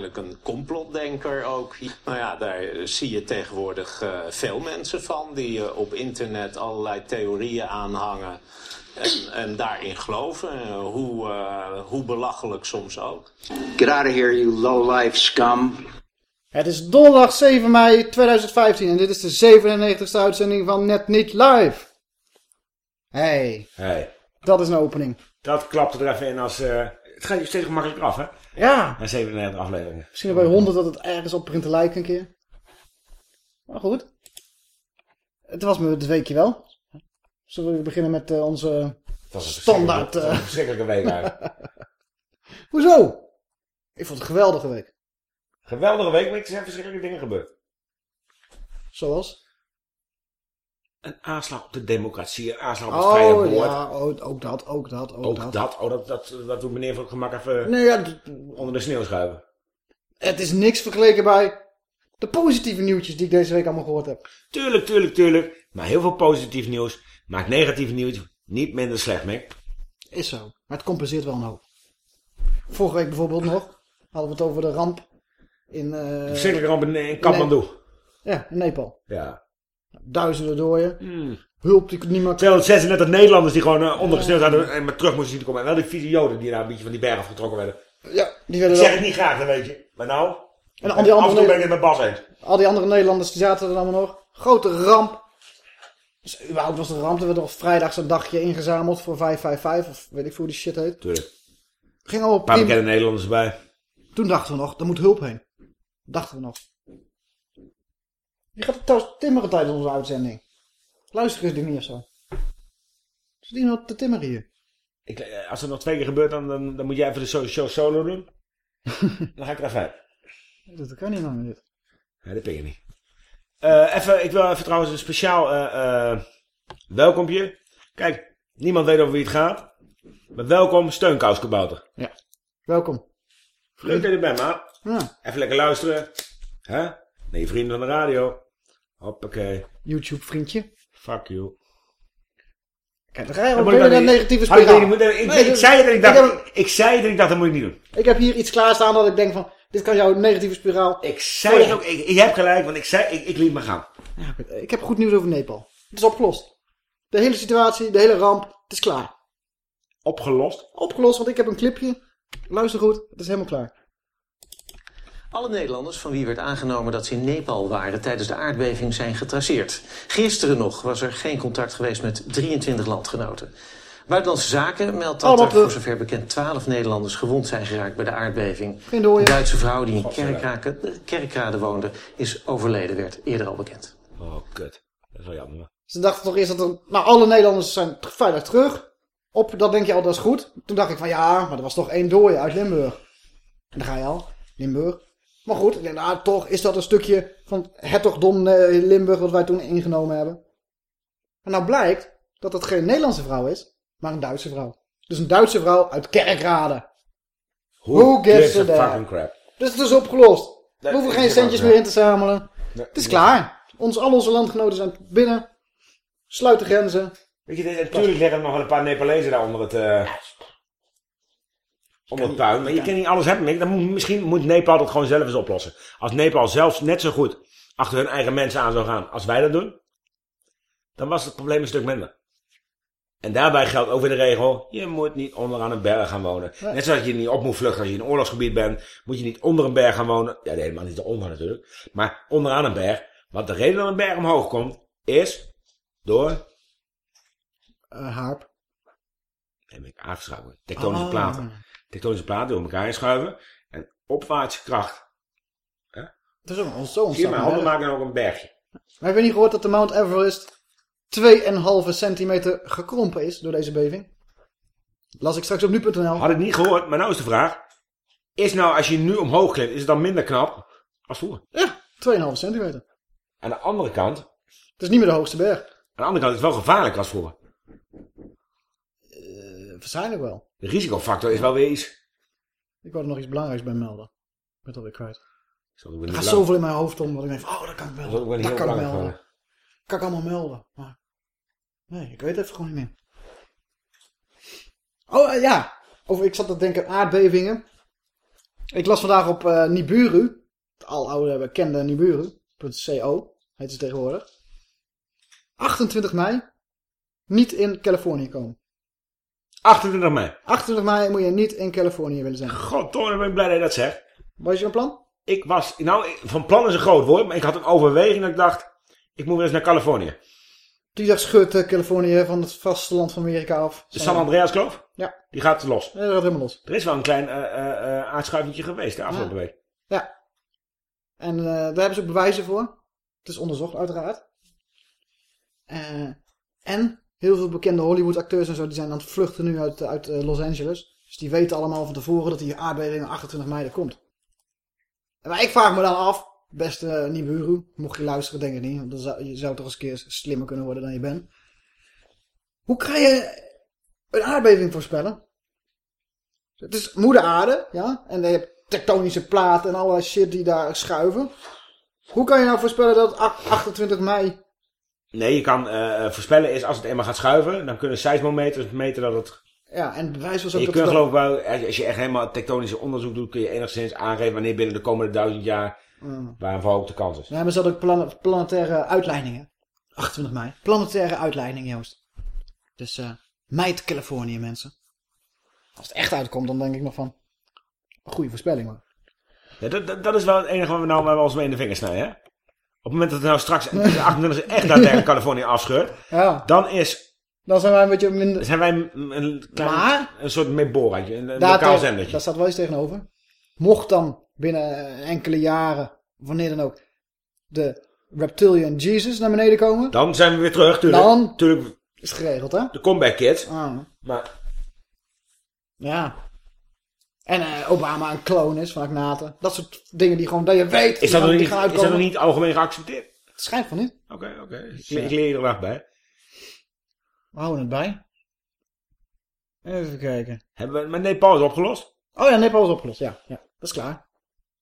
waarschijnlijk een complotdenker ook. Nou ja, daar zie je tegenwoordig uh, veel mensen van die uh, op internet allerlei theorieën aanhangen. En, en daarin geloven, hoe, hoe belachelijk soms ook. Get out of here, you low-life scum. Het is donderdag 7 mei 2015 en dit is de 97e uitzending van Net Niet Live. Hey. Hey. Dat is een opening. Dat klapte er even in als... Uh, het gaat je steeds makkelijk af, hè? Ja. Na 97 afleveringen. Misschien bij 100 dat het ergens op begint te lijken een keer. Maar goed. Het was me het weekje wel. Zullen we beginnen met uh, onze standaard... Uh... Een verschrikkelijke week eigenlijk. Hoezo? Ik vond het een geweldige week. Geweldige week, maar er zijn verschrikkelijke dingen gebeurd. Zoals? Een aanslag op de democratie, een aanslag op het vrije woord. Ja, oh, ook dat, ook dat, ook, ook dat. dat. Oh, dat, dat, dat doet meneer van het gemak even nee, ja, onder de sneeuw schuiven. Het is niks vergeleken bij de positieve nieuwtjes die ik deze week allemaal gehoord heb. Tuurlijk, tuurlijk, tuurlijk. Maar heel veel positief nieuws maakt negatief nieuws niet minder slecht, mee. Is zo. Maar het compenseert wel een hoop. Vorige week bijvoorbeeld nog hadden we het over de ramp in... Uh, Verschrikkelijke ramp in, in Kathmandu. Ja, in Nepal. Ja. Duizenden dooien. Hmm. Hulp die niemand... 236 Nederlanders die gewoon uh, ondergesneeuwd hadden en maar terug moesten zien komen. En wel die vieze joden die daar een beetje van die berg afgetrokken werden. Ja, die werden Ik zeg het niet graag, dat weet je. Maar nou... En al die andere af en toe ben ik het met Bas eens. Al die andere Nederlanders die zaten er allemaal nog. Grote ramp. Dus überhaupt was de ramp. Er werd al vrijdags een dagje ingezameld voor 555 of weet ik veel hoe die shit heet. Tuurlijk. Ging allemaal Een paar bekende Nederlanders erbij. Toen dachten we nog, er moet hulp heen. Dachten we nog. Je gaat trouwens timmeren tijdens onze uitzending. Luister eens of zo. Er iemand te timmeren hier? Ik, eh, als het nog twee keer gebeurt, dan, dan, dan moet jij even de show solo doen. dan ga ik er even uit. Dat kan niet langer dit. Nee, dat ping je niet. Uh, even, ik wil even trouwens een speciaal uh, uh, welkompje. Kijk, niemand weet over wie het gaat. Maar welkom, steunkouskabouter. Ja, welkom. Leuk dat je er bent, maat. Ja. Even lekker luisteren. Hè? Nee, je vrienden van de radio. Hoppakee. YouTube vriendje. Fuck you. Kijk, dan ga je ook weer een negatieve spiraal. Ik, ik, ik, nee, ik, zei het en ik dacht, ik, heb, ik zei het en ik dacht, dat moet ik niet doen. Ik heb hier iets klaarstaan dat ik denk van, dit kan jouw negatieve spiraal. Ik zei het ook, ik, ik heb gelijk, want ik zei, ik, ik liet me gaan. Ja, ik heb goed nieuws over Nepal. Het is opgelost. De hele situatie, de hele ramp, het is klaar. Opgelost? Opgelost, want ik heb een clipje. Luister goed, het is helemaal klaar. Alle Nederlanders van wie werd aangenomen dat ze in Nepal waren tijdens de aardbeving zijn getraceerd. Gisteren nog was er geen contact geweest met 23 landgenoten. Buitenlandse Zaken meldt dat er voor zover bekend 12 Nederlanders gewond zijn geraakt bij de aardbeving. Geen Een Duitse vrouw die in Kerkrade, Kerkrade woonde is overleden, werd eerder al bekend. Oh, kut. Dat is wel jammer. Ze dachten toch eerst dat er, nou alle Nederlanders zijn veilig terug. Op, dat denk je al, dat is goed. Toen dacht ik van ja, maar er was toch één dooie uit Limburg. En daar ga je al, Limburg. Maar goed, ik denk, nou, toch is dat een stukje van het hertogdom Limburg wat wij toen ingenomen hebben. En nou blijkt dat het geen Nederlandse vrouw is, maar een Duitse vrouw. Dus een Duitse vrouw uit Kerkrade. Who, Who gives a fucking crap? Dus het is opgelost. We hoeven geen centjes meer in te zamelen. Nee, het is klaar. Ons, al onze landgenoten zijn binnen. Sluit de grenzen. Weet je, natuurlijk liggen er nog wel een paar Nepalezen daar onder het... Uh... Onder het puin. Maar je kan niet alles hebben. Dan moet, misschien moet Nepal dat gewoon zelf eens oplossen. Als Nepal zelfs net zo goed achter hun eigen mensen aan zou gaan als wij dat doen. Dan was het probleem een stuk minder. En daarbij geldt ook weer de regel. Je moet niet onderaan een berg gaan wonen. Nee. Net zoals je niet op moet vluchten als je in een oorlogsgebied bent. Moet je niet onder een berg gaan wonen. Ja, helemaal niet onder natuurlijk. Maar onderaan een berg. Want de reden dat een berg omhoog komt. Is door... Uh, harp. Nee, ik afschuiven. Tektonische oh. platen tektonische platen door elkaar inschuiven. En opwaartse kracht. Hè? Dat is ook zo Zie je, mijn handen maken ook een bergje. Maar heb je niet gehoord dat de Mount Everest 2,5 centimeter gekrompen is door deze beving? Las ik straks op nu.nl. Had ik niet gehoord, maar nou is de vraag. Is nou, als je nu omhoog klimt, is het dan minder knap als vroeger? Ja, 2,5 centimeter. Aan de andere kant... Het is niet meer de hoogste berg. Aan de andere kant is het wel gevaarlijk als vroeger. Uh, waarschijnlijk wel. De risicofactor is wel weer iets. Ik wou er nog iets belangrijks bij melden. Ik ben het alweer kwijt. Er gaat zoveel in mijn hoofd om dat ik denk van, oh, dat kan ik melden. Dat, dat kan ik melden. Van. Kan ik allemaal melden. Maar nee, ik weet het even gewoon niet meer. Oh, uh, ja. Over, ik zat te denken aardbevingen. Ik las vandaag op eh, Nibiru, het aloude bekende Nibiru.co, heet ze tegenwoordig. 28 mei, niet in Californië komen. 28 mei. 28 mei moet je niet in Californië willen zijn. God, dan ben ik blij dat je dat zegt. Wat is je plan? Ik was, nou, van plan is een groot woord, maar ik had een overweging dat ik dacht, ik moet weer eens naar Californië. Die dag schudt eh, Californië van het vasteland van Amerika af. De San Andreas kloof, Ja, die gaat los. dat gaat helemaal los. Er is wel een klein eh eh eh, aardschuiventje geweest de afgelopen week. Ja. En daar hebben ze ook bewijzen voor. Het is onderzocht uiteraard. En heel veel bekende Hollywood acteurs en zo, die zijn aan het vluchten nu uit, uit eh, Los Angeles. Dus die weten allemaal van tevoren dat die aardbeving op 28 mei er komt. Maar ik vraag me dan af, beste uh, Nibiru, mocht je luisteren, denk ik niet. Want dan zou, je zou toch eens een keer slimmer kunnen worden dan je bent. Hoe kan je een aardbeving voorspellen? Het is moeder aarde, ja. En je hebt tektonische platen en allerlei shit die daar schuiven. Hoe kan je nou voorspellen dat 28 mei... Nee, je kan eh, voorspellen is als het eenmaal gaat schuiven, dan kunnen seismometers meten dat het... Ja, en het bewijs was ook je dat... kunt het- geloof ik wel, als je echt helemaal tektonische onderzoek doet, kun je enigszins aangeven wanneer binnen de komende duizend jaar Mm. waar een verhoogde kans is. Ja, maar ze hadden ook plan- planetaire uitleidingen. 28 mei. Planetaire uitleiding, Joost. Dus eh meid Californië, mensen. Als het echt uitkomt, dan denk ik nog van... Een goede voorspelling, man. Ja, dat, dat, dat is wel het enige wat we nou wel eens mee in de vingers snijden, hè? Op het moment dat het nou straks de 28 echt daadwerkelijk Californië afscheurt, Ja, dan is, dan zijn wij een beetje minder... zijn wij een, een, klein, Maar- een soort meeboraatje, een, Daar, lokaal zendertje. daar staat wel iets tegenover. Mocht dan binnen enkele jaren, wanneer dan ook, de Reptilian Jesus naar beneden komen, Dan zijn we weer terug, tuurlijk. Dan- Tuurlijk, is het geregeld, hè? de comeback kids. Ah, Maar ja. En eh, Obama een kloon is van. Dat soort dingen die gewoon, dat je weet, is dat, nog niet, is dat nog niet algemeen geaccepteerd? Het schijnt van niet. Oké, oké. Ik, le- ik leer je er dag bij. We houden het bij. Even kijken. Hebben we met Nepal is opgelost? Oh ja, Nepal is opgelost. Ja, ja. dat is klaar.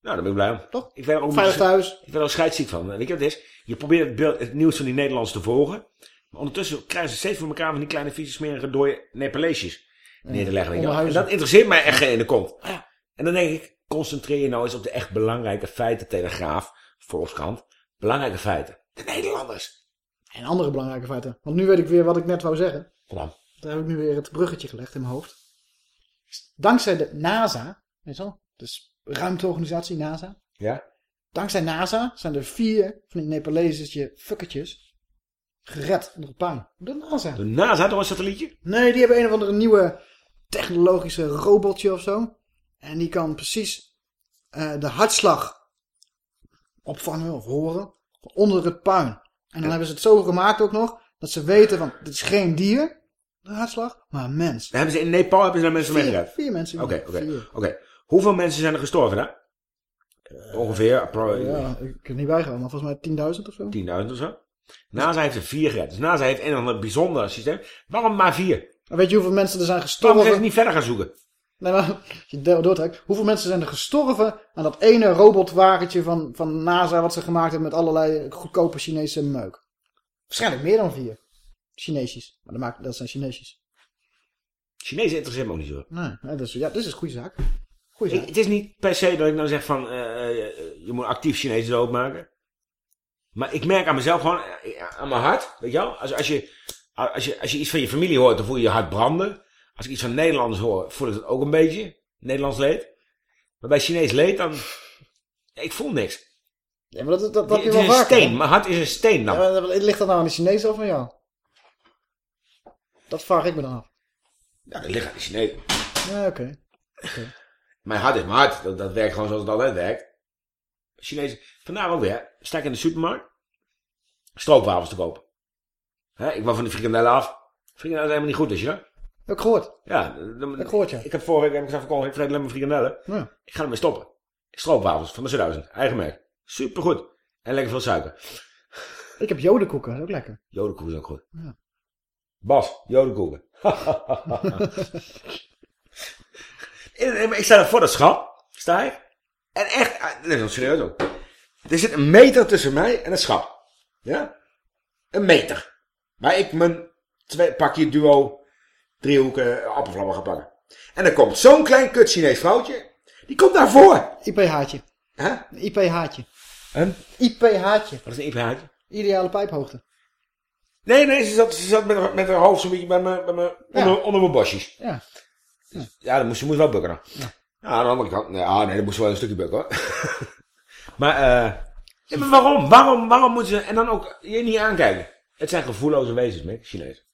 Nou, daar ben ik blij om. Toch? Ik ben er ook Veilig thuis. Ik ben er scheidsziek van. Weet je wat het is? Je probeert het, beeld, het nieuws van die Nederlanders te volgen. Maar ondertussen krijgen ze steeds voor elkaar van die kleine vieze smerige dode Nepaleesjes neer te leggen. wel. En dat interesseert mij echt geen in de kont. Ja. En dan denk ik, concentreer je nou eens op de echt belangrijke feiten. Telegraaf, Volkskrant. Belangrijke feiten. De Nederlanders. En andere belangrijke feiten. Want nu weet ik weer wat ik net wou zeggen. Voilà. Daar heb ik nu weer het bruggetje gelegd in mijn hoofd. Dankzij de NASA, weet je wel, dus ruimteorganisatie NASA. Ja? Dankzij NASA zijn er vier van die Nepalesische fuckertjes gered onder het puin. Door NASA. De NASA door een satellietje? Nee, die hebben een of andere nieuwe technologische robotje of zo. En die kan precies eh, de hartslag opvangen of horen onder het puin. En dan hebben ze het zo gemaakt ook nog, dat ze weten van, dit is geen dier, de hartslag, maar een mens. Dan hebben ze in Nepal hebben ze daar mensen mee Vier, gered. vier mensen. Oké, oké, oké. Hoeveel mensen zijn er gestorven daar? Ongeveer pro- Ja, ik het niet bijgehouden, maar volgens mij 10.000 of zo. 10.000 of zo. NASA heeft er vier gered. Dus NASA heeft een of ander bijzonder systeem. Waarom maar vier? Weet je hoeveel mensen er zijn Waarom gestorven? niet verder gaan zoeken? Nee, maar als je do- doortrekt. Hoeveel mensen zijn er gestorven aan dat ene robotwagentje van, van NASA wat ze gemaakt hebben met allerlei goedkope Chinese meuk? Waarschijnlijk meer dan vier. Chineesjes. Maar dat, maakt, dat zijn Chineesjes. Chinezen interesseert me ook niet zo. Nee, nee, dat is, ja, dit is een goede zaak. Goeie Ik, zaak. het is niet per se dat ik nou zeg van, eh, eh, je moet actief Chinezen doodmaken. Maar ik merk aan mezelf gewoon, eh, aan mijn hart, weet je wel. Als, als, je, als, je, als je iets van je familie hoort, dan voel je je hart branden. Als ik iets van Nederlanders hoor, voel ik het ook een beetje. Nederlands leed. Maar bij Chinees leed, dan... Ik voel niks. Ja, maar dat, dat, dat heb je het wel is een steen. Mijn hart is een steen dan. Ja, ligt dat nou aan de Chinezen of aan jou? Dat vraag ik me dan af. Ja, dat ligt aan de Chinezen. Ja, oké. Mijn hart is mijn hart. Dat, dat werkt gewoon zoals het altijd werkt. Chinezen. Vandaag ook weer. Sta ik in de supermarkt. Stroopwafels te kopen. Hè, ik wou van de frikandellen af. Frikandellen zijn helemaal niet goed, is je dat? Heb ik gehoord. Ja. Dan, Ik gehoord, ja. Ik heb vorige week heb ik gezegd van, ik vreet alleen maar frikandellen. Ja. Ik ga ermee stoppen. Stroopwafels van de 2000. Eigen merk. Supergoed. En lekker veel suiker. Ik heb jodenkoeken, dat is ook lekker. Jodenkoek is ook goed. Ja. Bas, jodenkoeken. En- en ik sta er voor dat schap. Sta ik. En echt, ah, dit is wel serieus ook. Er zit een meter tussen mij en het schap. Ja? Een meter. Waar ik mijn twee pakje duo driehoeken appelvlammen ga pakken. En dan komt zo'n klein kut Chinees vrouwtje. Die komt daarvoor. IP-haatje. Hè? Een IP-haatje. Een? IP-haatje. Wat is een IP-haatje? Ideale pijphoogte. Nee, nee, ze zat, ze zat met, haar- met haar hoofd zo'n beetje bij mijn, bij Ja. onder, onder mijn bosjes. Ja. Ja, dan moest ze moest wel bukken dan. Ja. aan de andere kant, nee, ah, nee, dan moest ze wel een stukje bukken hoor. maar, eh, ja, maar waarom? Waarom, waarom moeten ze, en dan ook je niet aankijken? Het zijn gevoelloze wezens, Mick, Chinees.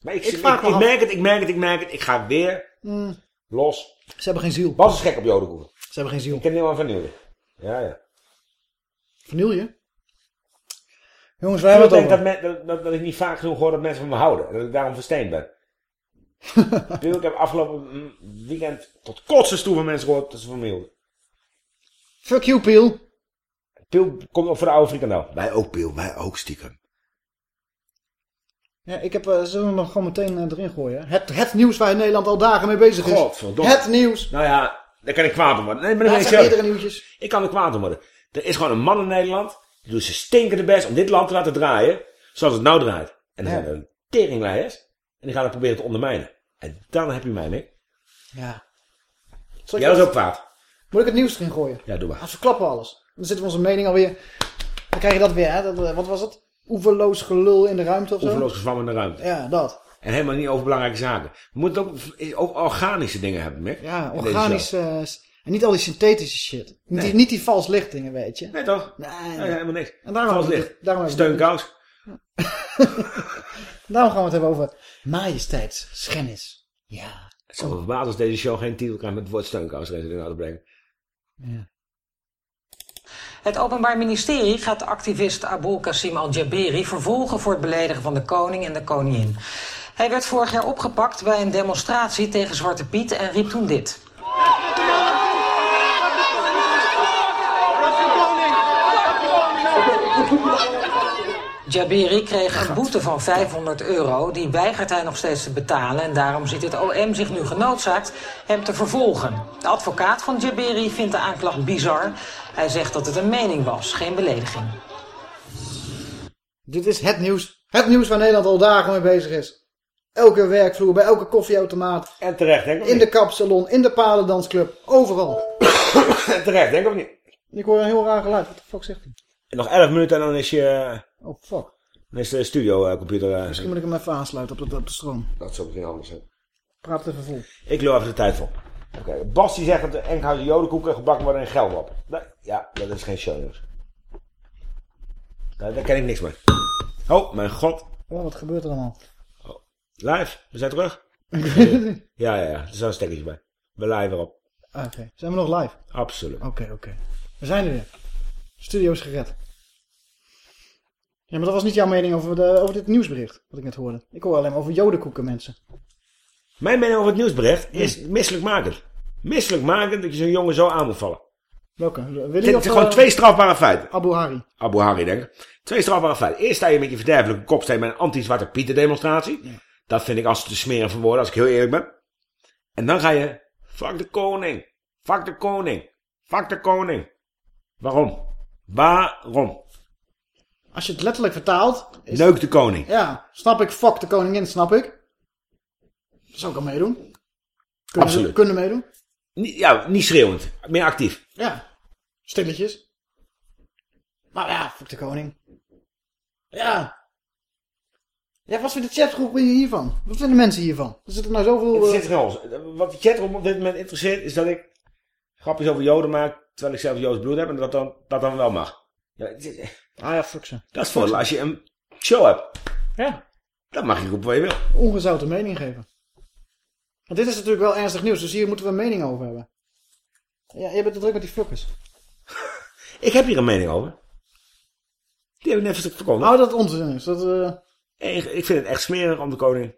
Maar ik, Ik ik, ik, merk het, ik merk het, ik merk het. Ik ga weer Mm, los. ze hebben geen ziel. Bas is gek op jodenkoeken. Ze hebben geen ziel. Ik ken helemaal van Nieuwen. Ja, ja. Verniel je? Jongens, wij Ik hebben het denk over. dat, dat, dat, dat ik niet vaak genoeg hoor dat mensen van me houden. En dat ik daarom versteend ben. Ik heb afgelopen weekend tot kotsen toe van mensen gehoord dat ze van me hielden. Fuck you, Piel. Piel komt op voor de oude frikandel. Wij ook, Piel. Wij ook stiekem. Ja, ik heb, eh, zullen we nog gewoon meteen eh, erin gooien? Het, het nieuws waar in Nederland al dagen mee bezig is. Godverdomme. Het nieuws. Nou ja, daar kan ik kwaad om worden. Nee, maar dat zijn meerdere nieuwtjes. Ik kan er kwaad om worden. Er is gewoon een man in Nederland. Die doet zijn stinkende best om dit land te laten draaien. Zoals het nou draait. En dan Ja. zijn er teringleiders. En die gaan het proberen te ondermijnen. En dan heb je mij, Mick. Ja. Jij was ook kwaad. Moet ik het nieuws erin gooien? Ja, doe maar. Als verklappen we alles. Dan zitten we onze mening alweer. Dan krijg je dat weer, hè? Dat, eh, wat was het? Oeverloos gelul in de ruimte of zo? Oeverloos gezwammen in de ruimte. Ja, dat. En helemaal niet over belangrijke zaken. We moeten ook over organische dingen hebben, Mick. Ja, In deze organisch. show. eh, en niet al die synthetische shit. Niet, Nee. die, niet die vals lichtdingen, weet je. Nee, toch? Nee, Nee, nee. helemaal niks. En daarom Vals licht. daarom Steunkous. Daarom gaan we het hebben over majesteitsschennis. Ja. Het zou me verbazen als deze show geen titel krijgt met het woord steunkous erin te laten brengen. ja. Het Openbaar Ministerie gaat activist Abul Qasim al-Jaberi vervolgen voor het beledigen van de koning en de koningin. Hij werd vorig jaar opgepakt bij een demonstratie tegen Zwarte Piet en riep toen dit. Jaberi kreeg een boete van 500 euro. Die weigert hij nog steeds te betalen. En daarom ziet het OM zich nu genoodzaakt hem te vervolgen. De advocaat van Jaberi vindt de aanklacht bizar. Hij zegt dat het een mening was, geen belediging. Dit is het nieuws. Het nieuws waar Nederland al dagen mee bezig is. Elke werkvloer, bij elke koffieautomaat. En terecht, denk ik In de kapsalon, in de palendansclub. Overal. En terecht, denk ik ook niet. Ik hoor een heel raar geluid. Wat de fuck zegt hij? Nog 11 minuten en dan is je Oh fuck. dan is de studio eh, computer. eh, Misschien moet ik hem even aansluiten op de, op de stroom. dat zou misschien anders zijn. Praat het even vol. Ik loop even de tijd vol. Oké, Bas die zegt dat de Enkhuizen jodenkoeken gebakken worden in Gelderop. Nee, ja, dat is geen shownieuws. Daar, daar ken ik niks mee. Oh, mijn god. Oh, wat gebeurt er allemaal? Live, we zijn terug. Ja, ja, ja. Er staat een stekkertje bij. We live erop. Oké, zijn we nog live? Absoluut. Oké, oké. We zijn er weer. De studio is gered. Ja, maar dat was niet jouw mening over, de, over dit nieuwsbericht, wat ik net hoorde. Ik hoor alleen maar over jodenkoeken, mensen. Mijn mening over het nieuwsbericht is misselijkmakend. Misselijkmakend dat je zo'n jongen zo aan moet vallen. Welke? Willy Het of zijn gewoon eh, twee strafbare feiten. Abu Hari. Abu Hari, denk ik. Twee strafbare feiten. Eerst sta je met je verderfelijke kop sta je bij een anti-zwarte pieten demonstratie. Dat vind ik als te smeren van woorden, als ik heel eerlijk ben. En dan ga je, fuck de koning. Fuck de koning. Fuck de koning. Waarom? Waarom? Als je het letterlijk vertaalt... Is Neuk de koning. Ja, snap ik. Fuck de koningin, snap ik. Zou ik al meedoen. Kunnen, Absoluut. Kunnen meedoen. Ja, niet schreeuwend. Meer actief. Ja. Stilletjes. Maar ja, fuck de koning. Ja. Ja, wat vindt de chatgroep hiervan? Wat vinden mensen hiervan? Er zitten nou zoveel... Het eh, zit er. Wat de chatroom op dit moment interesseert, is dat ik grapjes over joden maak, terwijl ik zelf joods bloed heb, en dat dan, dat dan wel mag. Ja, Ah ja, fuck ze. dat is voor als je een show hebt. Ja. Dan mag je roepen wat je wil. Ongezouten mening geven. Want dit is natuurlijk wel ernstig nieuws, dus hier moeten we een mening over hebben. Ja, je bent te druk met die fuckers. Ik heb hier een mening over. Die heb ik net verkondigd. Nou, dat onzin is. Dat, eh, Ik vind het echt smerig om de koning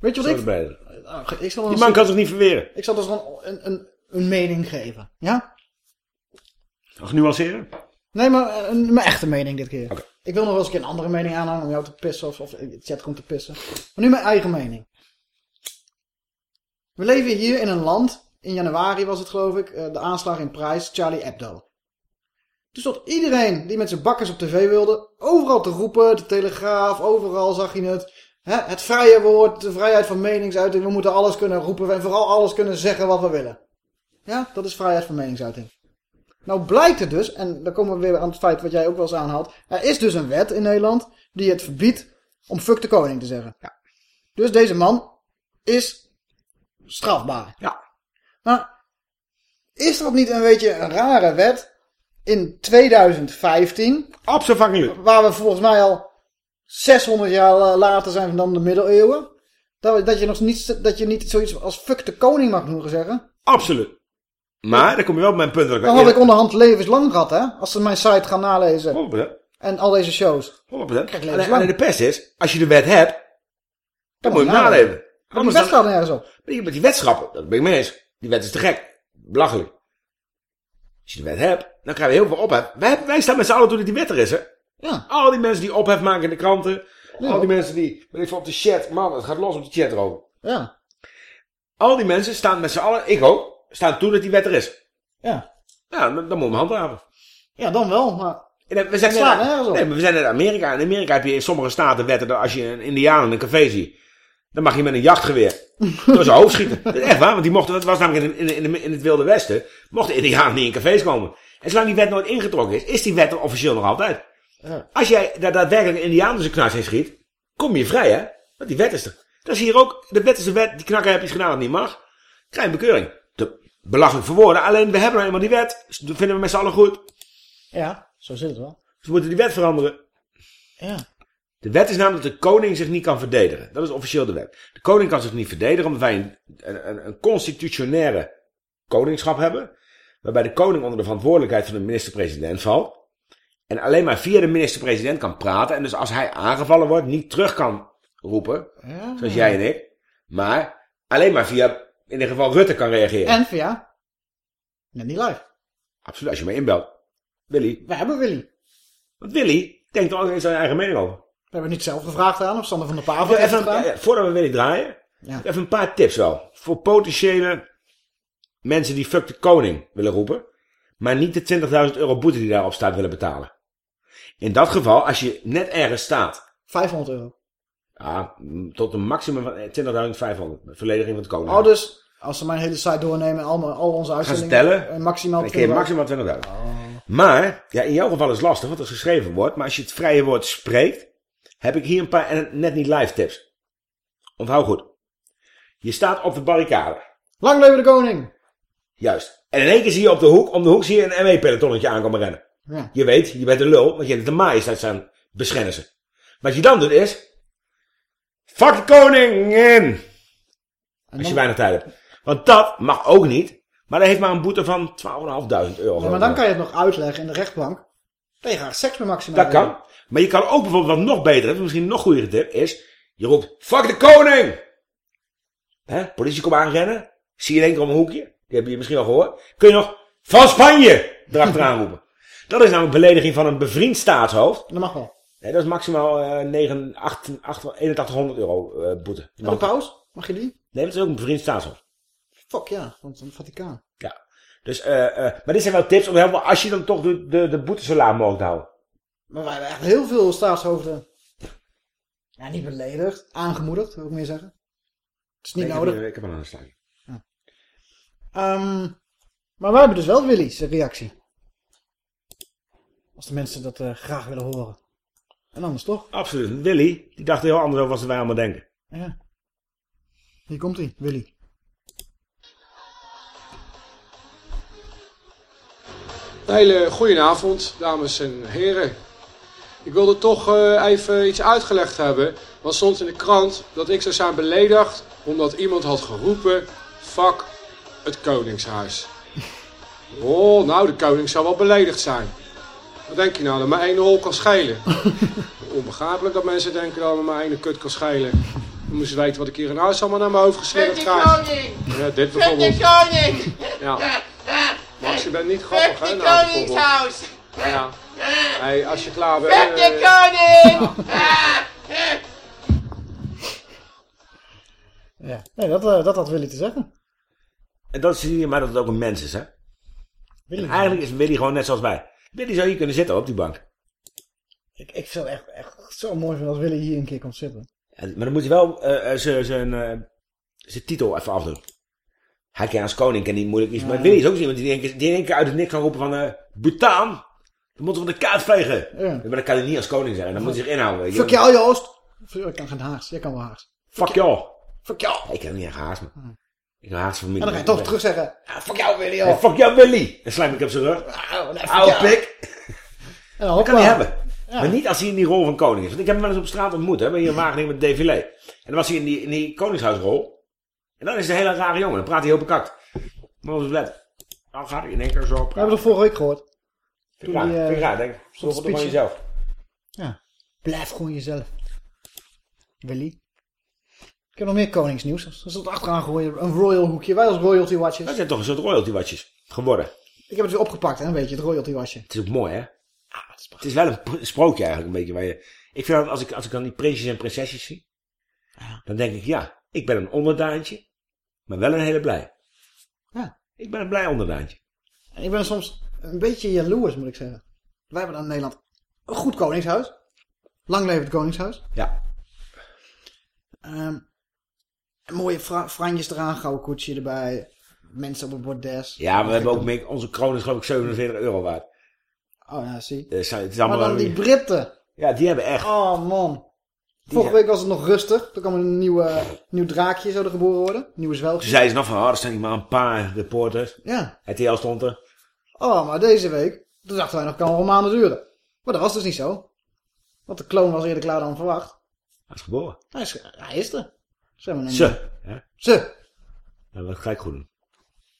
Weet je wat ik... Ah, ik zal Die man kan zich niet verweren. Ik zal dus gewoon een, een, een mening geven. Ja? Nuanceren? Nee, maar een, mijn echte mening dit keer. Oké. Ik wil nog wel eens een keer een andere mening aanhangen om jou te pissen of, of de chat komt te pissen. Maar nu mijn eigen mening. We leven hier in een land, in januari was het geloof ik, eh, de aanslag in Prijs, Charlie Hebdo. Dus tot iedereen die met zijn bakkers op tv wilde, overal te roepen, de Telegraaf, overal zag je het. Hè, het vrije woord, de vrijheid van meningsuiting, we moeten alles kunnen roepen en vooral alles kunnen zeggen wat we willen. Ja, dat is vrijheid van meningsuiting. Nou blijkt het dus, en dan komen we weer aan het feit wat jij ook wel eens aanhaalt. Er is dus een wet in Nederland die het verbiedt om fuck de koning te zeggen. Ja. Dus deze man is strafbaar. Ja. Maar is dat niet een beetje een rare wet in 2015, Absoluut. waar we volgens mij al 600 jaar later zijn dan de middeleeuwen? Dat, dat, je nog niet, dat je niet zoiets als fuck de koning mag doen zeggen. Absoluut. Maar, dan kom je wel op mijn punt. Dan had ik onderhand levenslang gehad, hè? Als ze mijn site gaan nalezen. 100%. En al deze shows. 100%. Kijk, Alleen, levenslang. alleen de pest is, als je de wet hebt, dan moet je hem naleven. Die Anders wet staat nergens op. met die wetschappen, dat ben ik mee eens. Die wet is te gek. Belachelijk. Als je de wet hebt, dan krijg je heel veel ophef. Wij, wij staan met z'n allen toen die wet er is, hè. Ja. Al die mensen die ophef maken in de kranten. Al die mensen die, weet ik veel, op de chat. Man, het gaat los op de chat erover. Ja. Al die mensen staan met z'n allen, ik ook, staan toe dat die wet er is. Ja. Ja, dan, dan moet je hem handhaven. Ja, dan wel, maar... We zijn net, nee, maar we zijn net Amerika. In Amerika heb je in sommige staten wetten dat als je een indiaan in een café ziet, dan mag je met een jachtgeweer door zijn hoofd schieten. Dat is echt waar, want die mochten, dat was namelijk in, in, in, het Wilde Westen, mochten indianen niet in cafés komen. En zolang die wet nooit ingetrokken is, is die wet er officieel nog altijd. Ja. Als jij daar daadwerkelijk een indiaan zijn knars in schiet, kom je vrij, hè? Want die wet is er. Dat is hier ook, de wet is de wet, die knakker heb je gedaan dat niet mag. Krijg een bekeuring. Te belachelijk voor woorden, alleen we hebben nou eenmaal die wet. Dus dat vinden we met z'n allen goed. Ja, zo zit het wel. Dus we moeten die wet veranderen. Ja. De wet is namelijk dat de koning zich niet kan verdedigen. Dat is officieel de wet. De koning kan zich niet verdedigen omdat wij een, een, een, constitutionaire koningschap hebben. Waarbij de koning onder de verantwoordelijkheid van de minister-president valt. En alleen maar via de minister-president kan praten. En dus als hij aangevallen wordt niet terug kan roepen. ja. Zoals jij en ik. Maar alleen maar via, in ieder geval Rutte kan reageren. En via... Net niet live. Absoluut, als je me inbelt. Willy. We hebben Willy. Want Willy denkt er ook eens zijn eigen mening over. We hebben niet zelf gevraagd aan, of Sander van der Pavel Even, ja, voordat we Willy draaien. Ja. Even een paar tips wel. Voor potentiële mensen die fuck de koning willen roepen. Maar niet de 20.000 euro boete die daarop staat willen betalen. In dat geval, als je net ergens staat. 500 euro. Ja, mm, tot een maximum van 20.500. met Verlediging van het koning. Oh, dus als ze mijn hele site doornemen en al, al onze Gaan ze uitzendingen... tellen? eh, Maximaal Dan kun je 20.000. maximaal 20.000. Maar, ja, in jouw geval is het lastig, want het is geschreven woord. Maar als je het vrije woord spreekt, heb ik hier een paar net niet live tips. Onthoud goed. Je staat op de barricade. Lang leven de koning! Juist. En in één keer zie je op de hoek, om de hoek zie je een ME-pelotonnetje aankomen rennen. Ja. Je weet, je bent een lul, want je hebt de majesteit staan beschennen ze. Wat je dan doet is... Fuck de koning in! Als je weinig tijd hebt. Want dat mag ook niet. Maar dat heeft maar een boete van 12.500 euro. ja, maar dan kan je het nog uitleggen in de rechtbank. Dat je graag seks met Maxima Dat kan. Maar je kan ook bijvoorbeeld wat nog beter is, misschien nog goede tip, is... Je roept, fuck de koning! Hè? Politie komt aanrennen. Zie je in één keer om een hoekje. Die heb je misschien al gehoord. Kun je nog, van Spanje! Erachteraan roepen. Dat is namelijk belediging van een bevriend staatshoofd. Dat mag wel. Nee, dat is maximaal eh 9, 8, 8, 8100 euro eh, boete. En de mag- paus? Mag je die? Nee, dat is ook een bevriend staatshoofd. Fuck ja, want van het Vaticaan. Ja. Dus, eh, eh, maar dit zijn wel tips om te helpen als je dan toch de, de, de boete zo laag mogelijk houden. Maar wij hebben echt heel veel staatshoofden... Ja, niet beledigd. Aangemoedigd, wil ik meer zeggen. Het is niet Nee, nodig. Ik heb, ik heb een aansluiting. Ehm, maar wij hebben dus wel Willy's reactie. Als de mensen dat eh, graag willen horen. En anders toch? Absoluut. Willy, die dacht heel anders over wat wij allemaal denken. Ja. Hier komt hij, Willy. Een hele goedenavond, dames en heren. Ik wilde toch eh, even iets uitgelegd hebben. Want stond in de krant dat ik zou zijn beledigd omdat iemand had geroepen: fuck het Koningshuis. Oh, nou, de koning zou wel beledigd zijn. Wat denk je nou, dat maar één hol kan schelen? Onbegrijpelijk dat mensen denken dat maar één kut kan schelen. Dan moeten ze weten wat ik hier in huis allemaal naar mijn hoofd geslingerd Fuck krijg. de koning! Ja, dit Fuck bijvoorbeeld. de koning! Ja. Max, je bent niet grappig, hè? de nou, bijvoorbeeld. koningshuis! Ja. Hey, als je klaar bent... Fuck de eh, koning! Ja. Nee, dat, eh, dat had Willy te zeggen. En dat zie je maar dat het ook een mens is, hè? Willy. En eigenlijk is Willy gewoon net zoals wij. Willy zou hier kunnen zitten op die bank. Ik, ik zou het echt, echt zo mooi vinden als Willy hier een keer komt zitten. En- Maar dan moet je wel eh, eh, zijn zijn, eh, zijn titel even afdoen. Hij kan als koning kan niet moeilijk iets. Maar Willy is ook zo iemand die in één keer- die in één keer uit het niks kan roepen van... eh Bhutan, dan moeten we de kaart vegen. Ja. Maar dat kan hij niet als koning zeggen. Dan moet hij zich inhouden. weet je. Fuck jou, Joost. Ik kan geen Haags. Jij kan wel Haags. Fuck jou. Fuck jou. Ik heb niet echt haast, man. Ik heb haast familie. En dan ga je toch terug zeggen. Ah, fuck jou, Willy, Ja, joh. fuck jou, Willy. En slijm ik op zijn rug. Ah, nee, Oude pik. En dan Dat kan hij hebben. Maar niet als hij in die rol van koning is. Want ik heb hem wel eens op straat ontmoet. Hè, hier in Wageningen met défilé. En dan was hij in die, in die koningshuisrol. En dan is het een hele rare jongen. Dan praat hij heel bekakt. Maar op letten. Dan gaat hij in één keer zo We hebben het vorige week gehoord. Vind ik raar. eh, Vind ik raar, denk ik. Zorg het gewoon jezelf. Ja. Blijf gewoon jezelf. Willy. Ik heb nog meer koningsnieuws. Er zit achteraan gooien. Een royal hoekje. Wij als royalty watchers. Dat zijn toch een soort royalty watjes geworden. Ik heb het weer opgepakt, hè, een beetje, het royalty wasje. Het is ook mooi, hè? Het is wel een pr- sprookje eigenlijk een beetje. Waar je, ik vind dat als ik, als ik dan die prinsjes en prinsesjes zie. Dan denk ik, ja, ik ben een onderdaantje. Maar wel een hele blij. Ja. Ik ben een blij onderdaantje. En ik ben soms een beetje jaloers, moet ik zeggen. Wij hebben dan in Nederland een goed koningshuis. Lang leven het koningshuis. Ja. Ehm, mooie fra franjes eraan, gouden koetsje erbij. Mensen op het bordes. Ja, we hebben ook mee, onze kroon is geloof ik 47 euro waard. Oh, ja, zie. Dus het is Maar dan die Britten. Ja, die hebben echt. Oh, man. Vorige week was het nog rustig. Toen kwam een nieuwe, nieuw draakje, zou er geboren worden. Nieuwe zwelgje. zei ze nog van, oh, er hier maar een paar reporters. Ja. RTL stond er. Oh, maar deze week, toen dachten wij nog, kan wel maanden duren. Maar dat was dus niet zo. Want de kloon was eerder klaar dan verwacht. Hij is geboren. Hij is, hij is er. Ze. hebben hem- Ze. Ja, Ze. dat wil ik goed doen.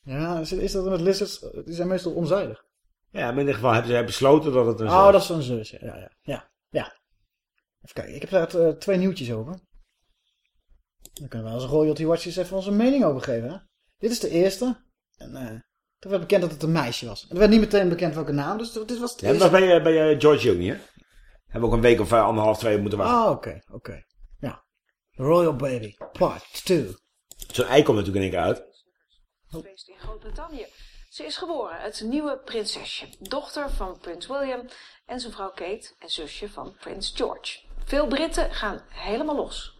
Ja, is, is dat met lizards? Die zijn meestal onzijdig. Ja, maar in ieder geval hebben ze besloten dat het een Oh, dat is een zus. Ja, ja, ja. ja. Even kijken, ik heb daar eh, twee nieuwtjes over. Dan kunnen we als royalty watchers even onze mening over geven. Hè? Dit is de eerste. En eh toen werd bekend dat het een meisje was. En er werd niet meteen bekend welke naam, dus dit was het Ja, dat was bij, bij eh, George ook niet, hè? Hebben we ook een week of eh, anderhalf, twee moeten wachten. Ah, oké, oké. Ja. Royal Baby, part 2. Zo'n ei komt natuurlijk in één keer uit. in Groot-Brittannië. Ze is geboren, het nieuwe prinsesje, dochter van prins William en zijn vrouw Kate en zusje van prins George. Veel Britten gaan helemaal los.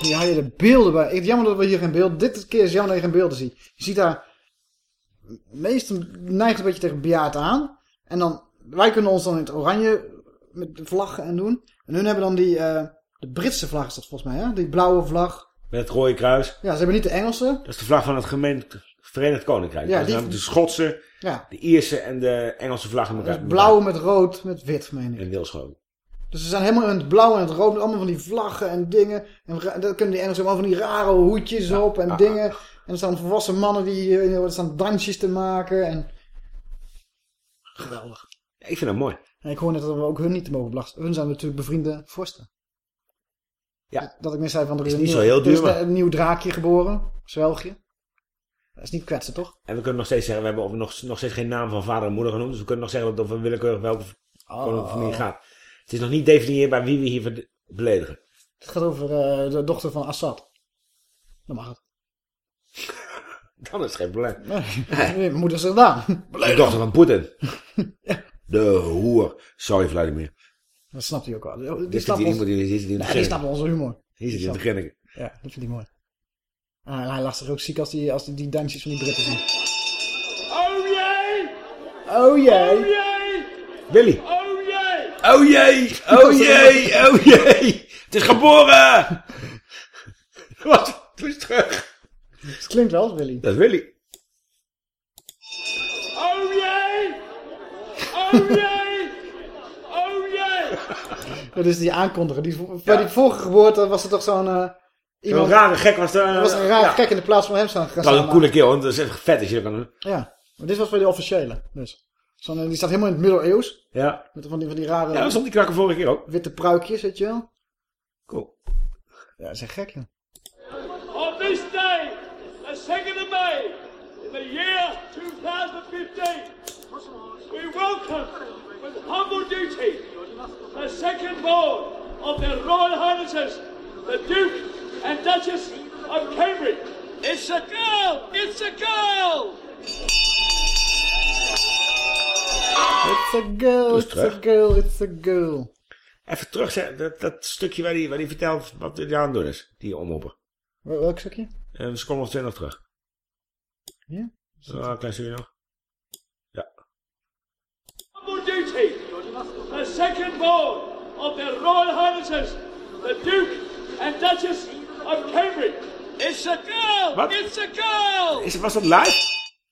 Hier haal je de beelden bij. Jammer dat we hier geen beeld. Dit keer is jammer dat je geen beelden ziet. Je ziet daar. Meestal neigt een beetje tegen bejaard aan. En dan. Wij kunnen ons dan in het oranje. Met de vlaggen en doen. En hun hebben dan die. eh, de Britse vlag is dat volgens mij, hè? Die blauwe vlag. Met het rode kruis. Ja, ze hebben niet de Engelse. Dat is de vlag van het gemeen Verenigd Koninkrijk. Ja, dat die- de Schotse, Ja. de Ierse en de Engelse vlag in elkaar. Dus blauw met rood met wit, meen ik. En ik. Dus ze zijn helemaal in het blauw en het rood. Met allemaal van die vlaggen en dingen. En dan kunnen die Engelsen allemaal van die rare hoedjes op en ah, dingen. En er staan volwassen mannen die eh, er staan dansjes te maken. En... Geweldig. Ja, ik vind dat mooi. En ik hoor net dat we ook hun niet te mogen belasten. Hun zijn natuurlijk bevriende vorsten. Ja. Dat ik net zei van er is, Is een, niet nieuw, zo heel er is duur, maar- een nieuw draakje geboren. Zwelgje. Dat is niet kwetsen, toch? En we kunnen nog steeds zeggen, we hebben nog, nog steeds geen naam van vader en moeder genoemd. Dus we kunnen nog zeggen dat het over willekeurig welke Oh. familie gaat. Het is nog niet definieerbaar wie we hier beledigen. Het gaat over eh, de dochter van Assad. Dan mag het. Dan is het geen probleem. Nee, mijn moeder is gedaan. De dochter van Poetin. De hoer. Sorry Vladimir. Dat snapt hij ook wel. Die, Dit is snapt die ons, die die nee, die snapt onze humor. Hier zit in de grinniken. Ja, dat vind ik mooi. Ah, hij lacht zich ook ziek als hij als die, die dansjes van die Britten ziet. Oh jee! Oh jee! Jee! Willy. Oh jee! Oh jee, oh jee, oh jee. Het is geboren. Wat? Doe eens terug. Het klinkt wel als Willy. Dat is Willy. Oh jee! Oh jee! Oh jee! Dat is die aankondigen. Die, Bij die vorige geboorte was er toch zo'n... eh Zo'n iemand... rare gek was er. Er was een raar ja. gek in de plaats van hem staan gaan Dat was een coole kerel, want dat is echt vet als je dat kan doen. Ja, maar dit was bij de officiële. Dus. Zo'n, eh, die staat helemaal in het middeleeuws. Ja. Met van die, van die rare Ja, dat stond die krakken vorige keer ook. witte pruikjes, weet je wel. Cool. Ja, dat is echt gek, joh. On this day, the 2nd of May, in the year 2015, we welcome with humble duty the second born of their Royal Highnesses, the Duke and Duchess of Cambridge. It's a girl! It's a girl! It's a girl, it's a girl, it's a girl. Even terug, dat, dat stukje waar hij waar die vertelt wat hij aan het doen is. Die omroeper. Wel- Welk stukje? Een seconde of twintig terug. Ja? Zo, een klein stukje nog. Humble duty, the second born of their Royal Highnesses, the Duke and Duchess of Cambridge. It's a girl! Wat? It's a girl! Is, was dat live?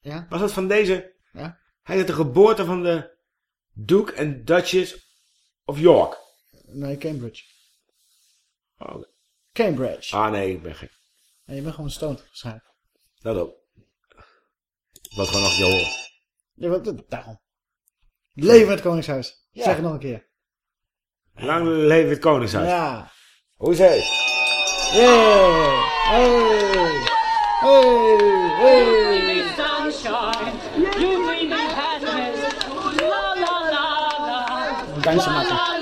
Ja? Was dat van deze? Ja? Hij is de geboorte van de Duke en Duchess of York. Nee, Cambridge. Oh, oké. Cambridge. ah nee, ik ben gek. En je bent gewoon stoned, waarschijnlijk. Dat ook. Wat gewoon nog je horen. Ja, wat, daarom. Leven het Koningshuis. Ja. Zeg het nog een keer. Lang leven het Koningshuis. Ja. Hoe is het? Yeah. Hey. Hey. Hey. Sunshine, you bring me happiness. La la la la. Een dansje maken.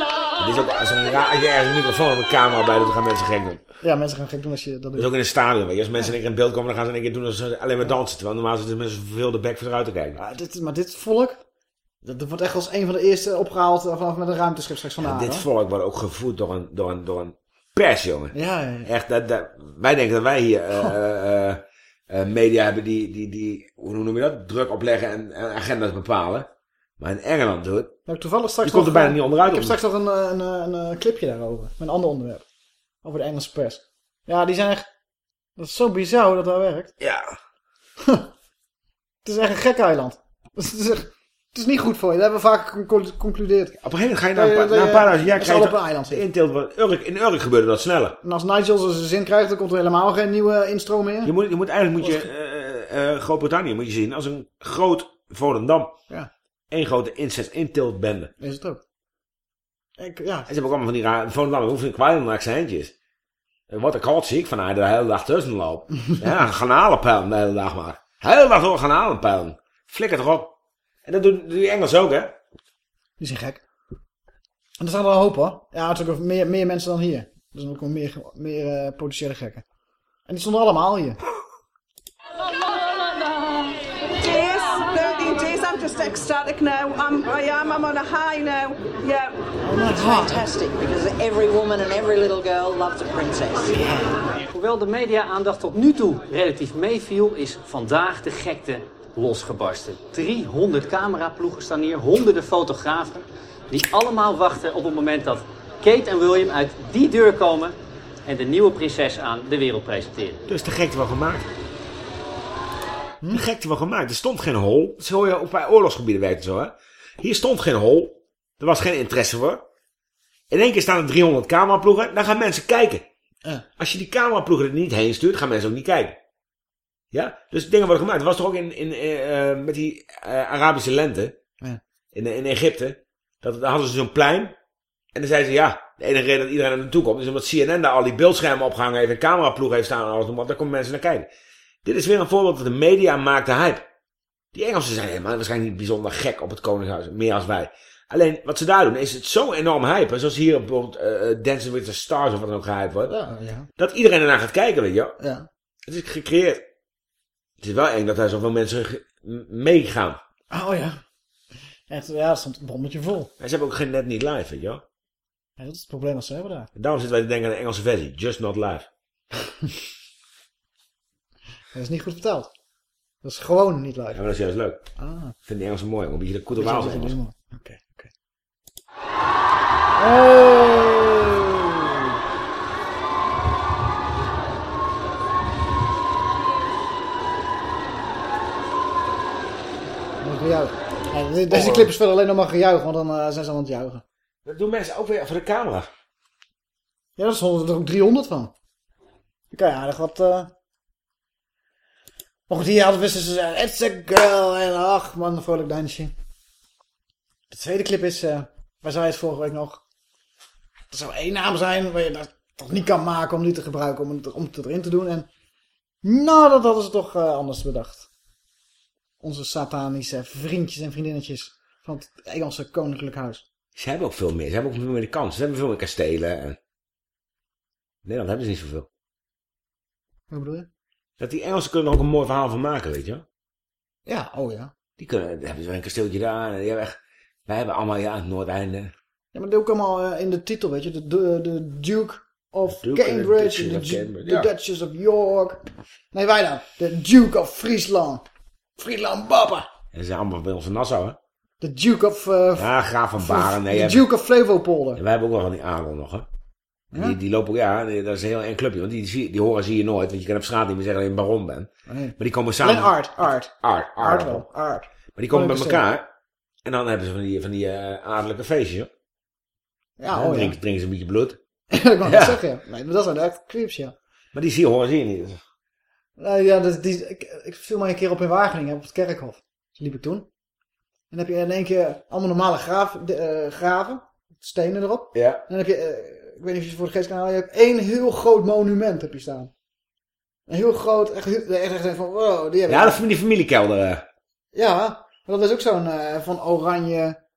Ook als, een als je ergens een microfoon of een camera bij doet, dan gaan mensen gek doen. Ja, mensen gaan gek doen als je dat doet. is ook in een stadion. Weet je. Als mensen in één keer in beeld komen, dan gaan ze in één keer doen als ze alleen maar dansen. Terwijl normaal zitten mensen veel de bek voor eruit te kijken. Maar dit, maar dit volk, dat, wordt echt als een van de eerste opgehaald eh, vanaf met een ruimteschip straks En vandaag. dit volk wordt ook gevoed door een, door een, door een pers, jongen. Ja, ja, ja. Echt, dat, dat, wij denken dat wij hier eh, eh, media hebben die, die, die, hoe noem je dat, druk opleggen en, en agendas bepalen. Maar in Engeland, dude, Nou, toevallig straks je komt er bijna eh, niet onderuit. Ik heb straks nog een, eh, een, eh, een, clipje daarover. Met een ander onderwerp. Over de Engelse pers. Ja, die zijn echt... Dat is zo bizar hoe dat daar werkt. Ja, Het is echt een gek eiland. Het is, echt- het is niet goed voor je. Dat hebben we vaak geconcludeerd. op een gegeven moment ga je na een, paar- dat na een je paar duizend jaar krijg op een eiland wat- Urk, in Urk gebeurde dat sneller. En als Nigel zijn zin krijgt, dan komt er helemaal geen nieuwe instroom meer. Je moet, je moet eigenlijk moet je Groot-Brittannië moet je zien als een groot Volendam. Ja, Eén grote incest intiltbende. is het ook. Ik, ja, En ze hebben ook allemaal van die rare Volendam, hoeveel een kwijl accentjes. Wat ik altijd zie ik van haar de hele dag tussen loop. ja, garnalenpijlen de hele dag maar. Hele dag door garnalenpijlen. Flikker toch op. En dat doen, die Engels ook, hè? die zijn gek. En er zijn er een hoop hoor. Ja, ook meer, meer mensen dan hier. Er zijn ook meer, meer eh, potentiële gekken. En die stonden allemaal hier. Just ecstatic now. I'm, I am, I'm on a high now. Yeah. It's fantastic because every woman and every little girl loves a princess. Hoewel de media-aandacht tot nu toe relatief meeviel, is vandaag de gekte losgebarsten. 300 cameraploegen staan hier, honderden fotografen, die allemaal wachten op het moment dat Kate en William uit die deur komen en de nieuwe prinses aan de wereld presenteren. Dus de gekte wel gemaakt. De gekte wel gemaakt. Er stond geen hol. Dat hoor je ook bij oorlogsgebieden werkt het zo, hè? Hier stond geen hol. Er was geen interesse voor. In één keer staan er 300 cameraploegen. Dan gaan mensen kijken. Ja. Als je die cameraploegen er niet heen stuurt, gaan mensen ook niet kijken. Ja? Dus dingen worden gemaakt. Er was toch ook in, in, eh, eh, met die eh, Arabische lente. Ja. In, in Egypte. Dat, daar hadden ze zo'n plein. En dan zeiden ze, ja, de enige reden dat iedereen er naartoe komt... is omdat CNN daar al die beeldschermen opgehangen heeft... en cameraploeg heeft staan en alles. Want daar komen mensen naar kijken. Dit is weer een voorbeeld van de media maakt de hype. Die Engelsen zijn helemaal waarschijnlijk niet bijzonder gek op het Koningshuis. Meer als wij. Alleen, wat ze daar doen, is het zo enorm hype. Zoals hier bijvoorbeeld eh, eh, Dancing with the Stars of wat dan ook gehyped wordt. Ja, ja. Dat iedereen ernaar gaat kijken, weet je ja. Het is gecreëerd. Het is wel eng dat daar zoveel mensen meegaan. Oh ja. Echt, ja, dat stond een bommetje vol. En ze hebben ook geen net niet live, weet je wel. Ja, dat is het probleem dat ze hebben daar. En daarom zitten wij te denken aan de Engelse versie. Just not live. Dat is niet goed vertaald. Dat is gewoon niet Ja, live. maar dat is juist leuk. Ah. Ik vind die Engelsen mooi. Een beetje de is Engels. helemaal- Oké, oké. Gejuichen. Ja, de- deze clip is verder alleen nog maar gejuich, want dan eh, zijn ze aan het juichen. Dat doen mensen ook weer voor de camera. Ja, daar stonden er ook 300 van. Kijk, aardig wat... eh Maar goed, hier hadden we ze zeggen, it's a girl, en ach man, een vrolijk dansje. De tweede clip is, eh waar zei het vorige week nog, er zou één naam zijn waar je dat toch niet kan maken om die te gebruiken, om het, om het erin te doen. En nou, dat hadden ze toch eh, anders bedacht. Onze satanische vriendjes en vriendinnetjes van het Engelse koninklijk huis. Ze hebben ook veel meer. Ze hebben ook veel meer de kans. Ze hebben veel meer kastelen. En... Nederland hebben ze niet zoveel. Wat bedoel je? Dat die Engelsen kunnen er ook een mooi verhaal van maken, weet je wel. Ja, oh ja. Die kunnen, hebben ze wel een kasteeltje daar. En die hebben echt, wij hebben allemaal, ja, het Noordeinde. Ja, maar dat ook allemaal eh, in de titel, weet je. De, de, de Duke of Duke Cambridge, Duchess de, of Ju- Cambridge, de ja. Duchess of York. Nee, wij dan. De Duke of Friesland. Friedland Baba. En ze zijn allemaal bij ons in Nassau, hè? De Duke of... eh, Ja, Graaf van Baren. Nee, de Duke of Flevopolder. En wij hebben ook nog van die adel nog, hè? Ja? Die, die lopen ja, dat is een heel eng clubje. Want die, die horen zie je nooit. Want je kan op straat niet meer zeggen dat je een baron bent. Nee. Maar die komen samen. Art, Art. Art, Art. Art wel, Art. Maar die komen bij elkaar. En dan hebben ze van die, van die eh, adellijke feestjes, hoor. Ja, dan oh ja. drinken, drinken ze een beetje bloed. ik wou net Ja. zeggen. Nee, maar dat zijn echt creeps, ja. Maar die zie je, horen zie je niet. Nou ja, dat, die, ik, ik viel maar een keer op in Wageningen, op het kerkhof. Dat liep ik toen. En dan heb je in één keer allemaal normale graaf, de, eh, graven, stenen erop. Ja. En dan heb je, eh, ik weet niet of je het voor de geest kan halen, je hebt één heel groot monument heb je staan. Een heel groot, echt, echt, echt van, wow, die hebben Ja, de familie, familiekelder. eh. Ja, dat is ook zo'n eh, van Oranje.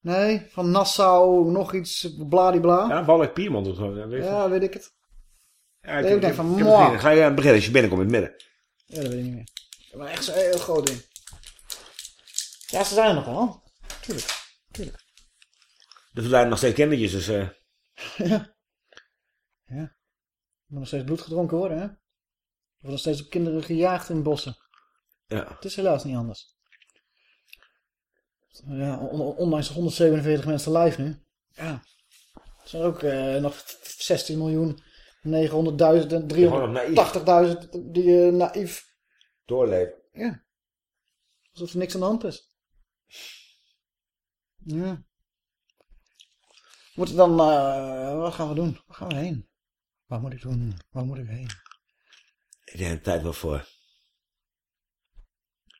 Nee, van Nassau, nog iets, bladibla. Ja, Wallik Piemont of zo. Ja, weet. Ja, weet ik het. Ja, ik denk van, ik niet. Ga je aan het begin als je binnenkomt in het midden. Ja, dat weet ik niet meer. Maar echt zo'n heel groot ding. Ja, ze zijn er nog wel. Tuurlijk, tuurlijk. Er verdwijnen nog steeds kindertjes, dus... eh, ja. Ja. Er moet nog steeds bloed gedronken worden, hè? Er wordt nog steeds op kinderen gejaagd in bossen. ja. Het is helaas niet anders. Ja, on- on- ondanks de 147 mensen live nu. Ja. Er zijn ook eh, nog 16 miljoen 900.000 en 380.000 die eh, naïef. Doorleven. Ja. Alsof er niks aan de hand is. Ja. Moeten dan, eh, wat gaan we doen? Waar gaan we heen? Waar moet ik doen? Waar moet ik heen? Ik denk de tijd wel voor.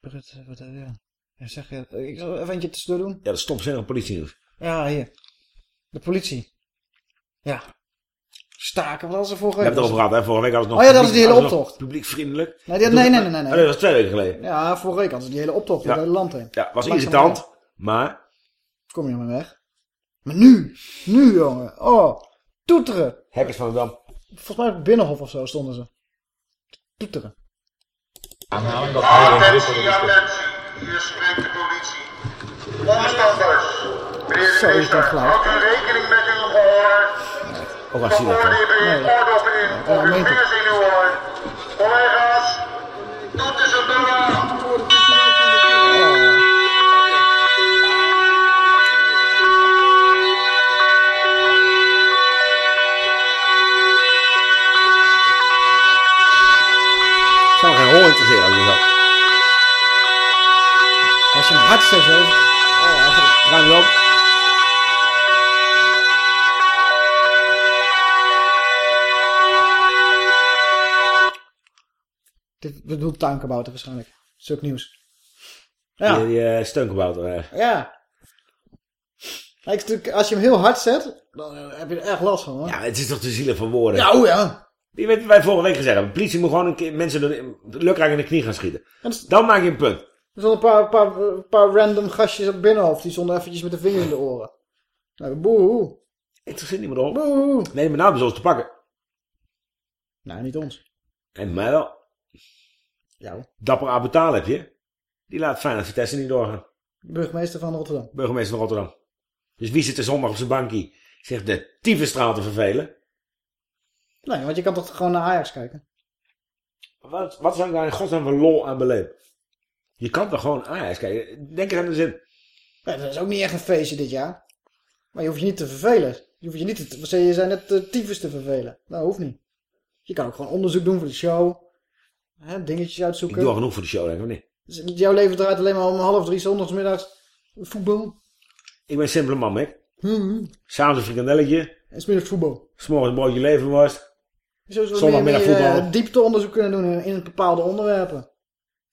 Brut, wat, eh, ja. Ja, zeg je, ik zal even eentje tussendoor doen. Ja, dat stopt zin op politienieuws. Ja, hier. De politie. Ja. Staken, wat was er vorige We week? hebben het erover gehad, hè? Vorige week hadden Oh nog... ja, dat is die hele hadden optocht. Publiekvriendelijk. Nee, die- nee, nee, nee, nee, nee. Oh, dat was twee weken geleden. Ja, vorige week hadden ze die hele optocht door Ja. het hele land heen. Ja, was Langzaam irritant. Maar... Kom je maar weg. Maar nu, nu jongen. Oh, toeteren. Hackers van Dam. Volgens mij op het Binnenhof of zo stonden ze. Toeteren. Aanhouden dat Attentie, attentie. Hier spreekt de politie. Omstanders. Meneer de dat minister, houdt u rekening met uw gehoor. Ook als u hardop in of u vingers in uw oor. Collega's, toeters en bellen. Zet, zo. Oh, eigenlijk. Ruim. Dit bedoelt tuinkabouter waarschijnlijk. Stuk nieuws. Ja. Die, die uh, steunkabouter. eh. Ja. Kijk, als je hem heel hard zet, dan eh, heb je er echt last van. Hoor. Ja, het is toch te zielig van woorden. Ja, oh ja. Die weet wij vorige week gezegd hebben. De politie moet gewoon een keer mensen de, lukraak in de knie gaan schieten. Dan maak je een punt. Er stonden een paar, paar, een paar random gastjes op binnenhof. Die stonden eventjes met de vinger in de oren. Nou, boe. Interesseert niemand op. Boe. Nee, maar nou hebben ze ons te pakken. Nou, niet ons. En mij wel. Jou. Dapper Abu Talib heb je. Die laat Feyenoord Vitesse niet doorgaan. Burgemeester van Rotterdam. Burgemeester van Rotterdam. Dus wie zit er zondag op zijn bankie? Zich de tyfusstraal te vervelen. Nee, want je kan toch gewoon naar Ajax kijken. Wat, wat zou ik daar in godsnaam voor lol aan beleven? Je kan toch gewoon Ajax kijken? Denk eens aan de zin. Ja, dat is ook niet echt een feestje dit jaar. Maar je hoeft je niet te vervelen. Je hoeft je niet te... Je zijn net uh, tyfus te vervelen. Dat hoeft niet. Je kan ook gewoon onderzoek doen voor de show. Hè, dingetjes Ik uitzoeken. doe al genoeg voor de show, denk ik, of niet? Dus jouw leven draait alleen maar om half drie zondagsmiddags. Voetbal. Ik ben een simpele man, Mick. Hmm. S'avonds een frikandelletje. En smiddags voetbal. S'morgens een broodje zo Zondagmiddag meer, meer, voetbal. eh, diepteonderzoek kunnen doen in, in bepaalde onderwerpen.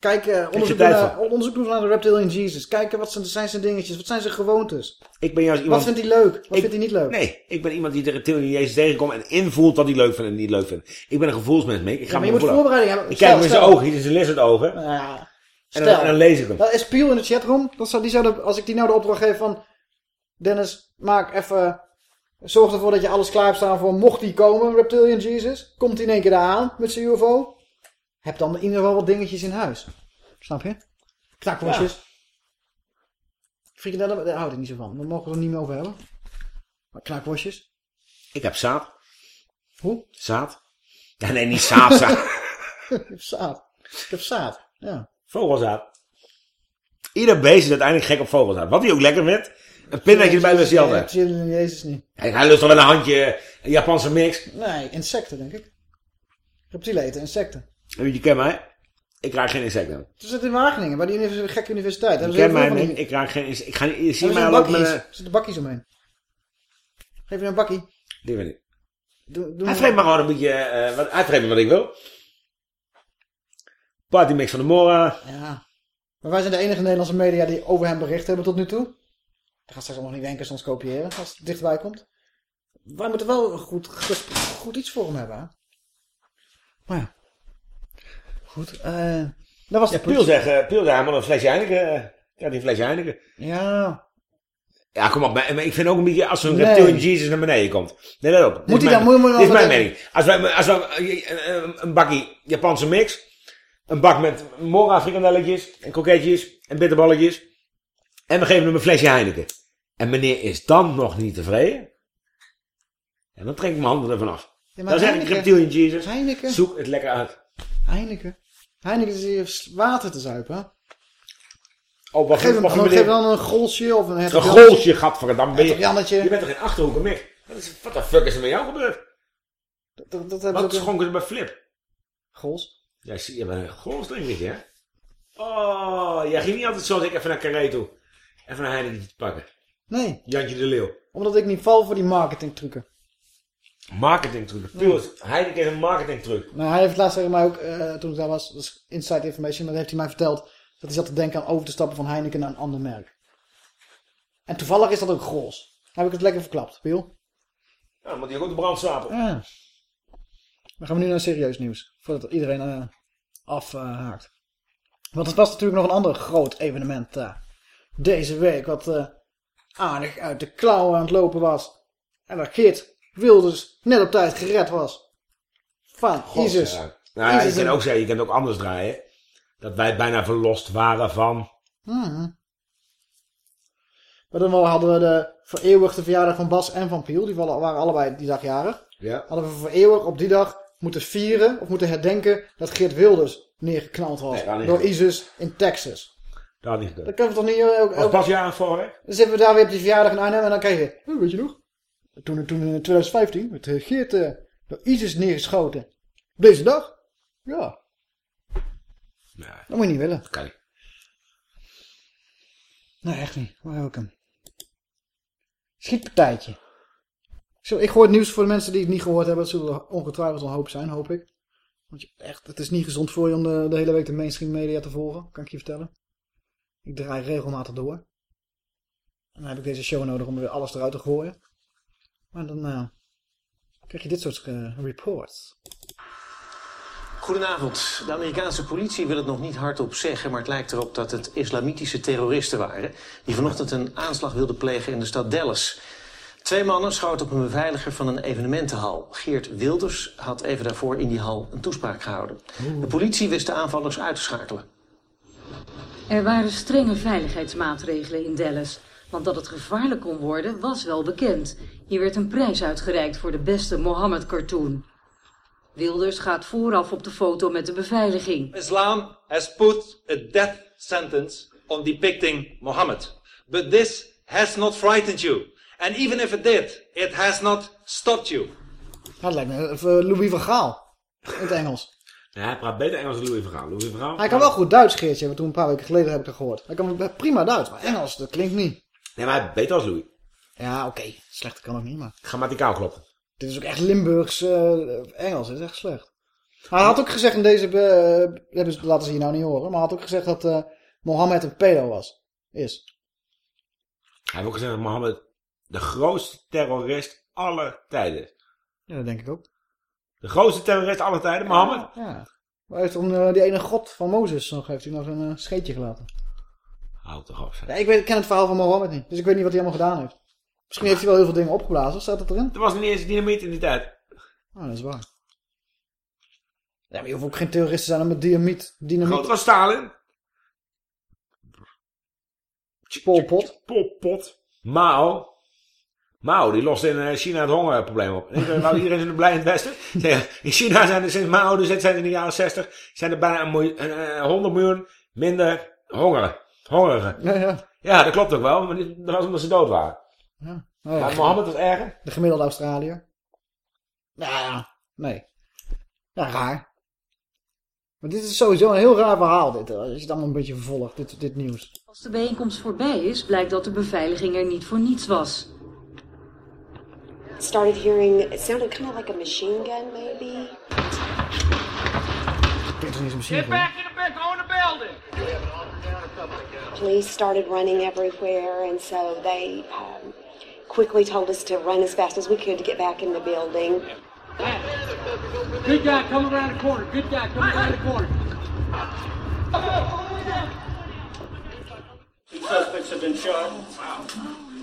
Kijk, eh, onderzoek, naar, onderzoek doen naar de Reptilian Jesus. Kijken, wat zijn, zijn zijn dingetjes? Wat zijn zijn gewoontes? Ik ben juist iemand... Wat vindt hij leuk? Wat Ik- vindt hij niet leuk? Nee, ik ben iemand die de reptielen Jezus tegenkomt en invoelt wat hij leuk vindt en niet leuk vindt. Ik ben een gevoelsmens, Mick. Ik ga Ja, maar je moet voorbereiding hebben. Ik kijk hem in zijn ogen, hier is zijn lizard ogen. Ja, En dan, en dan lees ik hem. Dat is Piel in de chatroom. Dat zou, die zou de- als ik die nou de opdracht geef van... Dennis, maak even... Zorg ervoor dat je alles klaar hebt staan voor... Mocht die komen, Reptilian Jesus. Komt hij in één keer daar aan met zijn UFO. Heb dan in ieder geval wat dingetjes in huis. Snap je? Knakworstjes. Frikandellen, daar houd ik niet zo van. Daar mogen we het er niet meer over hebben. Maar knakworstjes. Ik heb zaad. Hoe? Zaad? Ja, nee, niet zaad, zaad. ik heb zaad. Ik heb zaad. Ja. Vogelzaad. Ieder beest is uiteindelijk gek op vogels uit. Wat hij ook lekker vindt. Een pindaatje erbij lust hij altijd. Chillen Jezus niet. Hij hij lust toch wel een handje een Japanse mix. Nee, insecten denk ik. Reptielen eten insecten. Je kent mij. Ik raak geen insecten. Ze zitten in Wageningen, bij die univers- gekke universiteit. Je kent mij niet. Ik raak geen insecten. Ik ga niet, je ziet mij al ook met. Er zitten bakkies omheen. Geef je een bakkie. Die weet ik. Doe, doe Hij maar gewoon een beetje... eh wat, hij me wat ik wil. Partymix van de Mora. Ja. Maar wij zijn de enige Nederlandse media die over hem bericht hebben tot nu toe. Dat gaat straks allemaal niet denken, soms kopiëren als het dichtbij komt. Wij moeten wel een goed, goed iets voor hem hebben. Hè? Maar ja. Goed. eh dat was Ja, Piel zegt, eh, Piel hij moet een flesje Heineken. eh, Ja, die flesje Heineken. Ja. Ja, kom op. Maar maar ik vind ook een beetje als zo'n Nee. reptiel in Jesus naar beneden komt. Nee, let op. Dit Moet hij dan- moet- moet Dit is mijn mening. Als wij, als wij een, een, bakkie Japanse mix. Een bak met mora frikandelletjes en kroketjes en bitterballetjes. En we geven hem een flesje Heineken. En meneer is dan nog niet tevreden. En dan trek ik mijn handen ervan af. Ja, maar dan zeg ik reptiel in Jesus. Heineken. Zoek het lekker uit. Heineken. Heineken is hier water te zuipen. Oh, wat Geef hem, dan, geef dan een golsje of een Een golsje, gadverdamme. Ben je, je bent toch geen achterhoeken meer? Wat de fuck is er met jou gebeurd? Dat, dat, dat hebben Wat schonken ze bij Flip? Gols. Ja, zie je, een golfdrinkertje, hè? Oh, jij ging niet altijd zoals ik even naar Carré toe. Even een Heineken te pakken. Nee, Jantje de Leeuw. omdat ik niet val voor die marketingtrucken. Marketingtruc. Puur, Heineken is een marketingtruc. Nou, hij heeft laatst tegen mij ook, eh, toen ik daar was, dat is inside information, maar heeft hij mij verteld dat hij zat te denken aan over te stappen van Heineken naar een ander merk. En toevallig is dat ook Grols. Heb ik het lekker verklapt, Piel? Ja, moet hij ook de brand slapen. Ja. Dan gaan we nu naar serieus nieuws, voordat iedereen eh afhaakt. Want het was natuurlijk nog een ander groot evenement eh, deze week, wat eh, aardig uit de klauwen aan het lopen was. En dat Geert Wilders net op tijd gered was. Van ISIS. Ja. Nou, je en- ook zeggen, je kan het ook anders draaien. Dat wij bijna verlost waren van... Mhm. Maar dan hadden we de vereeuwigde verjaardag van Bas en van Piel. Die waren allebei die dag jarig. Ja. Hadden we voor eeuwig op die dag moeten vieren of moeten herdenken dat Geert Wilders neergeknald was. Nee, door. ISIS in Texas. Dat had niet gebeurd. Dat kunnen we toch niet... eh, Ook, Was ook, pas jarig vorige week? dan zitten we daar weer op die verjaardag in Arnhem en dan krijg je... Weet je nog? Toen, toen in 2015 werd eh, Geert eh, door ISIS neergeschoten. Op deze dag? Ja. Nee, Dat moet je niet willen. dat kan niet. Nee, echt niet. Waar heb ik hem? Schietpartijtje. Zo, ik hoor het nieuws voor de mensen die het niet gehoord hebben. Het zullen er ongetwijfeld een hoop zijn, hoop ik. Want je, echt, het is niet gezond voor je om de, de hele week de mainstream media te volgen. Kan ik je vertellen. Ik draai regelmatig door. En dan heb ik deze show nodig om weer alles eruit te gooien. Maar dan eh, krijg je dit soort eh, reports. Goedenavond. De Amerikaanse politie wil het nog niet hardop zeggen... maar het lijkt erop dat het islamitische terroristen waren... die vanochtend een aanslag wilden plegen in de stad Dallas. Twee mannen schoten op een beveiliger van een evenementenhal. Geert Wilders had even daarvoor in die hal een toespraak gehouden. De politie wist de aanvallers uit te schakelen. Er waren strenge veiligheidsmaatregelen in Dallas. Want dat het gevaarlijk kon worden, was wel bekend. Hier werd een prijs uitgereikt voor de beste Mohammed-cartoon. Wilders gaat vooraf op de foto met de beveiliging. Islam has put a death sentence on depicting Muhammad. But this has not frightened you. And even if it did, it has not stopped you. Dat lijkt me even Louis van Gaal. In het Engels. Ja, hij praat beter Engels dan Louis Verhaal. Louis Verhaal. Hij kan wel goed Duits, Geertje. Want toen een paar weken geleden heb ik het gehoord. Hij kan prima Duits, maar Engels, dat klinkt niet. Nee, maar beter als Louis. Ja, oké. Slechter kan ook niet, maar... Grammaticaal klopt. Dit is ook echt Limburgs eh, Engels. Dit is echt slecht. Maar hij had ook gezegd in deze... eh, hebben ze- laten ze hier nou niet horen. Maar hij had ook gezegd dat eh Mohammed een pedo was. Is. Hij heeft ook gezegd dat Mohammed de grootste terrorist aller tijden is. Ja, dat denk ik ook. De grootste terrorist aller tijden, Mohammed. Ja. Maar hij heeft om eh, die ene god van Mozes nog, heeft hij nog een scheetje gelaten. Houd toch op. Ja, ik, weet, ik ken het verhaal van Mohammed niet. Dus ik weet niet wat hij allemaal gedaan heeft. Misschien heeft hij wel heel veel dingen opgeblazen. Staat dat erin? Er was niet eens dynamiet in die tijd. Ah, dat is waar. Ja, maar je hoeft ook geen terrorist te zijn om met dynamiet... dynamiet Groot was Stalin. Pol Pot. Pol Pot. Mao. Mao, die lost in eh, China het hongerprobleem op. Nou, iedereen is er blij in het Westen. In China zijn er sinds Mao, dus het zijn in de jaren 60, zijn er bijna een miljoen, een, eh, 100 miljoen minder hongeren. Hongerige. Ja, ja. Ja, dat klopt ook wel, maar die- dat was omdat ze dood waren. Ja. Nou ja, Maar Mohammed was erger. De gemiddelde Australiër. Nou ja, nee. Ja, raar. Maar dit is sowieso een heel raar verhaal, dit. Als je het allemaal een beetje vervolgt, dit, dit nieuws. Als de bijeenkomst voorbij is, blijkt dat de beveiliging er niet voor niets was. Started hearing, it sounded kind of like a machine gun, maybe. Niet zo misschien Get back in the back on the building. Police started running everywhere, and so they um, quickly told us to run as fast as we could to get back in the building. Good guy, come around the corner. Good guy, come around the corner. Two suspects have been shot.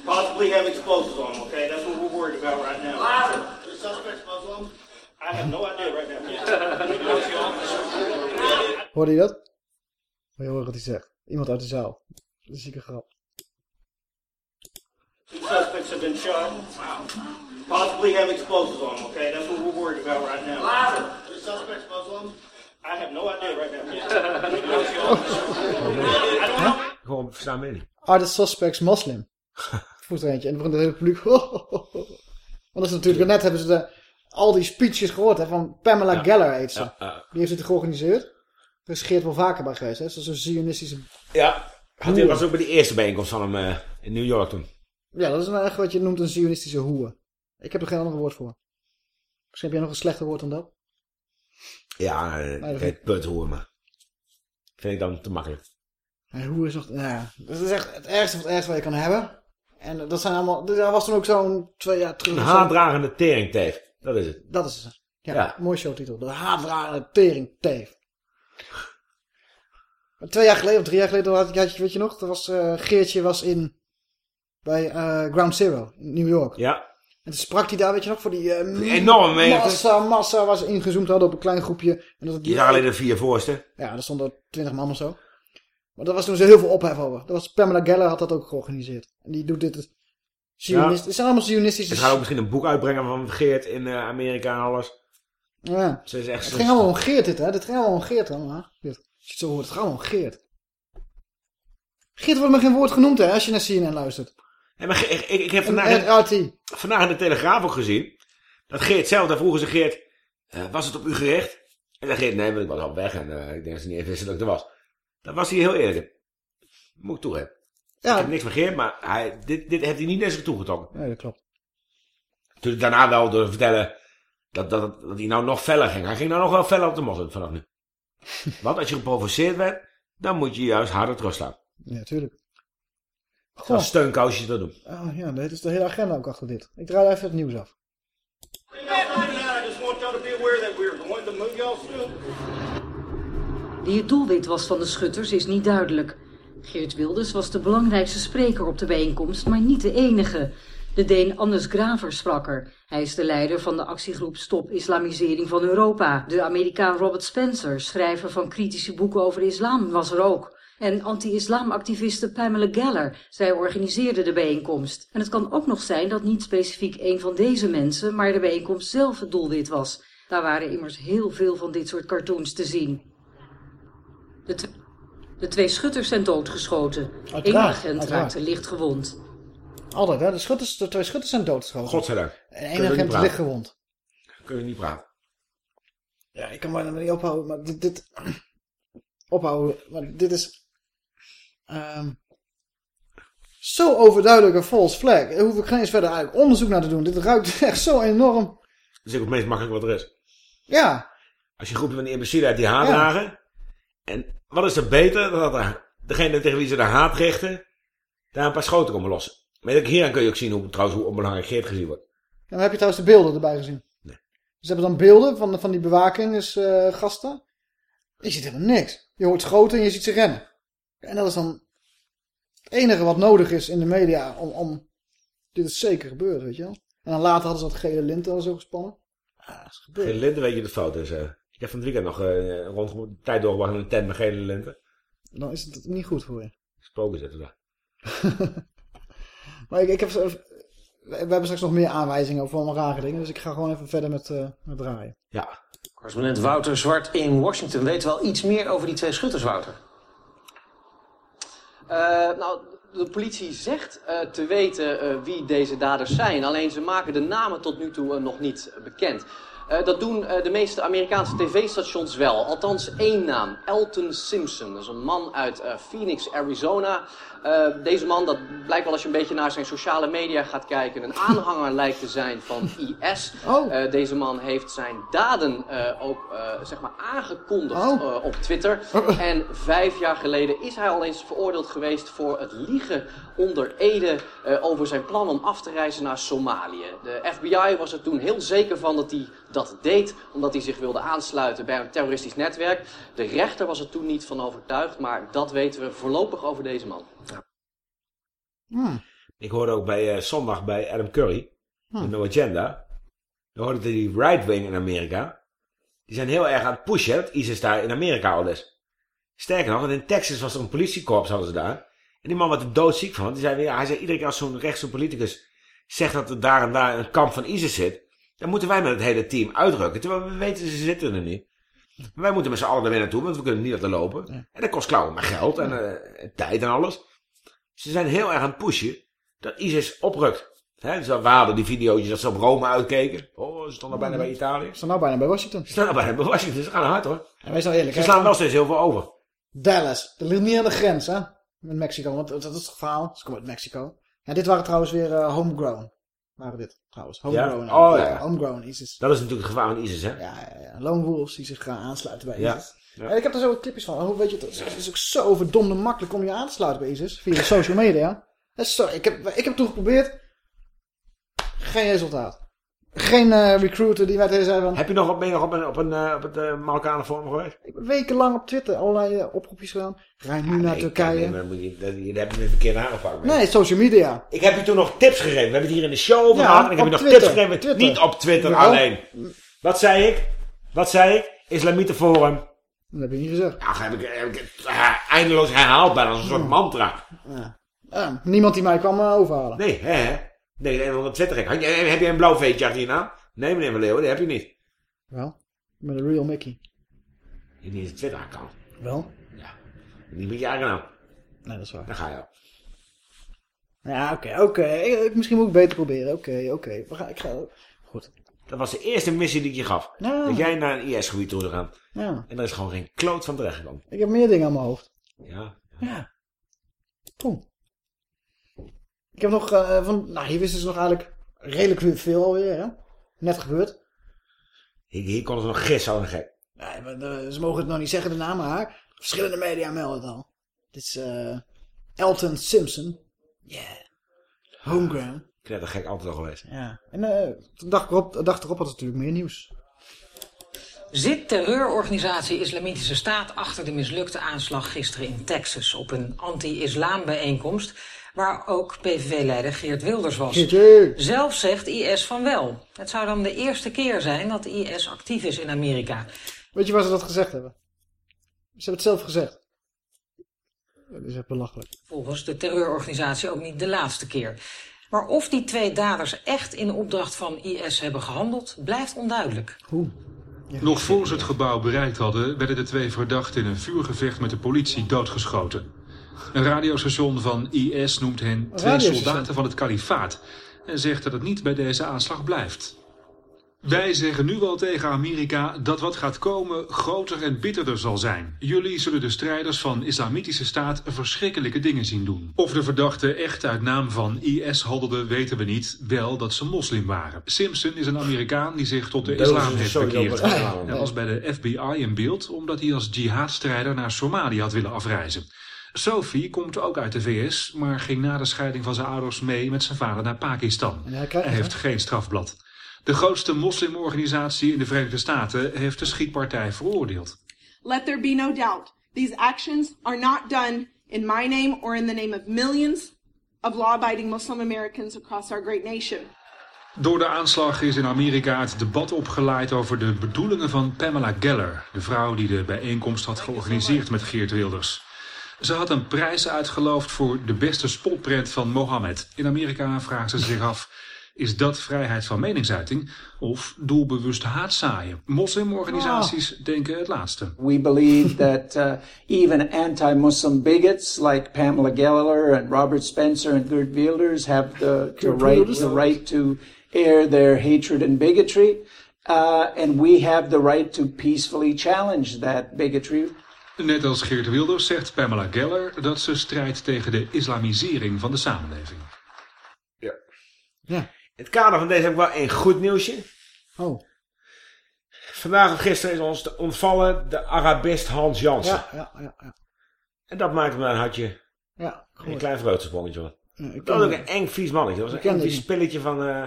Possibly have explosives on them, okay? That's what we're worried about right now. Louder. The suspects Muslim? I have no idea right now. Hoorde je dat? Wil je horen wat hij zegt? Iemand uit de zaal. Dat is een zieke grap. Suspects have been shot. Possibly have explosives on them, okay? That's what we're worried about right now. Louder. The suspects Muslim? I have no idea right now. Gewoon verstaan me niet. Are the suspects Muslim? Voert er eentje. En dan begint het hele publiek. Want dat is natuurlijk, net hebben ze de, al die speeches gehoord hè, van Pamela Geller heet ze. Ja. Die heeft het georganiseerd. Er is Geert wel vaker bij geweest. Hè? Dat zo'n zionistische... Ja, had hij was ook bij die eerste bijeenkomst van hem eh, in New York toen. Ja, dat is nou echt wat je noemt een zionistische hoer. Ik heb er geen ander woord voor. Misschien heb jij nog een slechter woord dan dat? Ja, eh, dat ik heet puthoer, maar vind ik dan te makkelijk. En hoe is nog... Nou ja, dat is echt het ergste van het ergste wat je kan hebben. En dat zijn allemaal... Er was toen ook zo'n twee jaar terug... Een haatdragende teringteef, dat is het. Dat is het. Ja, Ja. mooi showtitel. De haatdragende tering teef. Twee jaar geleden of drie jaar geleden had, had je, weet je nog, dat was, eh, Geertje was in bij eh, Ground Zero in New York. Ja. En toen sprak hij daar, weet je nog, voor die, eh, enorme massa, massa waar ze ingezoomd hadden op een klein groepje. En dat het Die alleen de vier voorste. Ja, er stonden twintig man of zo. Maar daar was toen zo heel veel ophef over. Dat was Pamela Geller had dat ook georganiseerd. En die doet dit. het- Zionist, Het zijn allemaal zionistische... Ze gaan ook misschien een boek uitbrengen van Geert in Amerika en alles. Ja. Ze is echt Het ging allemaal om Geert dit, hè? Dit ging allemaal om Geert dan, hè? Dit. Als je het zo hoort, het gaat allemaal om Geert. Geert wordt maar geen woord genoemd, hè, als je naar CNN luistert. Ja, maar ik, ik, ik heb vandaag, en in, vandaag in de Telegraaf ook gezien. Dat Geert zelf, daar vroegen ze Geert, eh, was het op u gericht? En zei Geert, nee, want ik was al weg en eh, ik denk dat ze niet even wisten dat ik er was. Dat was hij heel eerlijk. Moet ik toegeven. Ja. Ik heb niks van Geert, maar hij, dit, dit heeft hij niet naar zich toegetrokken. Nee, dat klopt. Toen ik daarna wel door vertellen dat, dat, dat hij nou nog feller ging. Hij ging nou nog wel feller op de moslim vanaf nu. Want als je geprovoceerd werd, dan moet je juist harder terugslaan. Ja, tuurlijk. Als steunkousjes dat doen. Oh ja, dit is de hele agenda ook achter dit. Ik draai even het nieuws af. Wie het doelwit was van de schutters is niet duidelijk. Geert Wilders was de belangrijkste spreker op de bijeenkomst, maar niet de enige. De Deen Anders Graver sprak er. Hij is de leider van de actiegroep Stop Islamisering van Europa. De Amerikaan Robert Spencer, schrijver van kritische boeken over islam, was er ook. En anti-islamactiviste Pamela Geller. Zij organiseerde de bijeenkomst. En het kan ook nog zijn dat niet specifiek een van deze mensen, maar de bijeenkomst zelf het doelwit was. Daar waren immers heel veel van dit soort cartoons te zien. De, de twee schutters zijn doodgeschoten. Eén agent raakte licht gewond. Altijd, hè? De, schutters, de twee schutters zijn doodgeschoten. Godzijdank. En één agent licht gewond. Kunnen niet praten. Ja, ik kan bijna niet ophouden, maar dit... dit ophouden, maar dit is... ehm, zo overduidelijk een false flag. Daar hoef ik geen eens verder eigenlijk onderzoek naar te doen. Dit ruikt echt zo enorm. Dat is ook het meest makkelijk wat er is. Ja, Als je groepen van die imbecielen uit die haat dragen. En wat is er beter dan dat de- degene tegen wie ze de haat richten, daar een paar schoten komen lossen. Maar ook hieraan kun je ook zien hoe, trouwens, hoe onbelangrijk Geert gezien wordt. En dan heb je trouwens de beelden erbij gezien. Nee. Ze hebben dan beelden van, van die bewakingsgasten. je ziet helemaal niks. Je hoort schoten en je ziet ze rennen. En dat is dan het enige wat nodig is in de media om, om dit is zeker gebeurd, weet je wel. En dan later hadden ze dat gele linten al zo gespannen. Ah, dat is gebeurd. Gele linten weet je de fout is. eh. ik heb van het weekend nog eh, rond tijd doorgebracht in een tent met gele linten. Dan is het niet goed voor je. Spoken zitten daar. Maar ik, ik heb, we hebben straks nog meer aanwijzingen over allemaal rare dingen. Dus ik ga gewoon even verder met, eh, met draaien. Ja. Correspondent Wouter Zwart in Washington weet wel iets meer over die twee schutters, Wouter. Eh, nou, de politie zegt eh, te weten eh, wie deze daders zijn. Alleen ze maken de namen tot nu toe nog niet bekend. Eh, dat doen eh, de meeste Amerikaanse tv-stations wel. Althans één naam, Elton Simpson. Dat is een man uit eh, Phoenix, Arizona. Eh, deze man, dat blijkt wel als je een beetje naar zijn sociale media gaat kijken, een aanhanger lijkt te zijn van IS. Eh, deze man heeft zijn daden eh, ook eh, zeg maar aangekondigd eh, op Twitter. En vijf jaar geleden is hij al eens veroordeeld geweest voor het liegen onder Ede over zijn plan om af te reizen naar Somalië. De FBI was er toen heel zeker van dat hij dat deed, omdat hij zich wilde aansluiten bij een terroristisch netwerk. De rechter was er toen niet van overtuigd, maar dat weten we voorlopig over deze man. Ik hoorde ook bij eh, zondag bij Adam Curry, de No Agenda. Dan hoorde ik die right wing in Amerika. Die zijn heel erg aan het pushen, dat ISIS daar in Amerika al is. Sterker nog, want in Texas was er een politiekorps hadden ze daar. En die man was er doodziek van. want Die zei, weer, hij zei, iedere keer als zo'n rechtse politicus zegt dat er daar en daar een kamp van ISIS zit, dan moeten wij met het hele team uitrukken. Terwijl we weten, ze zitten er niet. Maar wij moeten met z'n allen er weer naartoe, want we kunnen niet laten lopen. En dat kost klauwen maar geld en eh, tijd en alles. Ze zijn heel erg aan het pushen dat ISIS oprukt. Dus we hadden die video's dat ze op Rome uitkeken. Oh, ze stonden bijna bij Italië. Ze staan nou bijna bij Washington. Ze staan nou bijna bij Washington. Ze gaan hard hoor. En wees nou eerlijk. Ze slaan wel steeds heel veel over. Dallas. Dat ligt niet aan de grens, hè? Met Mexico. Want dat is het verhaal. Ze komen uit Mexico. Ja, dit waren trouwens weer eh, homegrown. Waren dit trouwens. Homegrown. Ja? Oh, ja. Homegrown ISIS. Dat is natuurlijk het gevaar van ISIS, hè? Ja, ja, ja. Lone wolves die zich gaan aansluiten bij. ISIS. Ja. En ik heb er zo wat clipjes van. Hoe weet je het? Het is ook zo verdomde makkelijk om je aan te sluiten bij ISIS. Via de social media. Zo, ik, heb, ik heb het toen geprobeerd. Geen resultaat. Geen eh, recruiter die mij tegen zei van... Heb je nog op, ben je nog op, een, op, een, eh, op het uh, Marokkanen forum geweest? Ik ben wekenlang op Twitter allerlei eh, oproepjes gedaan. Rij nu naar Turkije. Nee, moet je, dat, je, je me verkeerd aangepakt. Nee, social media. Ik heb je toen nog tips gegeven. We hebben het hier in de show Ja, gehad. En ik heb je nog Twitter. tips gegeven. Twitter. Niet op Twitter alleen. Wat zei ik? Wat zei ik? Islamietenforum. Dat heb je niet gezegd. Ja, heb ik, heb ik eh, eindeloos herhaald bijna als een soort mantra. Ja. Ja, niemand die mij kwam eh, overhalen. Nee, hè? hè? Nee, een van Twitter. Heb jij, heb jij een blauw veetje achter je naam? Nee, meneer Van Leeuwen, die heb je niet. Wel, met een real Mickey. Je niet een Twitter-account. Wel? Niet met je eigen naam. Nee, dat is waar. Dan ga je al. Ja, oké, oké. Ik- Misschien moet ik beter proberen. Oké, oké. We gaan- Ik ga... Goed. Dat was de eerste missie die ik je gaf. Ja. Dat jij naar een IS-gebied toe gaan. Ja. En daar is gewoon geen kloot van terechtgekomen. Ik heb meer dingen aan mijn hoofd. Ja. Ja. Cool. Ik heb nog eh, van... Nou, hier wisten ze nog eigenlijk redelijk veel alweer, hè? Net gebeurd. Hier, hier konden ze nog gissen al een gek. Nee, maar de- ze mogen het nog niet zeggen, de naam, maar verschillende media melden het al. Dit is eh, Elton Simpson. Yeah. Homegrown. Ben er gek altijd al geweest. Ja. En eh de dag erop, dag erop had het natuurlijk meer nieuws. Zit terreurorganisatie Islamitische Staat achter de mislukte aanslag gisteren in Texas op een anti-islam bijeenkomst waar ook PVV-leider Geert Wilders was. Zelf zegt IS van wel. Het zou dan de eerste keer zijn dat IS actief is in Amerika. Weet je waar ze dat gezegd hebben? Ze hebben het zelf gezegd. Dat is echt belachelijk. Volgens de terreurorganisatie ook niet de laatste keer. Maar of die twee daders echt in opdracht van IS hebben gehandeld, blijft onduidelijk. Nog voor ze het gebouw bereikt hadden, werden de twee verdachten in een vuurgevecht met de politie doodgeschoten. Een radiostation van IS noemt hen twee soldaten van het kalifaat en zegt dat het niet bij deze aanslag blijft. Wij zeggen nu wel tegen Amerika dat wat gaat komen groter en bitterder zal zijn. Jullie zullen de strijders van Islamitische Staat verschrikkelijke dingen zien doen. Of de verdachten echt uit naam van IS handelden weten we niet, wel dat ze moslim waren. Simpson is een Amerikaan die zich tot de Dat islam heeft bekeerd. Hij was bij de FBI in beeld omdat hij als jihadstrijder naar Somalië had willen afreizen. Sophie komt ook uit de VS, maar ging na de scheiding van zijn ouders mee met zijn vader naar Pakistan. En hij krijgt, Hij hè? heeft geen strafblad. De grootste moslimorganisatie in de Verenigde Staten heeft de schietpartij veroordeeld. Let there be no doubt. These actions are not done in my name or in the name of millions of law abiding Muslim Americans across our great nation. Door de aanslag is in Amerika het debat opgeleid over de bedoelingen van Pamela Geller, de vrouw die de bijeenkomst had georganiseerd met Geert Wilders. Ze had een prijs uitgeloofd voor de beste spotprint van Mohammed. In Amerika vraagt ze zich af, Is dat vrijheid van meningsuiting of doelbewust haatzaaien? Moslimorganisaties denken het laatste. We believe that uh, even anti-Muslim bigots like Pamela Geller and Robert Spencer and Gerd Wilders have the, right Wilders. the right to air their hatred and bigotry, uh, and we have the right to peacefully challenge that bigotry. Net als Geert Wilders zegt Pamela Geller dat ze strijdt tegen de islamisering van de samenleving. Ja. Ja. In het kader van deze heb ik wel een goed nieuwsje. Oh. Vandaag of gisteren is ons te ontvallen de Arabist Hans Jansen. Ja, ja, ja. ja. En dat maakte me een hartje Ja, een klein vreugdesprongetje. hoor. Ja, dat was ook een eng vies mannetje. Dat was Ik een eng vies spilletje van... eh,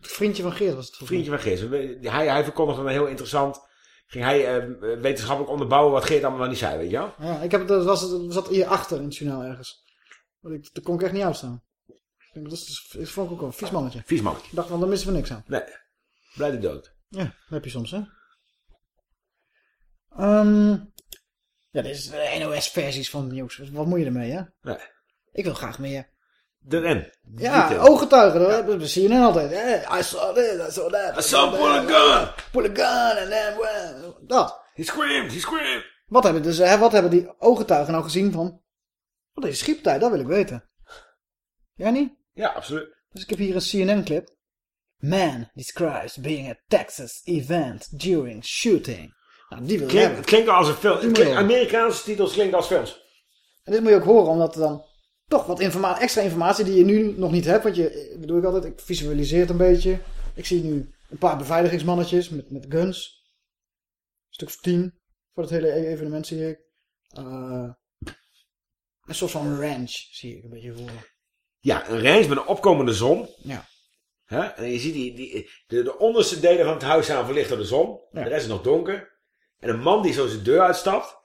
Vriendje van Geert was het vriendje van Geert. Hij, hij verkondigde dan heel interessant. Ging hij eh, wetenschappelijk onderbouwen wat Geert allemaal wel niet zei, weet je wel? Ja, ik heb dat was, dat zat hier achter in het journaal ergens. Ik, daar kon ik echt niet uitstaan. Denk, dat is, dat vond ik ook een vies mannetje. Vies mannetje. Ik dacht, van, daar missen we niks aan. Nee, blij die dood. Ja, dat heb je soms, hè. Ehm ja, dit is de NOS-versies van nieuws. Wat, moet je ermee, hè? Nee. Ik wil graag meer. Erin. Ja, Detail. ooggetuigen, dat hebben we CNN altijd. Eh, I saw this, I saw that. I saw pull a gun. Pull a gun and then... well, Dat. He screamed, he screamed. Wat hebben, dus, hè, wat hebben die ooggetuigen nou gezien van... Wat is schietpartij? Dat wil ik weten. Jij niet? Ja, absoluut. Dus ik heb hier een CNN-clip. Man describes being at Texas event during shooting. Nou, die wil Klink, hebben. het klinkt als een film. Amerikaanse titels klinken als films. En dit moet je ook horen, omdat er dan toch wat informa extra informatie die je nu nog niet hebt. Want je, bedoel ik altijd, ik visualiseer het een beetje. Ik zie nu een paar beveiligingsmannetjes met, met guns. Een stuk of tien voor het hele e- evenement zie ik. Eh, een soort van ranch zie ik een beetje voor. Ja, een range met een opkomende zon. Ja. Hè? En je ziet die, die, de, de onderste delen van het huis staan verlicht door de zon. Ja. De rest is nog donker. En een man die zo zijn deur uitstapt.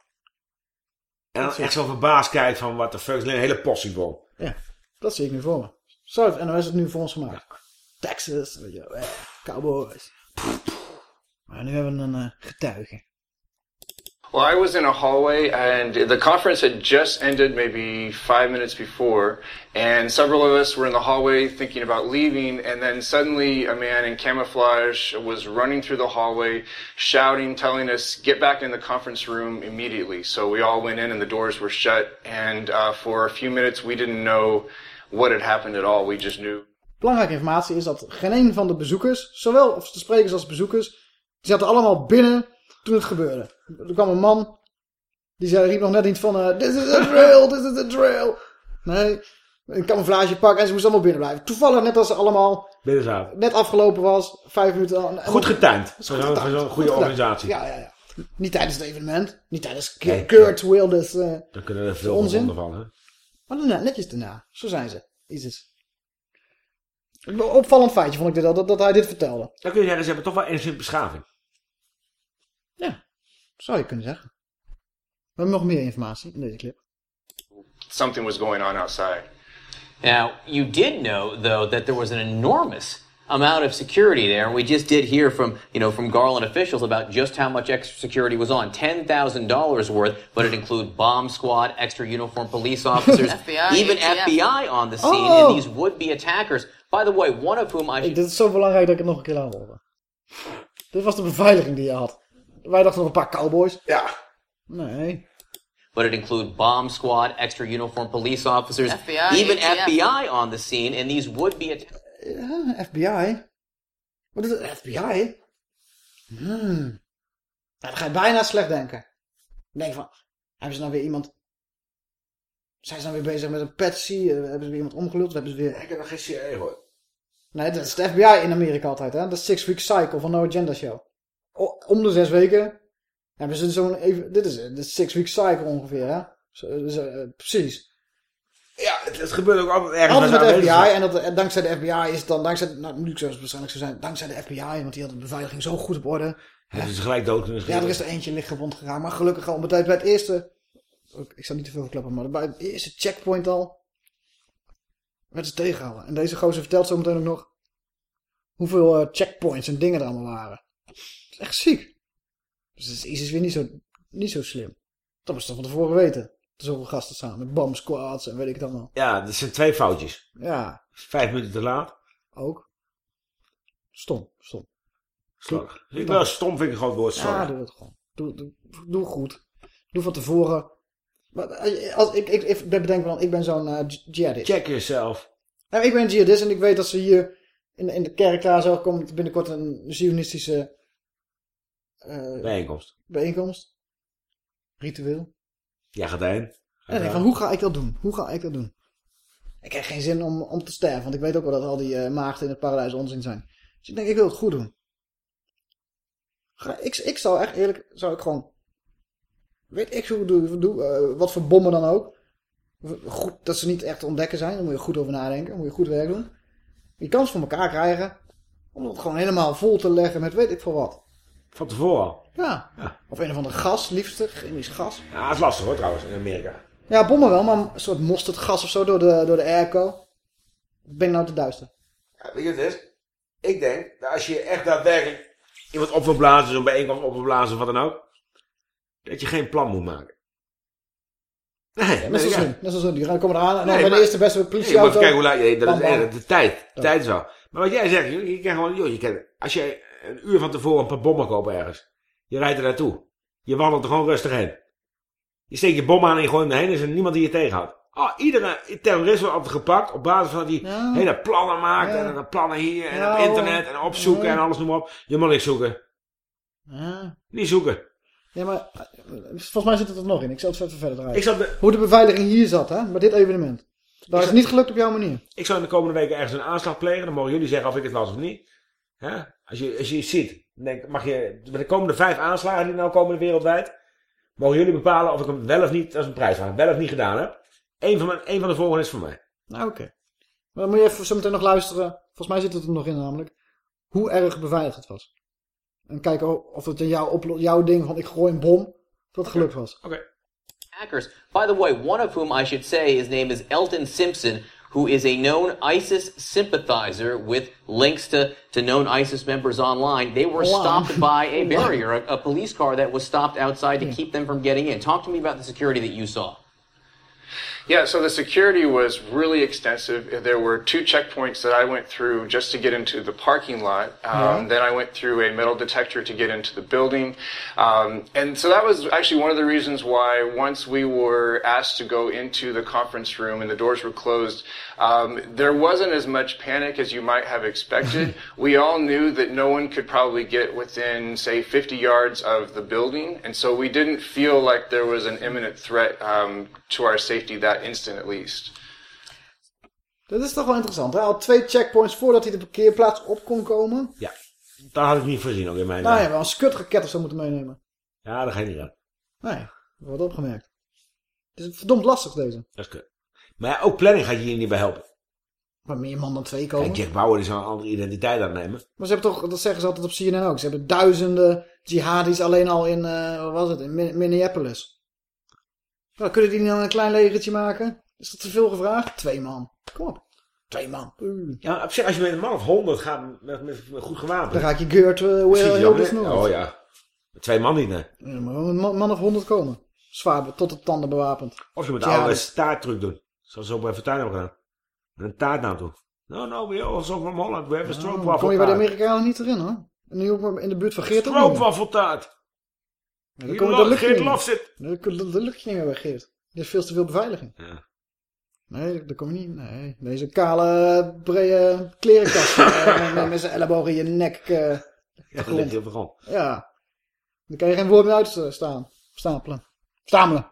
En dan echt zo verbaasd kijkt van wat de fuck is een hele possiebom. Ja, dat zie ik nu voor me. Zo heeft NOS het nu voor ons gemaakt. Texas, weet je, wel, eh, cowboys. Maar nu hebben we een eh, getuige. Well, I was in a hallway, and the conference had just ended maybe five minutes before, and several of us were in the hallway thinking about leaving, and then suddenly a man in camouflage was running through the hallway, shouting, telling us, get back in the conference room immediately. So we all went in, and the doors were shut, and uh, for a few minutes we didn't know what had happened at all. We just knew. Belangrijke informatie is dat geen een van de bezoekers, zowel of de sprekers als bezoekers, die zaten allemaal binnen toen het gebeurde. Er kwam een man, die zei, riep nog net iets van, eh, this is a drill, this is a drill. Nee, een camouflagepak en ze moesten allemaal binnen blijven. Toevallig net als ze allemaal Binnen zaten. net afgelopen was, vijf minuten. Goed getimed. Goed getimed. Goed goede organisatie. Ja, ja, ja. Niet tijdens het evenement. Niet tijdens Nee. Kurt Wilders. eh, Dan kunnen er veel onzin. van. Hè? maar daarna, netjes daarna. Zo zijn ze. Isis. Een Opvallend feitje vond ik dit al, dat, dat hij dit vertelde. Dan kun je zeggen, ze hebben toch wel enigszins beschaving. Zou je kunnen zeggen. We hebben nog meer informatie in deze clip. Something was going on outside. Now, you did know, though, that there was an enormous amount of security there, and we just did hear from, you know, from Garland officials about just how much extra security was on. $10,000 worth, but it included bomb squad, extra uniformed police officers, FBI, even ATF. FBI on the scene, Oh. and these would-be attackers. By the way, one of whom I Hey, dit is zo belangrijk dat ik het nog een keer laat horen. Dit was de beveiliging die je had. Wij dachten nog een paar cowboys. Ja. Nee. But it included bomb squad, extra uniformed police officers, FBI, even ATF. FBI on the scene, and these would-be attackers. Ja, FBI. Wat is het? FBI? Hmm. Dan ga je bijna slecht denken. Dan denk van, hebben ze nou weer iemand... Zijn ze nou weer bezig met een patsy? Eh, Hebben ze weer iemand omgeluld? Hebben ze weer... Ik heb nog geen CIA gehoord. Nee, dat is de FBI in Amerika altijd, hè? De Six Week Cycle van No Agenda Show. Om de zes weken hebben ze zo'n even... Dit is de Six Week Cycle ongeveer, hè? Zo, zo, eh, precies. Ja, het, het gebeurt ook altijd ergens. Altijd met de FBI. En, dat, en dankzij de FBI is het dan... Dankzij, nou, moet ik zo waarschijnlijk zo zijn. Dankzij de FBI, want die had de beveiliging zo goed op orde. Hebben ze gelijk dood kunnen Ja, er is er eentje lichtgewond gegaan. Maar gelukkig al meteen bij het eerste... Ik zal niet te veel verklappen, maar bij het eerste checkpoint al... werd ze tegengehouden. En deze gozer vertelt zo meteen ook nog... hoeveel eh, checkpoints en dingen er allemaal waren. Echt ziek. Dus is ISIS weer niet zo, niet zo slim. Dat was toch van tevoren weten. Er zoveel gasten staan met bomb squads en weet ik het allemaal. Ja, dat zijn twee foutjes. Ja, Vijf minuten te laat. ook. Stom, stom. Slordig. Ik wel stom vind ik een groot woord. Ja, Slordig. doe het gewoon. Doe, doe, doe goed. Doe van tevoren. Maar eh, als, ik, ik, ik bedenk wel, ik ben zo'n eh, jihadist. Check yourself. Ja, ik ben een jihadist en ik weet dat ze hier in, in de kerk daar zo komt binnenkort een zionistische eh, Bijeenkomst. bijeenkomst. Ritueel. Ja, gaat heen. En ik van, hoe ga ik dat doen? Hoe ga ik dat doen? Ik heb geen zin om, om te sterven, want ik weet ook wel dat al die eh, maagden in het paradijs onzin zijn. Dus ik denk, ik wil het goed doen. Ga- Ik, ik zou echt eerlijk, zou ik gewoon, weet ik hoe doe, doe eh, wat voor bommen dan ook. Goed, dat ze niet echt te ontdekken zijn, daar moet je goed over nadenken, daar moet je goed werk doen. Die kans voor elkaar krijgen, om het gewoon helemaal vol te leggen met weet ik veel wat. Van tevoren al. Ja. Of een of ander gas, liefste, chemisch gas. Ja, dat is lastig hoor trouwens in Amerika. Ja, bommen wel, maar een soort mosterdgas of zo door de, door de airco. Ben ik nou te duister? Ja, weet je wat het is? Ik denk dat als je echt daadwerkelijk iemand op wil blazen, zo'n bijeenkomst op wil blazen of wat dan ook, dat je geen plan moet maken. Nee, Net zoals ja. hun. Net zoals hun. Die gaan- komen eraan en dan Nee, bij de eerste beste Nee, politieauto. maar kijk hoe laat je, dat is Bam, bam. de tijd. De tijd is wel. Maar wat jij zegt, je, je kan gewoon, joh, je kan, als je een uur van tevoren een paar bommen koopt ergens, je rijdt er naartoe. Je wandelt er gewoon rustig heen. Je steekt je bom aan en je gooit hem erheen, er is er niemand die je tegenhoudt. Oh, iedere terrorist wordt altijd gepakt op basis van Ja. hele plannen maakt. Ja. En dan plannen hier en Ja, op internet en opzoeken en alles noem maar op. Je moet niks zoeken. Ja. Niet zoeken. Ja, maar eh, volgens mij zit het er nog in. Ik zal het even verder draaien. Ik zal de- Hoe de beveiliging hier zat, hè, bij dit evenement. Dat is niet gelukt op jouw manier. Ik zal in de komende weken ergens een aanslag plegen. Dan mogen jullie zeggen of ik het was of niet. Hè? Als, je, als je iets ziet, dan denk, mag je bij de komende vijf aanslagen die nou komen wereldwijd, mogen jullie bepalen of ik hem wel of niet, is een prijsvraag, wel of niet gedaan heb. Eén van, mijn, één van de volgende is voor mij. Nou, oké. Maar dan moet je even zo meteen nog luisteren. Volgens mij zit het er nog in namelijk. Hoe erg beveiligd het was. En kijken of het in jouw, jouw ding van ik gooi een bom, dat het gelukt was. Oké. Hackers. By the way, one of whom I should say his name is Elton Simpson, who is a known ISIS sympathizer with links to, to known ISIS members online. They were Online. stopped by a barrier, a, a police car that was stopped outside to hmm. keep them from getting in. Talk to me about the security that you saw. Yeah, so the security was really extensive. There were two checkpoints that I went through just to get into the parking lot. Um, Yeah. Then I went through a metal detector to get into the building. Um, and so that was actually one of the reasons why once we were asked to go into the conference room and the doors were closed, um, there wasn't as much panic as you might have expected. we all knew that no one could probably get within, say, 50 yards of the building. And so we didn't feel like there was an imminent threat um, to our safety that instant at least. Dat is toch wel interessant. Hij had twee checkpoints voordat hij de parkeerplaats op kon komen. Ja, dat had ik niet voorzien ook in mijn Nou ja, wel een skutraket of zo moeten meenemen. Ja, dat ga je niet aan. Nee, dat wordt opgemerkt. Het is verdomd lastig deze. Dat is kut. Maar ja, ook planning gaat je hier niet bij helpen. Maar meer man dan twee komen. Kijk, Jack Bauer is een andere identiteit aan het nemen. Maar ze hebben toch, dat zeggen ze altijd op CNN ook. Ze hebben duizenden jihadis alleen al in, eh wat was het, in Min- Minneapolis. Nou, kunnen die niet dan een klein legertje maken? Is dat te veel gevraagd? Twee man. Kom op. Twee man. Ja, op zich, als je met een man of honderd gaat met, met, met goed gewapend. Dan raak je Geurt uh, schiet je heel dus. Oh ja. Twee man niet. Ja, maar een man, man of honderd komen. Zwaar tot de tanden bewapend. Of je moet Jihadis. oude staarttruc doen. Zoals ze ook bij Fortuyn hebben gedaan. Met een taart naartoe. No, no, we also from Holland. We a Ja, stroopwafeltaart. kom je bij de Amerikanen niet erin hoor. En nu ook in de buurt van Geert. Stroopwafeltaart. Ja, dan kom je- Geert dat lukt je Geert niet. Dat, dat, dat je meer bij Geert. Er is veel te veel beveiliging. Ja. Nee, daar kom je niet. Nee, deze kale, brede klerenkast. eh, met, met zijn elleboog in je nek. eh, Ja, dan ligt de grond. ja. Dan kan je geen woord meer uitstaan. Stapelen. Stamelen.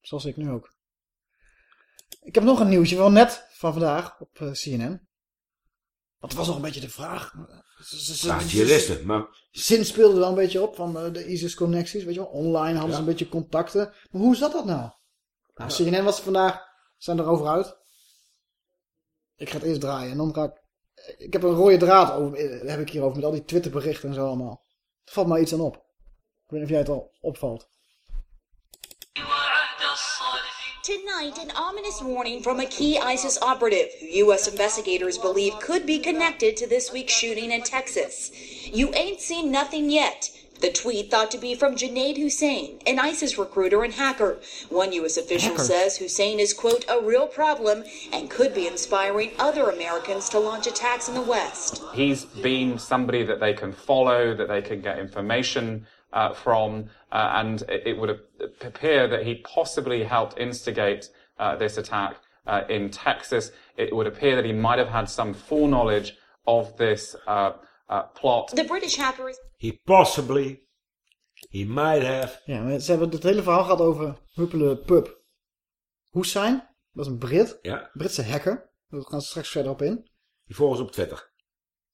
Zoals ik nu ook. Ik heb nog een nieuwtje van net van vandaag op eh, CNN. Want het was nog een beetje de vraag. Ze- juristen, maar... Zin speelde wel een beetje op van eh, de ISIS-connecties. Weet je wel, online hadden ze een beetje contacten. Maar hoe zat dat nou? Nou, CNN was er vandaag, zijn erover uit. Ik ga het eerst draaien en dan ga ik... Ik heb een rode draad over, heb ik hierover met al die Twitterberichten en zo allemaal. Er valt mij iets aan op. Ik weet niet of jij het al opvalt. Tonight, an ominous warning from a key ISIS operative who U.S. investigators believe could be connected to this week's shooting in Texas. You ain't seen nothing yet. The tweet thought to be from Junaid Hussein, an ISIS recruiter and hacker. One U.S. official Hacker. says Hussein is, quote, a real problem and could be inspiring other Americans to launch attacks in the West. He's been somebody that they can follow, that they can get information uh, from, uh, and it, it would appear that he possibly helped instigate uh, this attack uh, in Texas. It would appear that he might have had some foreknowledge of this uh, uh, plot. The British hacker is He possibly, he might have. Ja, maar ze hebben het hele verhaal gehad over Huppele Pup. Hussein, dat is een Brit. Ja. Britse hacker. Daar gaan we straks verder op in. Die volgens op Twitter.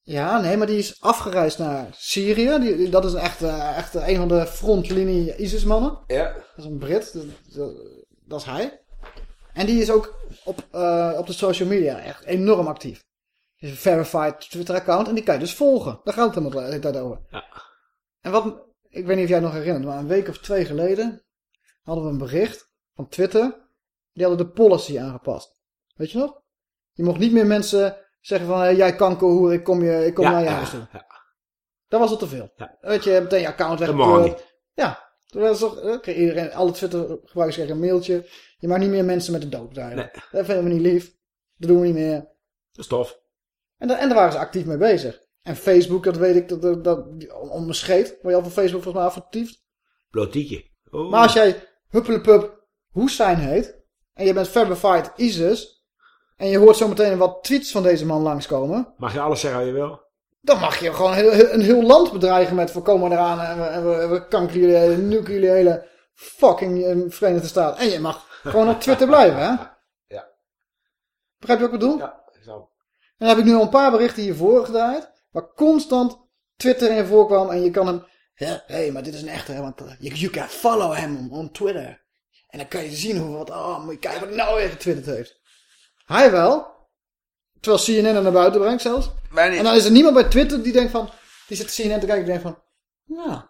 Ja, nee, maar die is afgereisd naar Syrië. Die, die- dat is echt, eh, echt een van de frontlinie ISIS-mannen. Ja. Dat is een Brit. Dat, dat, dat is hij. En die is ook op, eh, op de social media echt enorm actief. Die is een verified Twitter-account en die kan je dus volgen. Daar gaat het helemaal tijd over. Ja. En wat, ik weet niet of jij nog herinnert, maar een week of twee geleden hadden we een bericht van Twitter. Die hadden de policy aangepast. Weet je nog? Je mocht niet meer mensen zeggen van, hey, jij kankerhoer, ik kom, je, ik kom Ja, naar je ja, huis toe. Dat was al te veel. Ja. Weet je, meteen je account Dat weggekeurd. Ja, toen was toch, kreeg iedereen, alle Twitter-gebruikers een mailtje. Je mag niet meer mensen met de dood bedrijven. Dat vinden we niet lief. Dat doen we niet meer. Dat is tof. En, daar- en daar waren ze actief mee bezig. En Facebook, dat weet ik, dat, dat, dat om scheet. Word je al van Facebook volgens mij afgetiefd. Blotietje. Oh. Maar als jij Huppelepup Hussein heet. En je bent verified ISIS. En je hoort zometeen wat tweets van deze man langskomen. Mag je alles zeggen wat je wil? Dan mag je gewoon een heel land bedreigen met we komen eraan en we, en we, en we kankeren jullie, hele- nuken jullie hele fucking eh, Verenigde Staten. En je mag gewoon op Twitter blijven, hè? Ja. Begrijp je wat ik bedoel? Ja, snap. En dan heb ik nu al een paar berichten hiervoor gedraaid. Waar constant Twitter in voorkwam. En je kan hem... Ja, hé, hey, maar dit is een echte, want uh, you, you can follow hem on, on Twitter. En dan kan je zien hoe wat... Oh, moet je kijken wat hij nou weer getwitterd heeft. Hij wel. Terwijl CNN er naar buiten brengt zelfs. Wij niet. En dan is er niemand bij Twitter die denkt van... Die zit CNN te kijken en denkt van... Nou,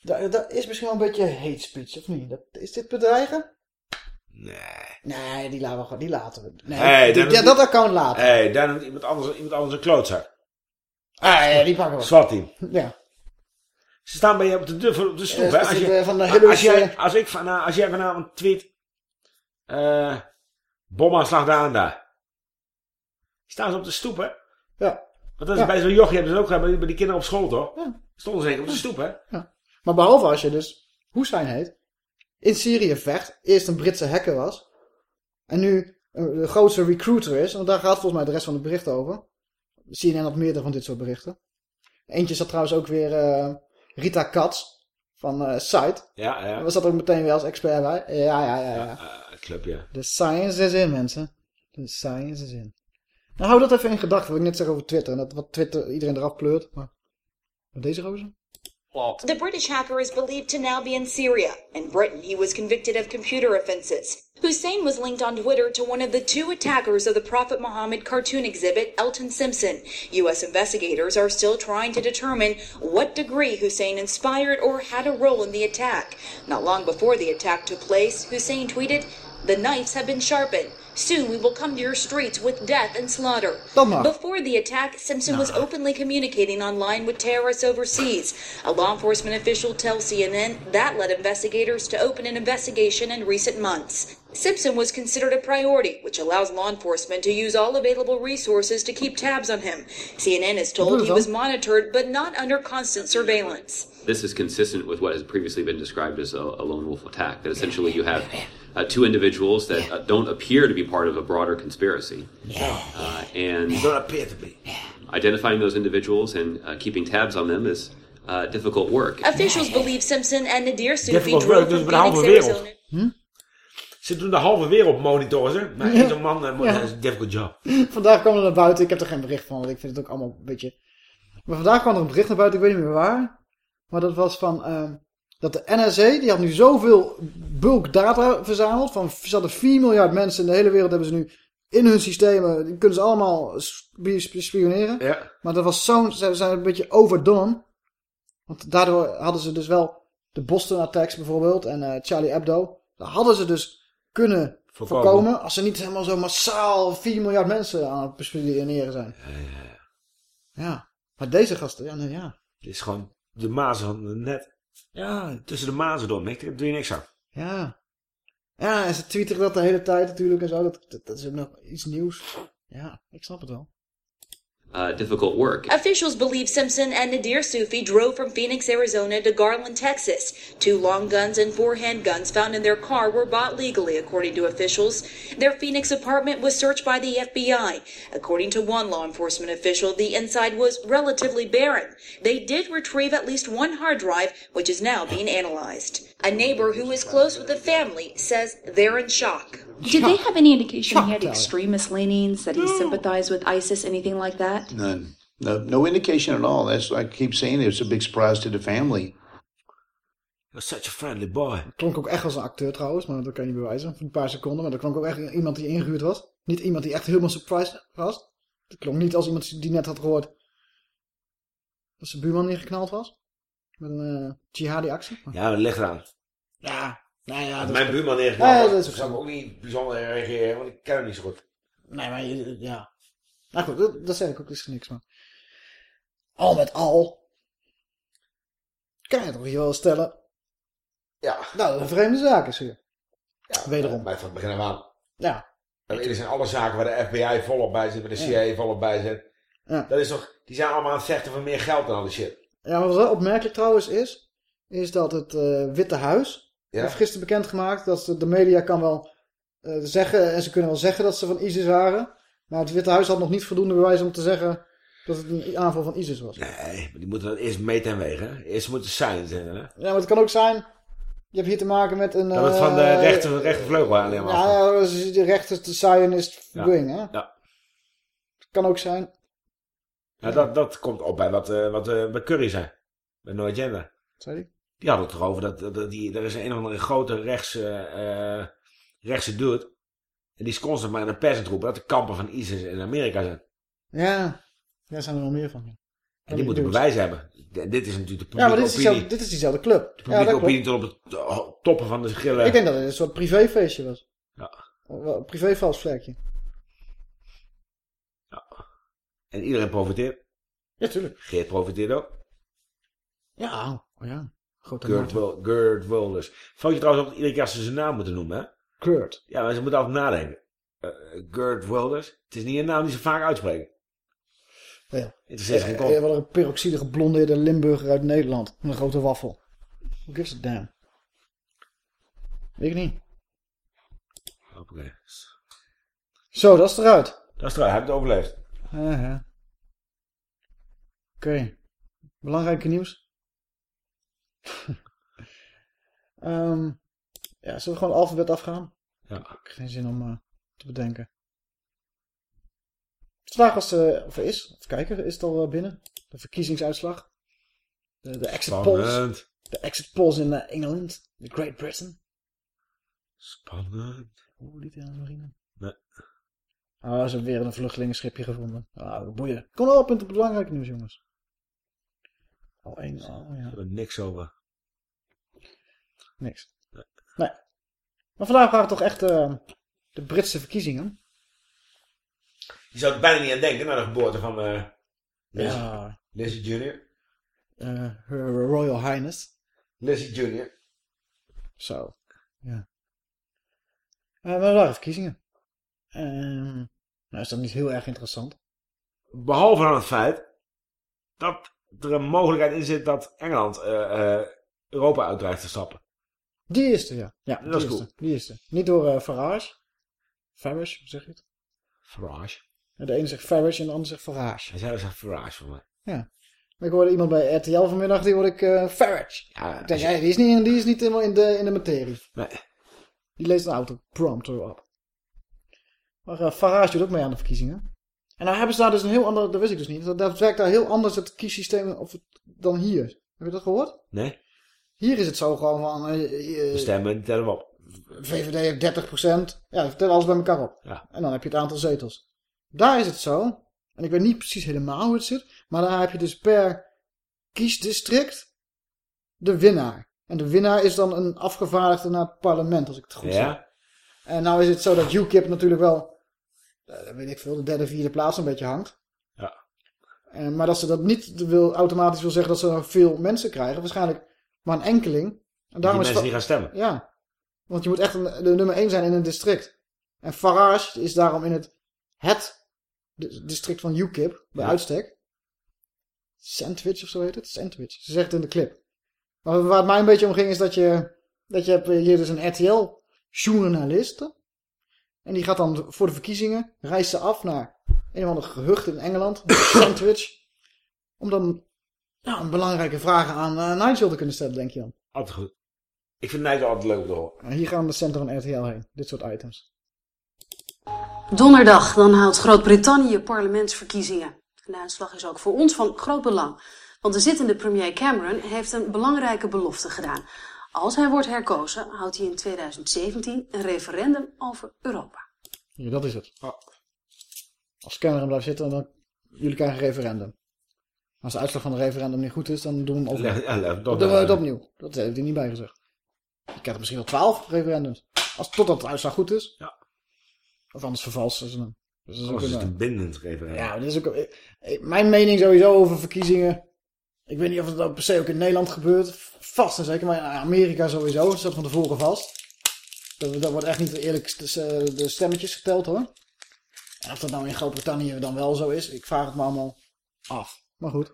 dat, dat is misschien wel een beetje hate speech, of niet? Dat, is dit bedreigen? Nee. Nee, die laten we gewoon... Die laten we. Nee, Hey, die- ja, dat account laten. Hé, daar noemt iemand anders, iemand anders een klootzak. Ah, ja, die pakken we. Zwart team. Ja. Ze staan bij je op de, op de stoep, hè? Als, je, van de als, jij, eh, als, ik van, als jij vanavond tweet... eh bomaanslag daar en daar. Staan ze op de stoep, hè? Ja. Want dat is Ja. bij zo'n jochie hebben ze ook gedaan bij, die kinderen op school, toch? Ja. Stonden ze zeker op de stoep, hè? Ja. Maar behalve als je dus Hussein heet, in Syrië vecht, eerst een Britse hacker was, en nu eh, de grootste recruiter is, want daar gaat volgens mij de rest van het bericht over. CNN had meerdere van dit soort berichten. Eentje zat trouwens ook weer eh, Rita Katz van eh Site. Ja, ja. Daar zat ook meteen weer als expert bij. Ja, ja, ja. ja. Eh, club, ja. De science is in, mensen. De science is in. Nou, hou dat even in gedachten, wat ik net zeg over Twitter. En dat wat Twitter iedereen eraf pleurt. Maar, maar deze rozen? The British hacker is believed to now be in Syria. In Britain, he was convicted of computer offenses. Hussein was linked on Twitter to one of the two attackers of the Prophet Muhammad cartoon exhibit, Elton Simpson. U.S. investigators are still trying to determine what degree Hussein inspired or had a role in the attack. Not long before the attack took place, Hussein tweeted, The knives have been sharpened. Soon we will come to your streets with death and slaughter. Dat. Before the attack, Simpson was openly communicating online with terrorists overseas. A law enforcement official tells CNN that led investigators to open an investigation in recent months. Simpson was considered a priority, which allows law enforcement to use all available resources to keep tabs on him. CNN is told he was monitored but not under constant surveillance. This is consistent with what has previously been described as a, a lone wolf attack. That essentially you have uh, two individuals that uh, don't appear to be part of a broader conspiracy, uh, and don't appear to be. Identifying those individuals and uh, keeping tabs on them is uh, difficult work. Officials believe Simpson and Nadir Sufi Difficult work, dus de halve wereld. Arizona. Ze doen de halve wereld monitoren? Maar Ja. zo'n man, eh, Ja. dat is een difficult job. Vandaag kwam er naar buiten, ik heb er geen bericht van, want ik vind het ook allemaal een beetje... Maar vandaag kwam er een bericht naar buiten, ik weet niet meer waar. Maar dat was van, ehm, dat de NSA, die had nu zoveel bulk data verzameld. Van, ze hadden 4 miljard mensen in de hele wereld, hebben ze nu in hun systemen, die kunnen ze allemaal sp- sp- spioneren. Ja. Maar dat was zo'n, ze zijn een beetje overdone. Want daardoor hadden ze dus wel de Boston attacks bijvoorbeeld en eh, Charlie Hebdo. Daar hadden ze dus kunnen Voorkomen. voorkomen. als ze niet helemaal zo massaal 4 miljard mensen aan het bespioneren zijn. Ja, Maar deze gasten, ja, nee, ja. Dit is gewoon de mazen van het net. Ja, tussen de mazen door. Daar doe je niks aan. Ja. Ja, en ze twitteren dat de hele tijd natuurlijk en zo. Dat, dat, dat is ook nog iets nieuws. Ja, ik snap het wel. Uh, difficult work. Officials believe Simpson and Nadir Sufi drove from Phoenix, Arizona to Garland, Texas. Two long guns and four handguns found in their car were bought legally, according to officials. Their Phoenix apartment was searched by the FBI. According to one law enforcement official, the inside was relatively barren. They did retrieve at least one hard drive, which is now being analyzed. A neighbor who is close with the family says they're in shock. Did they have any indication he had extremist leanings, that he sympathized with ISIS, anything like that? None. No, no indication at all. That's I keep saying it's a big surprise to the family. You're such a friendly boy. Klonk ook echt als een acteur trouwens, maar dat kan je niet bewijzen. Voor een paar seconden, maar dat klonk ook echt iemand die ingehuurd was. Niet iemand die echt helemaal surprised was. Het klonk niet als iemand die net had gehoord dat zijn buurman neergeknald was. Met een eh jihadi actie. Ja, ligt eraan. Ja, nou ja. Mijn buurman Nee, neergeknald. dat is Ik ook zou niet bijzonder reageren, want ik ken hem niet zo goed. Nee, maar ja. Nou goed, dat, dat zeg ik ook, is niks. Maar al met al kan je toch hier wel stellen. Ja. Nou, dat een vreemde zaak is hier. Ja, Wederom. Bij van het begin af aan. Ja. Er zijn alle zaken waar de FBI volop bij zit, waar de CIA volop bij zit. Ja. Dat is toch, die zijn allemaal aan het vechten voor meer geld en al die shit. Ja, wat wel opmerkelijk trouwens is, is dat het eh, Witte Huis Ja. heeft gisteren bekendgemaakt dat ze- de media kan wel eh, zeggen, en ze kunnen wel zeggen dat ze van ISIS waren, maar het Witte Huis had nog niet voldoende bewijs om te zeggen dat het een aanval van ISIS was. Nee, maar die moeten dat eerst meten en wegen. Eerst moeten signs zijn. Hè? Ja, maar het kan ook zijn, je hebt hier te maken met een... Dat het van de eh, rechter, rechtervleugel alleen maar. Ja, de rechter de Zionist Ja. wing, hè? Ja. Kan ook zijn. Ja, dat, dat komt op bij wat, eh, wat eh, bij Curry zei. Bij No Agenda. Zei die? Hadden het erover dat, dat, die, er is een of andere grote rechtse, eh rechtse dude. En die is constant maar in een pers aan het roepen dat de kampen van ISIS in Amerika zijn. Ja, daar zijn er nog meer van. ja. En die moeten bewijs hebben. Dit is natuurlijk de Ja, maar publieke dit is, opinie. diezelfde, dit is diezelfde club. De Ja, publieke opinie tot op het eh, toppen van de schillen. Ik denk dat het een soort privéfeestje was. Ja. Wel, Een privévalsvlekje. En iedereen profiteert. Ja, tuurlijk. Geert profiteert ook. Ja, oh ja. Grote Gert. Wil, Gert Wilders. Valt je trouwens op dat iedere keer als ze zijn naam moeten noemen, hè? Kurt. Ja, maar ze moeten altijd nadenken. Eh Gert Wilders. Het is niet een naam die ze vaak uitspreken. Ja. Interesseert geen Eh, kont. eh, Wat een peroxide geblondeerde Limburger uit Nederland. Met een grote waffel. Who gives a damn? Weet ik niet. Hoppakee. Zo, dat is eruit. Dat is eruit. Hij heeft het overleefd. Ja, ja. Oké. Belangrijke nieuws. Ehm, ja, zullen we gewoon het alfabet afgaan? Ja. Ik heb geen zin om eh, te bedenken. Vandaag was, eh of is, even kijken, is het al eh, binnen? De verkiezingsuitslag. De, de exit polls. Spannend. De exit polls in Engeland. De Great Britain. Spannend. Hoe liet hij aan marine? Nee. Oh, ze hebben weer een vluchtelingenschipje gevonden. Ah, boeien. Kom op, punt op het belangrijke nieuws, jongens. Al één, oh We ja. hebben niks over. Niks. Nee. Maar vandaag waren toch echt eh, de Britse verkiezingen. Je zou er bijna niet aan denken na de geboorte van Lizzie, Ja. Lizzie Jr. Eh, Her Royal Highness. Lizzie Jr. Zo. Ja. Eh, maar er waren verkiezingen. Ehm, nou is dat niet heel erg interessant. Behalve dan het feit dat er een mogelijkheid in zit dat Engeland eh, eh, Europa uitdreigt te stappen. Die is er, ja. Ja, Dat is die cool. er. Die is er. Niet door eh, Farage. Farage, hoe zeg je het? Farage. De ene zegt Farage en de ander zegt Farage. Hij zei is Farage voor mij. Ja. Maar ik hoorde iemand bij RTL vanmiddag, die hoorde ik Farage. Ja, ik denk, hey, die is niet, in- die is niet helemaal in de, in de materie. Nee. Die leest een auto prompter op. Maar eh, Farage doet ook mee aan de verkiezingen. En nou hebben ze daar dus een heel ander, dat wist ik dus niet. Dat, dat werkt daar heel anders het kiessysteem of het, dan hier. Heb je dat gehoord? Nee? Hier is het zo gewoon van... We eh, stemmen, tellen we op. VVD heeft 30%. Ja, vertel alles bij elkaar op. Ja. En dan heb je het aantal zetels. Daar is het zo. En ik weet niet precies helemaal hoe het zit. Maar daar heb je dus per kiesdistrict de winnaar. En de winnaar is dan een afgevaardigde naar het parlement, als ik het goed Ja. zeg. En nou is het zo dat UKIP natuurlijk wel, eh, weet ik veel, de derde, vierde plaats een beetje hangt. Ja. En, maar dat ze dat niet wil, automatisch wil zeggen dat ze nog veel mensen krijgen. Waarschijnlijk maar een enkeling. En Die is mensen die gaan stemmen. Ja, want je moet echt een, de nummer 1 zijn in een district. En Farage is daarom in het, het di- district van UKIP, bij Ja. uitstek. Sandwich of zo heet het? Sandwich. Ze zegt het in de clip. Maar waar het mij een beetje om ging is dat je, dat je hebt hier dus een RTL-journaliste. En die gaat dan voor de verkiezingen, reist ze af naar een of ander gehucht in Engeland, Sandwich. Om dan nou, belangrijke vragen aan eh, Nigel te kunnen stellen, denk je dan. Altijd goed. Ik vind Nigel altijd leuk om te horen. En hier gaan de centen van RTL heen. Dit soort items. Donderdag dan houdt Groot-Brittannië parlementsverkiezingen. En de uitslag is ook voor ons van groot belang. Want de zittende premier Cameron heeft een belangrijke belofte gedaan. Als hij wordt herkozen, houdt hij in 2017 een referendum over Europa. Hier, dat is het. Als Cameron blijft zitten, dan jullie krijgen een referendum. Als de uitslag van het referendum niet goed is, dan doen we opnieuw. Ja, dat- doen we het opnieuw. Dat heeft hij niet bijgezegd. Je krijgt misschien wel twaalf referendums. Als, totdat de uitslag goed is. Ja. Of anders vervalsen ze hem. Dus dat is ook is het een- een bindend referendum. Ja, dat is ook, eh, eh, mijn mening sowieso over verkiezingen. Ik weet niet of het ook per se ook in Nederland gebeurt. Vast en zeker, maar in Amerika sowieso. Dat staat van tevoren vast. Dat, dat wordt echt niet eerlijk de, de stemmetjes geteld hoor. En of dat nou in Groot-Brittannië dan wel zo is, ik vraag het me allemaal af. Maar goed.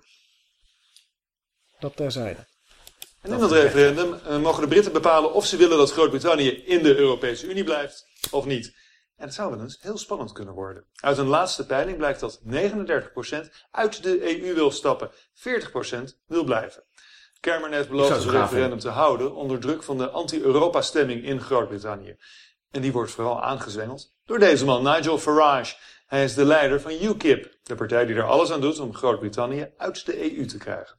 Dat terzijde. En in dat referendum eh, mogen de Britten bepalen of ze willen dat Groot-Brittannië in de Europese Unie blijft of niet. En het zou wel eens heel spannend kunnen worden. Uit een laatste peiling blijkt dat 39% uit de EU wil stappen, 40% wil blijven. Cameron heeft beloofd zou het referendum te houden onder druk van de anti-Europa-stemming in Groot-Brittannië. En die wordt vooral aangezwengeld door deze man, Nigel Farage. Hij is de leider van UKIP, de partij die er alles aan doet om Groot-Brittannië uit de EU te krijgen.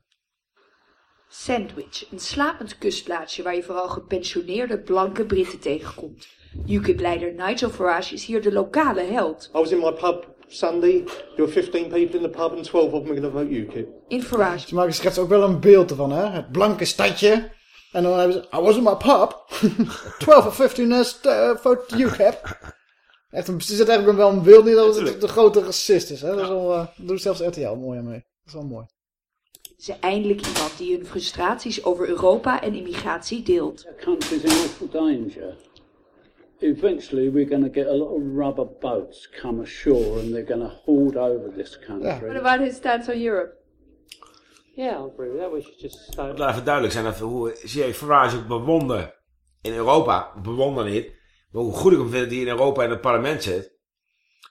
Sandwich, een slapend kustplaatsje waar je vooral gepensioneerde blanke Britten tegenkomt. UKIP-leider Nigel Farage is hier de lokale held. I was in my pub Sunday. There were 15 people in the pub and 12 of them are going to vote UKIP. In Farage Ze maken schetsen ook wel een beeld ervan, hè? Het blanke stadje. En dan hebben ze, I was in my pub. 12 of 15 is uh, vote UCAP. Echt een, ze zet eigenlijk wel een beeld neer dat het de grote racist is, hè? Dat, is wel, eh, dat doet zelfs RTL mooi aan mee. Dat is wel mooi. is eindelijk iemand die hun frustraties over Europa en immigratie deelt. country's in awful danger. Eventually, we're going to get a lot of rubber boats come ashore and they're going to hoard over this country. What about his stance on Europe? Yeah, I agree with that. We should just. Laat even duidelijk zijn dat hoe zie Farage ook bewonder in Europa. Bewonder niet. Maar hoe goed ik hem vind dat hij in Europa in het parlement zit.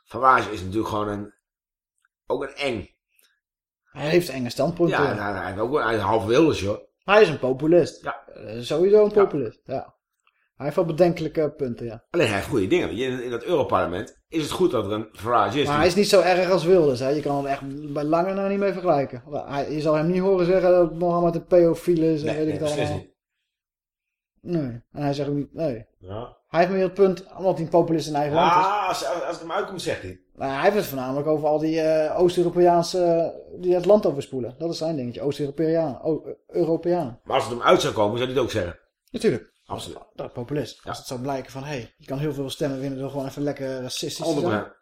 Farage is natuurlijk gewoon een... Ook een eng. Hij heeft enge standpunten. Ja, hij, hij, heeft ook, hij is half wilders, joh. Hij is een populist. Ja. Eh, sowieso een populist, ja. Hij heeft wel bedenkelijke punten, ja. Alleen hij heeft goede dingen. In, in dat Europarlement is het goed dat er een Farage is. Maar hij is niet zo erg als Wilders, hè. Je kan het echt bij lange na niet mee vergelijken. Hij, je zal hem niet horen zeggen dat Mohammed een pedofiel is en Nee, weet ik nee, allemaal. Nee. En hij zegt ook niet, nee. Ja. Hij heeft meer het punt, omdat hij een populist in eigen land is. Ah, als, als het hem uitkomt, zegt hij. Maar hij heeft het voornamelijk over al die eh, Oost-Europeaanse eh, die het land overspoelen. Dat is zijn dingetje, Oost-Europeanen. Europeanen. Maar als het hem uit zou komen, zou hij het ook zeggen. Natuurlijk. Absoluut. Dat is populist. Als het zou blijken van, hé, hey, je kan heel veel stemmen winnen door gewoon even lekker racistisch te zijn. 100%.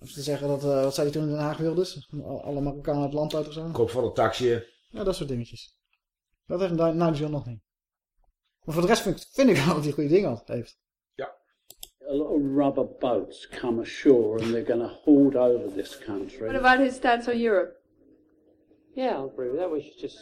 Of te zeggen dat, eh, wat zei hij toen in Den Haag wilde? Alle Marokkanen het land uit of zo. Kop van de taxi. Ja, dat soort dingetjes. Dat heeft Nigel nog niet. Maar voor de rest vind ik, vind ik wel dat hij goede dingen altijd heeft. A lot of rubber boats come ashore and they're going to hoard over this country. What about his stance on Europe? Yeah, I agree with that. We should just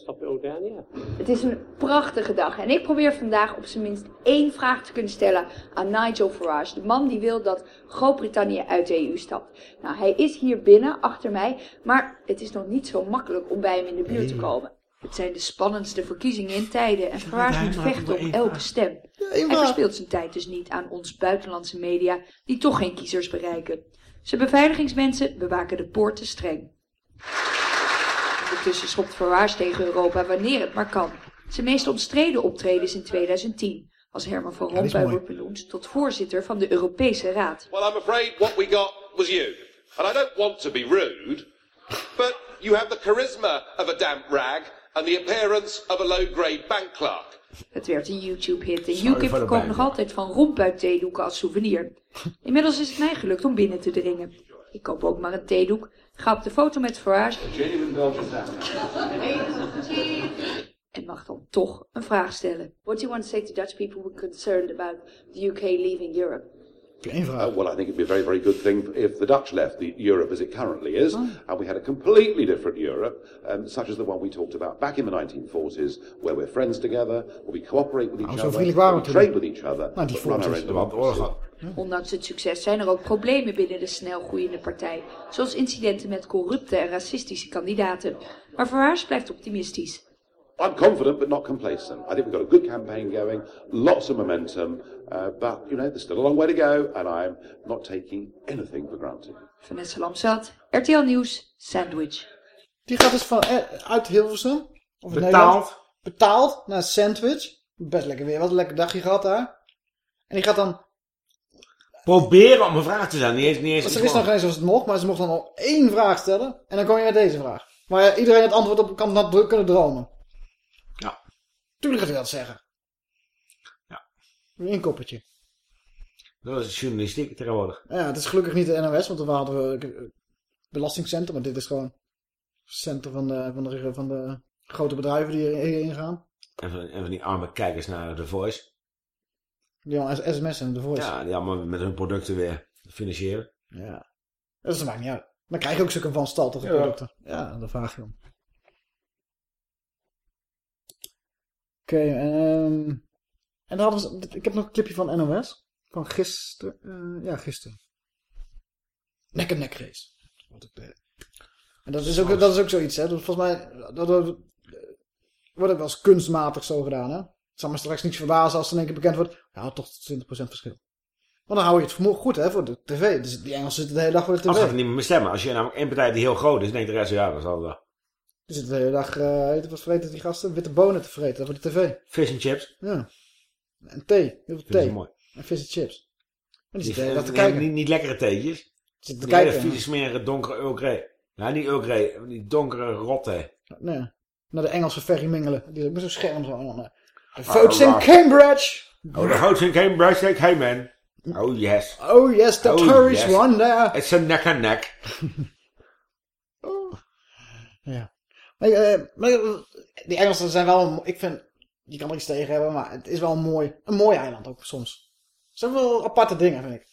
stop it all down. Het is een prachtige dag en ik probeer vandaag op zijn minst één vraag te kunnen stellen aan Nigel Farage, de man die wil dat Groot-Brittannië uit de EU stapt. Nou, hij is hier binnen, achter mij, maar het is nog niet zo makkelijk om bij hem in de buurt te komen. Het zijn de spannendste verkiezingen in tijden en Farage moet vechten om elke stem. Hij verspeelt zijn tijd dus niet aan ons buitenlandse media, die toch geen kiezers bereiken. Zijn beveiligingsmensen bewaken de poorten streng. Ondertussen schopt Farage tegen Europa wanneer het maar kan. Zijn meest omstreden optreden is in 2010, als Herman van Rompuy wordt benoemd tot voorzitter van de Europese Raad. Well, I'm afraid what we got was you. And I don't want to be rude, but you have the charisma of a damp rag and the appearance of a low-grade bank clerk. Het werd een YouTube-hit en UKIP verkoopt nog altijd van Rompuy theedoeken als souvenir. Inmiddels is het mij gelukt om binnen te dringen. Ik koop ook maar een theedoek, ga op de foto met Farage En mag dan toch een vraag stellen. What do you want to say to Dutch people who are concerned about the UK leaving Europe? Uh, well, I think it'd be a very, very good thing if the Dutch left the Europe as it currently is, and we had a completely different Europe, um, such as the one we talked about back in the 1940s, where we're friends together, where we cooperate with each Nou, other, we we trade with each other, Nou, die run our 40s. own democracy. Ondanks het succes zijn er ook problemen binnen de snel groeiende partij, zoals incidenten met corrupte en racistische kandidaten. Maar Verhaars blijft optimistisch. I'm confident but not complacent. I think we've got a good campaign going, lots of momentum, uh, but, you know, there's still a long way to go, and I'm not taking anything for granted. Vanessa Lamzat, RTL Nieuws, Sandwich. Die gaat dus van, eh, uit Hilversum. Of Betaald. Nederland, betaald naar Sandwich. Best lekker weer. Wat een lekker dagje gehad daar. En die gaat dan... Proberen om een vraag te stellen. Niet eens, niet eens iets wist nog geen eens of het mocht, maar ze mocht dan al één vraag stellen. En dan kom je met deze vraag. Waar iedereen het antwoord op kan dat kunnen dromen. Ja. Tuurlijk gaat hij dat zeggen. Ja. Een koppertje. Dat is journalistiek tegenwoordig. Ja, het is gelukkig niet de NOS, want we hadden we eh, belastingcentrum. Maar dit is gewoon het centrum van de, van de, van de grote bedrijven die hierin gaan. En van, en van die arme kijkers naar The Voice. Die allemaal sms en de voice. Ja, die allemaal met hun producten weer financieren. Ja. Dat maakt niet uit. Dan krijg je ook zulke wanstaltige Ja. producten. Ja, daar vraag je om. Oké, ehm en dan hadden ze, ik heb nog een clipje van NOS. Van gisteren, eh, ja gisteren. Nek en nek race. Wat ik deed. En dat is ook, dat is ook zoiets, hè. Dat, volgens mij, dat, dat, wordt ook wel eens kunstmatig zo gedaan, hè. Zal me straks niets verbazen als er één keer bekend wordt. Ja, toch 20% verschil. Maar dan hou je het vermogen goed, hè, voor de tv. Dus die Engelsen zitten de hele dag voor de Als gaat tv. niet meer bestemmen. Als je namelijk één partij die heel groot is, denkt de rest, ja, dat zal wel. Die zitten de hele dag, eh je wat vreten die gasten? Witte bonen te vreten voor de tv. Fish and chips. Ja. En thee. Heel veel thee. mooi. En vis en chips. En die Die, zitten de hele dag te kijken. Niet, niet lekkere theetjes. Zitten te Die hele kijken. vieze, smerige, donkere Earl Grey. Ja, niet Earl Grey. Die donkere rotte. Nee. Naar de Engelse ferry mingelen. Die is ook met zo'n scherm zo. De votes in. Cambridge. Oh, de votes in Cambridge. Think, hey man. Oh yes. Oh yes, the Oh, tourists yes. won there. It's a neck and neck. Ja. Maar, eh, maar die Engelsen zijn wel, een- ik vind, je kan er iets tegen hebben, maar het is wel een mooi, een mooi eiland ook soms. Het zijn wel aparte dingen, vind ik.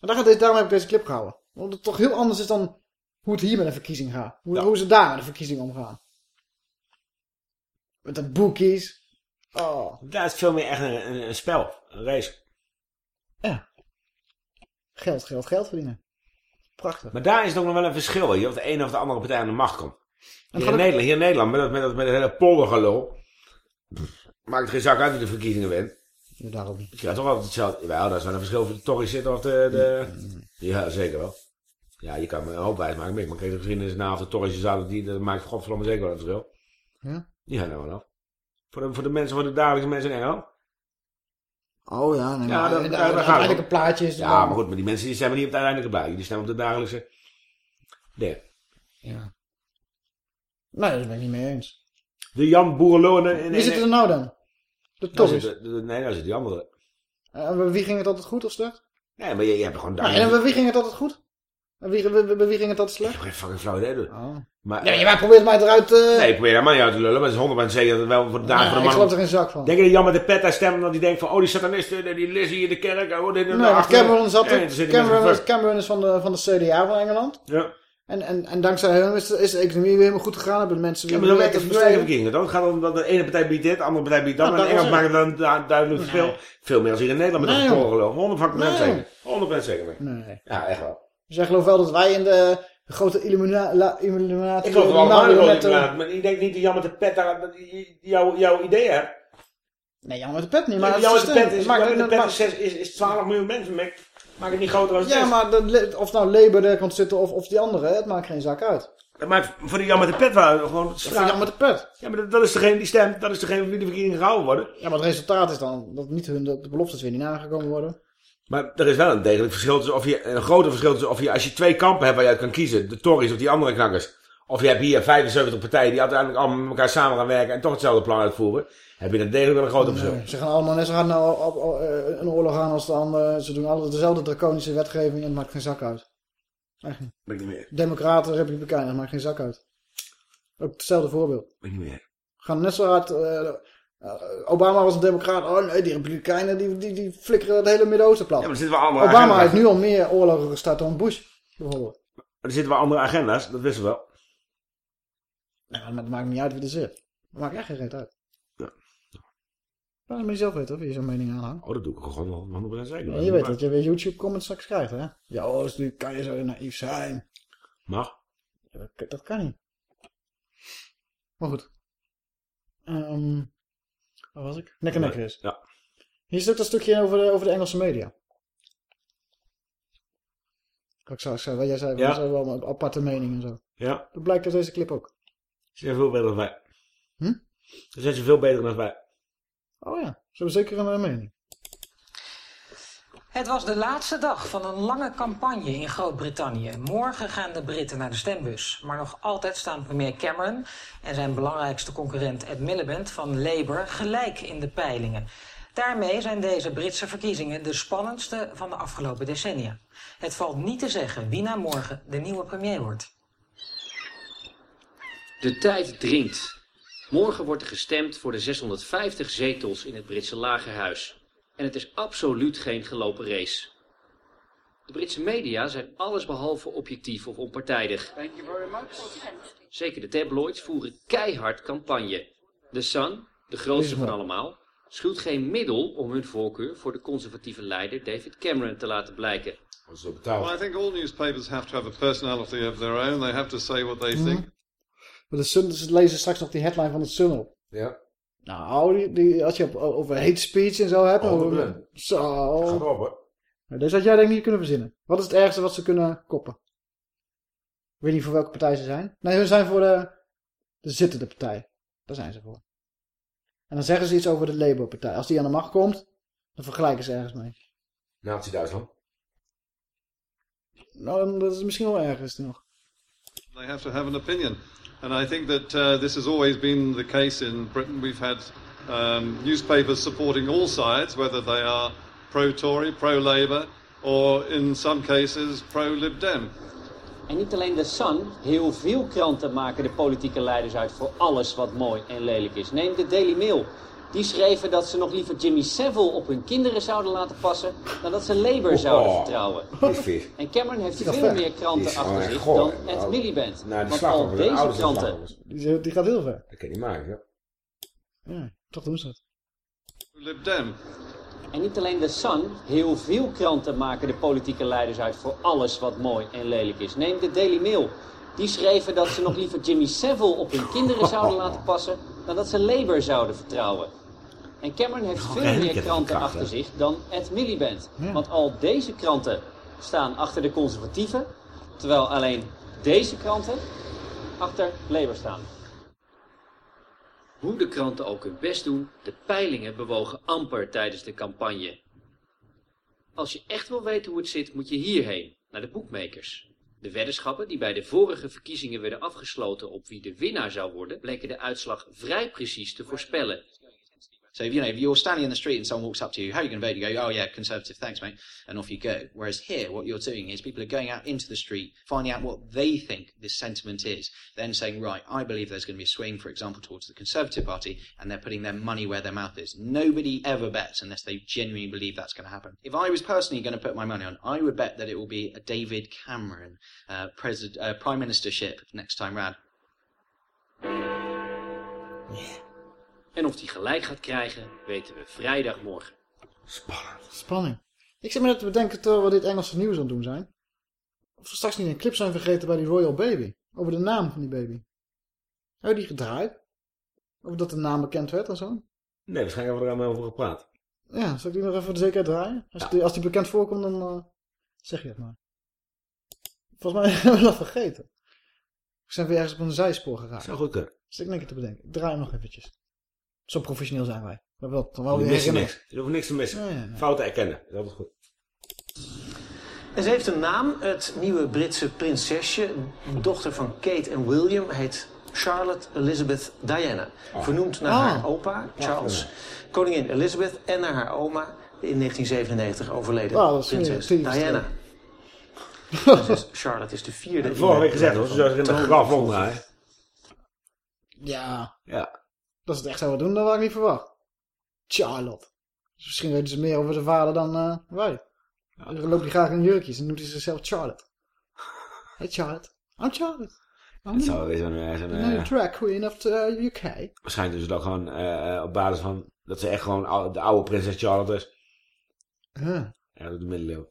En daar gaat deze, daarom heb ik deze clip gehouden. Omdat het toch heel anders is dan hoe het hier met een verkiezing gaat. Hoe, hoe ze daar met een verkiezing omgaan. Met de bookies. Oh. Daar is veel meer echt een, een, een spel. Een race. Geld, geld, geld verdienen. Prachtig. Maar daar is het ook nog wel een verschil. Weet je, of de ene of de andere partij aan de macht komt. Hier in, ook- Nederland, hier in Nederland, met dat, met dat, met dat hele poldergelul. Maakt het geen zak uit wie de verkiezingen wint. Ja, daarom. Je krijgt toch altijd hetzelfde. Wel, dat is wel een verschil of de Tories zitten of de... de... Ja, zeker wel. Ja, je kan me een hoop wijs maken. Maar ik kreeg de geschiedenis na of de Tories zouden die... Dat maakt godverdomme zeker wel een verschil. Ja? Die gaan er wel af. Voor de, voor de mensen, voor de dagelijkse mensen in Engeland. Oh ja, nee, Ja, daar- daar we. uiteindelijke plaatje is... Ja, maar goed, maar die mensen die stemmen niet op het uiteindelijke plaatje. Die stemmen op de dagelijkse dingen. Ja. Nee, dat ben ik niet mee eens. De Jan in Wie zitten er nou dan? De Daar zit de- Nee, daar zit die andere. Eh, En bij wie ging het altijd goed of slecht? Nee, maar je, je hebt gewoon Nou, en bij wie ging het altijd goed? En wie, bij wie ging het altijd slecht? geen fucking flauw idee. dus. Maar, Nee, jij probeert mij eruit... eh Nee, ik probeer helemaal niet uit te lullen, maar het is 100% zeker dat het wel voor de dagen van de ik man... geloof er geen zak van. Denk je dat Jan met de pet daar stemt omdat hij denkt van... Oh, die satanisten, die Lizzie in de kerk... Oh, dit en Nee, Cameron, zat er, er Cameron, is, Cameron is van de, van de CDA van Engeland. Ja. En, en, en dankzij hem is de, is de economie weer helemaal goed gegaan. Hebben mensen Ja, weer maar dan werkt het te verkiezingen. toch? Het gaat om dat de ene partij biedt dit, de andere partij biedt dat. Nou, dat Engeland maken dan du- duidelijk verschil. Veel meer als hier in Nederland met Nee, een joh. geloof. 100% Nee. zeker. 100% zeker. Nee. Ja, echt wel. Dus jij gelooft wel dat wij in de grote Illumina la- Illuminati... Ik geloof wel allemaal marionetten- inderdaad. Maar ik denk niet dat Jan met de pet daar die- jouw, idee hebt. Nee, Jan met de pet niet. Maar Jan met de pet is, maakt- de pet maakt- is, is, is 12 miljoen mensen. Maak, maak het niet groter als het Ja, is. maar de, of nou Labour er kan zitten of, of die andere, het maakt geen zak uit. Dat maakt voor die Jan met de pet wel gewoon... Vind Jan met de pet. Ja, maar dat, dat is degene die stemt. Dat is degene voor wie de verkiezingen gehouden worden. Ja, maar het resultaat is dan dat niet hun de, de beloftes weer niet nagekomen worden. Maar er is wel een degelijk verschil tussen of je, een groter verschil tussen of je, als je twee kampen hebt waar je uit kan kiezen, de Tories of die andere knakkers, of je hebt hier 75 partijen die uiteindelijk allemaal met elkaar samen gaan werken en toch hetzelfde plan uitvoeren, heb je dan degelijk wel een groter verschil. Nee, ze gaan allemaal net zo hard nou op, op, eh, een oorlog aan als de andere. Ze doen alle dezelfde draconische wetgeving en het maakt geen zak uit. Echt niet. Ben ik niet meer. Democraten, republikeinen, het maakt geen zak uit. Ook hetzelfde voorbeeld. Ben ik niet meer. gaan net zo hard... eh, Obama was een democraat. Oh nee, die republikeinen die, die, die flikkeren het hele Midden-Oosten plat. Ja, maar er zitten wel andere Obama agenda's. heeft nu al meer oorlogen gestart dan Bush, bijvoorbeeld. Er zitten wel andere agenda's, dat wisten we wel. Nou, maar het maakt niet uit wie er zit. Dat maakt echt geen reet uit. Ja. Dat moet je zelf weten of je zo'n mening aanhangt. Oh, dat doe ik gewoon wel 100% zeker. Ja, je weet dat je weer YouTube comments straks krijgt, hè? Ja, oh, dus nu kan je zo naïef zijn. Mag. Ja, dat, dat kan niet. Maar goed. Ehm waar was ik? Nek en nek. Ja. Hier is ook dat stukje over de, over de Engelse media. Ik zou zeggen, jij zei, Ja. wel een aparte mening en zo. Ja. Dat blijkt uit deze clip ook. Ze zijn veel beter dan wij. Hm? Ze zijn veel beter dan wij. Oh ja, ze hebben zeker een mening. Het was de laatste dag van een lange campagne in Groot-Brittannië. Morgen gaan de Britten naar de stembus. Maar nog altijd staan premier Cameron en zijn belangrijkste concurrent Ed Miliband van Labour gelijk in de peilingen. Daarmee zijn deze Britse verkiezingen de spannendste van de afgelopen decennia. Het valt niet te zeggen wie na morgen de nieuwe premier wordt. De tijd dringt. Morgen wordt er gestemd voor de 650 zetels in het Britse lagerhuis. En het is absoluut geen gelopen race. De Britse media zijn allesbehalve objectief of onpartijdig. Thank you very much. Zeker de tabloids voeren keihard campagne. The Sun, de grootste van allemaal, schuwt geen middel om hun voorkeur voor de conservatieve leider David Cameron te laten blijken. Well, I think all newspapers have to have a personality of their own. They have to say what they Mhm. think. Maar de Sun, ze lezen straks nog die headline van het Sun op. Ja. Nou, die, die, als je op, over hate speech en zo hebt. Oh, over- zo. Gaat erop, hoor. Deze had jij denk ik niet kunnen verzinnen. Wat is het ergste wat ze kunnen koppen? Ik weet niet voor welke partij ze zijn. Nee, hun zijn voor de, de zittende partij. Daar zijn ze voor. En dan zeggen ze iets over de Labour-partij. Als die aan de macht komt, dan vergelijken ze ergens mee. Nazi-Duitsland. Nou, dan- dat is misschien wel erg, is het nog. They have to have an opinion. And I think that uh, this has always been the case in Britain. We've had um, newspapers supporting all sides, whether they are pro-Tory, pro-Labour, or in some cases pro-Lib Dem. En niet alleen de Sun, heel veel kranten maken de politieke leiders uit voor alles wat mooi en lelijk is. Neem de Daily Mail. Die schreven dat ze nog liever Jimmy Savile op hun kinderen zouden laten passen dan dat ze Labour zouden Oh, vertrouwen. die. En Cameron heeft Die veel ver. meer Die kranten is achter zich dan Ed Miliband. Nou, de Want al deze kranten. Die, die gaat heel ver. Dat kan je niet maken, ja. Ja, toch doen ze. Lib Dem. En niet alleen de Sun, heel veel kranten maken de politieke leiders uit voor alles wat mooi en lelijk is. Neem de Daily Mail. Die schreven dat ze nog liever Jimmy Savile op hun kinderen zouden laten passen dan dat ze Labour zouden vertrouwen. En Cameron heeft veel meer kranten kracht, achter zich dan Ed Miliband. Ja. Want al deze kranten staan achter de conservatieven, terwijl alleen deze kranten achter Labour staan. Hoe de kranten ook hun best doen, de peilingen bewogen amper tijdens de campagne. Als je echt wil weten hoe het zit, moet je hierheen, naar de boekmakers. De weddenschappen die bij de vorige verkiezingen werden afgesloten op wie de winnaar zou worden, bleken de uitslag vrij precies te voorspellen. So, you know, if you're standing in the street and someone walks up to you, how are you going to vote? You go, oh yeah, Conservative, thanks mate, and off you go. Whereas here, what you're doing is people are going out into the street, finding out what they think this sentiment is, then saying, right, I believe there's going to be a swing, for example, towards the Conservative Party, and they're putting their money where their mouth is. Nobody ever bets unless they genuinely believe that's going to happen. If I was personally going to put my money on, I would bet that it will be a David Cameron uh, president, uh, prime ministership next time round. En of die gelijk gaat krijgen, weten we vrijdagmorgen. Spanning. Ik zit me net te bedenken terwijl we dit Engelse nieuws aan het doen zijn. Of we straks niet een clip zijn vergeten bij die Royal Baby. Over de naam van die baby. Heb je die gedraaid? Of dat de naam bekend werd en zo? Nee, waarschijnlijk hebben we er allemaal over gepraat. Ja, zal ik die nog even voor de zekerheid draaien? Als, die, als die bekend voorkomt, dan eh, zeg je het maar. Volgens mij hebben we dat vergeten. We zijn weer ergens op een zijspoor geraakt. Zou goed kunnen. Zit ik niks te bedenken. Ik draai hem nog eventjes. Zo professioneel zijn wij. We hebben dat dan wel Je weer niks. Je hoeft niks te missen. Fouten erkennen. Dat is altijd goed. En ze heeft een naam, het nieuwe Britse prinsesje, dochter van Kate en William, heet Charlotte Elizabeth Diana. Vernoemd naar Ah. haar opa, Charles, koningin Elizabeth, en naar haar oma, de in 1997 overleden Ah, prinses weer- Diana. Prinses Charlotte is de vierde. in Vorige week gezegd hoor. Ze zou zich in de graf omdraaien. Ja. Ja. Dat ze het echt zouden doen, dat had ik niet verwacht. Charlotte. Dus misschien weten ze meer over zijn vader dan eh, wij. Dan loopt hij graag in jurkjes en noemt hij zichzelf Charlotte. Hey Charlotte. I'm Charlotte. Het zou weer zo'n... the eh, drag queen of the UK. waarschijnlijk doen ze dat gewoon op basis van... Dat ze echt gewoon de oude prinses Charlotte is. Huh. Ja, dat de middeleeuwen.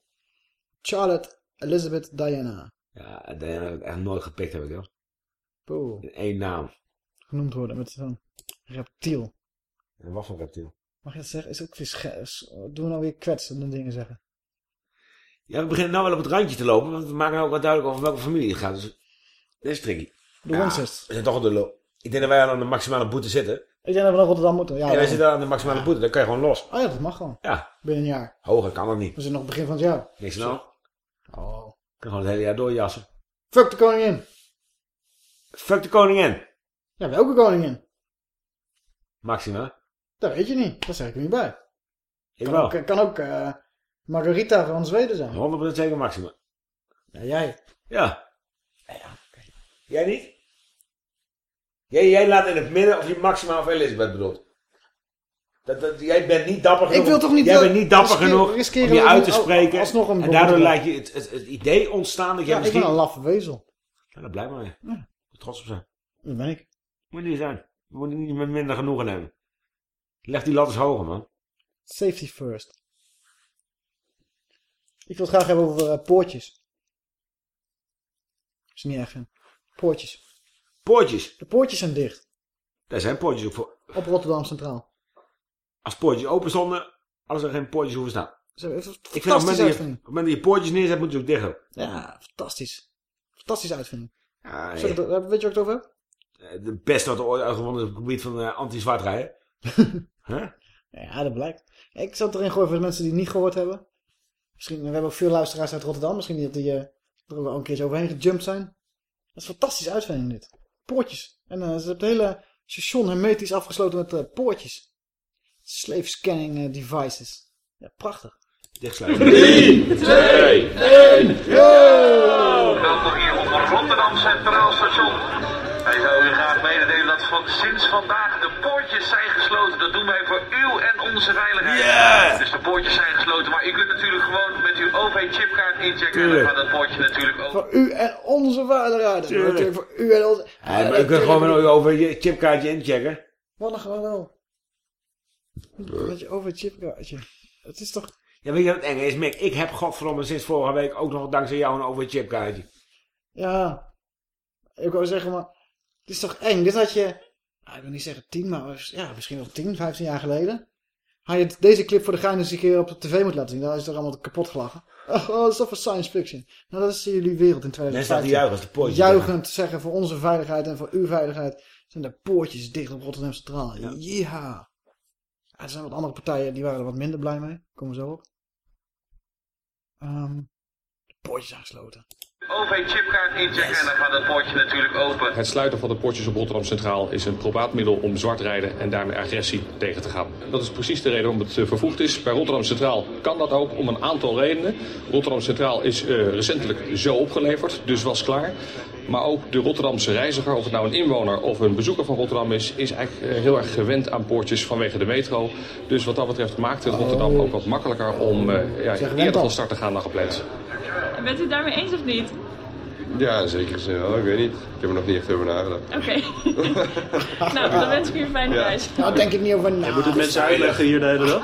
Charlotte Elizabeth Diana. Ja, Diana heb ik echt nooit gepikt, heb ik. In één naam. Genoemd worden met zo'n reptiel. En wat voor reptiel? Mag je dat zeggen? Is ook weer we nou weer kwetsende dingen zeggen? Ja, we beginnen nou wel op het randje te lopen, want we maken nou ook wat duidelijk over welke familie het gaat. Dus dit is tricky. De Ja. We zijn toch op de Ik denk dat wij al aan de maximale boete zitten. Ik denk dat we naar Rotterdam moeten. Ja, en wij zitten aan de maximale boete, dan kan je gewoon los. Oh ja, dat mag gewoon. Ja. Binnen een jaar. Hoger kan dat niet. We zijn nog begin van het jaar. Niks nou. Oh. kan gewoon het hele jaar doorjassen. Fuck de koningin. Fuck de koningin. Ja, welke koningin? Maxima. Dat weet je niet. Dat zeg ik er niet bij. Ik kan wel. Ook, kan ook eh, Margarita van Zweden zijn. 100% zeker Maxima. Ja, jij. Ja. Jij niet? Jij, jij laat in het midden of je Maxima of Elisabeth bedoelt. Dat, dat, jij bent niet dapper genoeg. Ik wil toch niet Jij bent niet dapper genoeg om je uit te spreken. alsnog een en daardoor laat je het, het, het idee ontstaan dat jij Ja, ik misschien... ben een laffe wezel. Ja, dat blijft maar. Ja. Trots op zijn. Dat ben ik. Moet niet zijn. We moeten niet met minder genoegen nemen. Leg die lat eens hoger, man. Safety first. Ik wil het graag hebben over eh, poortjes. Is niet erg vind. Poortjes. Poortjes? De poortjes zijn dicht. Daar zijn poortjes ook voor. Op Rotterdam Centraal. Als poortjes open stonden, hadden ze geen poortjes hoeven staan. Ze hebben een Ik vind op het moment dat je, op het moment dat je poortjes neerzet, moeten ze ook dicht hebben. Ja, fantastisch. Fantastische uitvinding. Ja, Zeg eh, weet je wat ik het over heb? Eh, De beste wat er ooit uitgevonden is op het gebied van eh, anti-zwart rijden. Huh? Ja, dat blijkt. Ik zal het erin gooien voor de mensen die het niet gehoord hebben. Misschien, we hebben ook veel luisteraars uit Rotterdam. Misschien die, die eh, er ook wel een keertje overheen gejumpt zijn. Dat is een fantastische uitvinding dit. Poortjes. En eh, ze hebben het hele station hermetisch afgesloten met eh, poortjes. Slave scanning devices. Ja, prachtig. Dichtsluiten. Drie, twee, één, go! Welkom hier op het Rotterdam Centraal Station. Wij zouden u graag van, sinds vandaag de poortjes zijn gesloten. Dat doen wij voor uw en onze veiligheid. Yeah! Dus de poortjes zijn gesloten, maar u kunt natuurlijk gewoon met uw OV-chipkaart inchecken. En dan gaat dat poortje natuurlijk open. Voor u en onze veiligheid. Tuurlijk. Natuurlijk voor u en onze... Ja, maar je kunt gewoon met over je chipkaartje inchecken. Wat een geweld. Met je over het chipkaartje. Het is toch... Ja, weet je wat het enge is, Mick? Ik heb godverdomme sinds vorige week ook nog dankzij jou een over chipkaartje. Ja. Ik wou zeggen, maar... Het is toch eng. Dit had je... nou, ik wil niet zeggen tien, maar ja, misschien wel 10, 15 jaar geleden. Had je deze clip voor de gein eens een keer op de tv moeten laten zien. Dan is er allemaal kapot gelachen. Oh, dat is toch voor science fiction. Nou, dat is jullie wereld in 2015. Mensen staan te juichen als de poortjes Juichend zeggen voor onze veiligheid en voor uw veiligheid. Zijn de poortjes dicht op Rotterdam Centraal. Ja. Ja, er zijn wat andere partijen die waren er wat minder blij mee. Komen we zo op. Ehm, de poortjes zijn gesloten. OV-chipkaart inchecken en dan gaat dat poortje natuurlijk open. Het sluiten van de poortjes op Rotterdam Centraal is een probaat middel om zwart rijden en daarmee agressie tegen te gaan. Dat is precies de reden waarom het eh, vervoegd is. Bij Rotterdam Centraal kan dat ook om een aantal redenen. Rotterdam Centraal is eh, recentelijk zo opgeleverd, dus was klaar. Maar ook de Rotterdamse reiziger, of het nou een inwoner of een bezoeker van Rotterdam is, is eigenlijk eh, heel erg gewend aan poortjes vanwege de metro. Dus wat dat betreft maakt het Rotterdam ook wat makkelijker om eh, ja, eerder van start te gaan dan gepland. Bent u het daarmee eens of niet? Ja, zeker zin wel. Ik weet niet. Ik heb er nog niet echt over nagedacht. Oké. nou, dan wens ik u een fijne Ja. reis. Nou, denk ik niet over na. Je moet het mensen uitleggen hier de hele dag.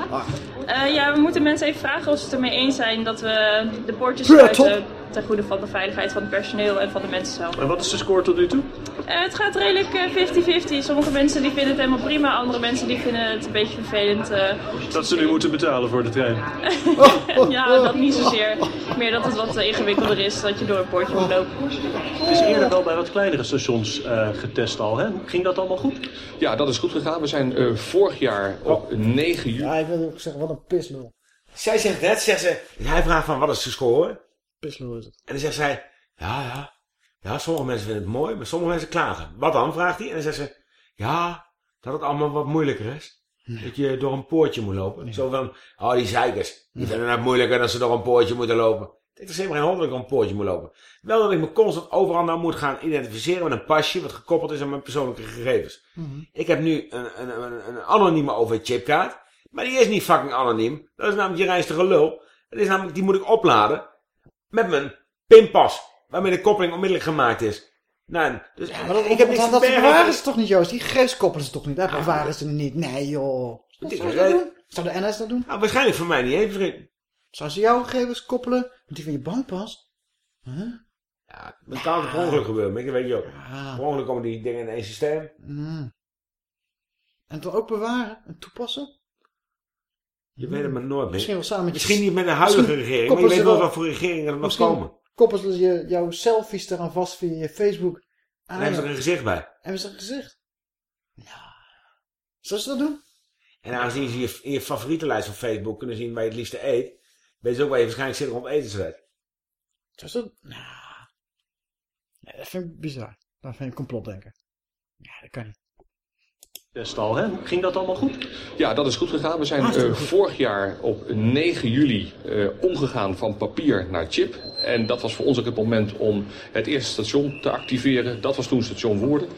Eh, ja, we moeten mensen even vragen of ze het ermee eens zijn dat we de poortjes sluiten. Ten goede van de veiligheid van het personeel en van de mensen zelf. En wat is de score tot nu toe? Eh, het gaat redelijk eh, 50-50. Sommige mensen die vinden het helemaal prima, andere mensen die vinden het een beetje vervelend. eh. Dat ze nu moeten betalen voor de trein. ja, dat niet zozeer. Meer dat het wat eh, ingewikkelder is, dat je door een poortje moet lopen. Het is eerder wel bij wat kleinere stations eh, getest al, hè? Ging dat allemaal goed? Ja, dat is goed gegaan. We zijn eh, vorig jaar op 9 juli. Ja, ik wil ook zeggen, wat een pislul. Zij zegt net, zegt ze, hij vraagt van wat is de score? Is het. En dan zegt zij, ja, ja, ja, sommige mensen vinden het mooi, maar sommige mensen klagen. Wat dan, vraagt hij. En dan zegt ze, ja, dat het allemaal wat moeilijker is. Dat je door een poortje moet lopen. Zo van, oh die zeikers, die vinden het moeilijker dan ze door een poortje moeten lopen. interesseert me geen hond dat ik op een poortje moet lopen. Wel dat ik me constant overal nou moet gaan identificeren met een pasje wat gekoppeld is aan mijn persoonlijke gegevens. Mhm. Ik heb nu een, een, een, een anonieme OV-chipkaart. Maar die is niet fucking anoniem. Dat is namelijk je reistige lul. Dat is namelijk, die moet ik opladen met mijn pinpas. Waarmee de koppeling onmiddellijk gemaakt is. Nou, dus Ja, maar dat, ik heb niks dat, dat bewaren ze toch niet, Joost? Die gegevens koppelen ze toch niet? Dat bewaren ze niet. Nee, joh. Zou ze dat het. doen? Zou de NS dat doen? Nou, waarschijnlijk voor mij niet, hè, vriend. Zou ze jouw gegevens koppelen met die van je bankpas? Huh? Ja, dat kan per ongeluk gebeuren, maar ik weet je ook. Per ongeluk komen die dingen in één systeem. Mm. En dan ook bewaren en toepassen? Je weet het maar nooit meer. Misschien wel samen met je- Misschien niet met de huidige regering, maar je weet wel wat voor regeringen er nog komen. koppelen ze je, jouw selfies eraan vast via je Facebook. En Ah, hebben ze er een gezicht bij. Hebben ze een gezicht? Ja. Zullen ze dat doen? En aangezien ze je, in je favorietenlijst van Facebook kunnen zien waar je het liefste eet, weet ze ook waar je waarschijnlijk zit rond etenswet. Zullen ze dat? Nou. Nee, dat vind ik bizar. Dat vind ik complotdenken. Ja, dat kan niet. Stal, hè? Ging dat allemaal goed? Ja, dat is goed gegaan. We zijn eh, vorig jaar op 9 juli eh, omgegaan van papier naar chip. En dat was voor ons ook het moment om het eerste station te activeren. Dat was toen station Woerden.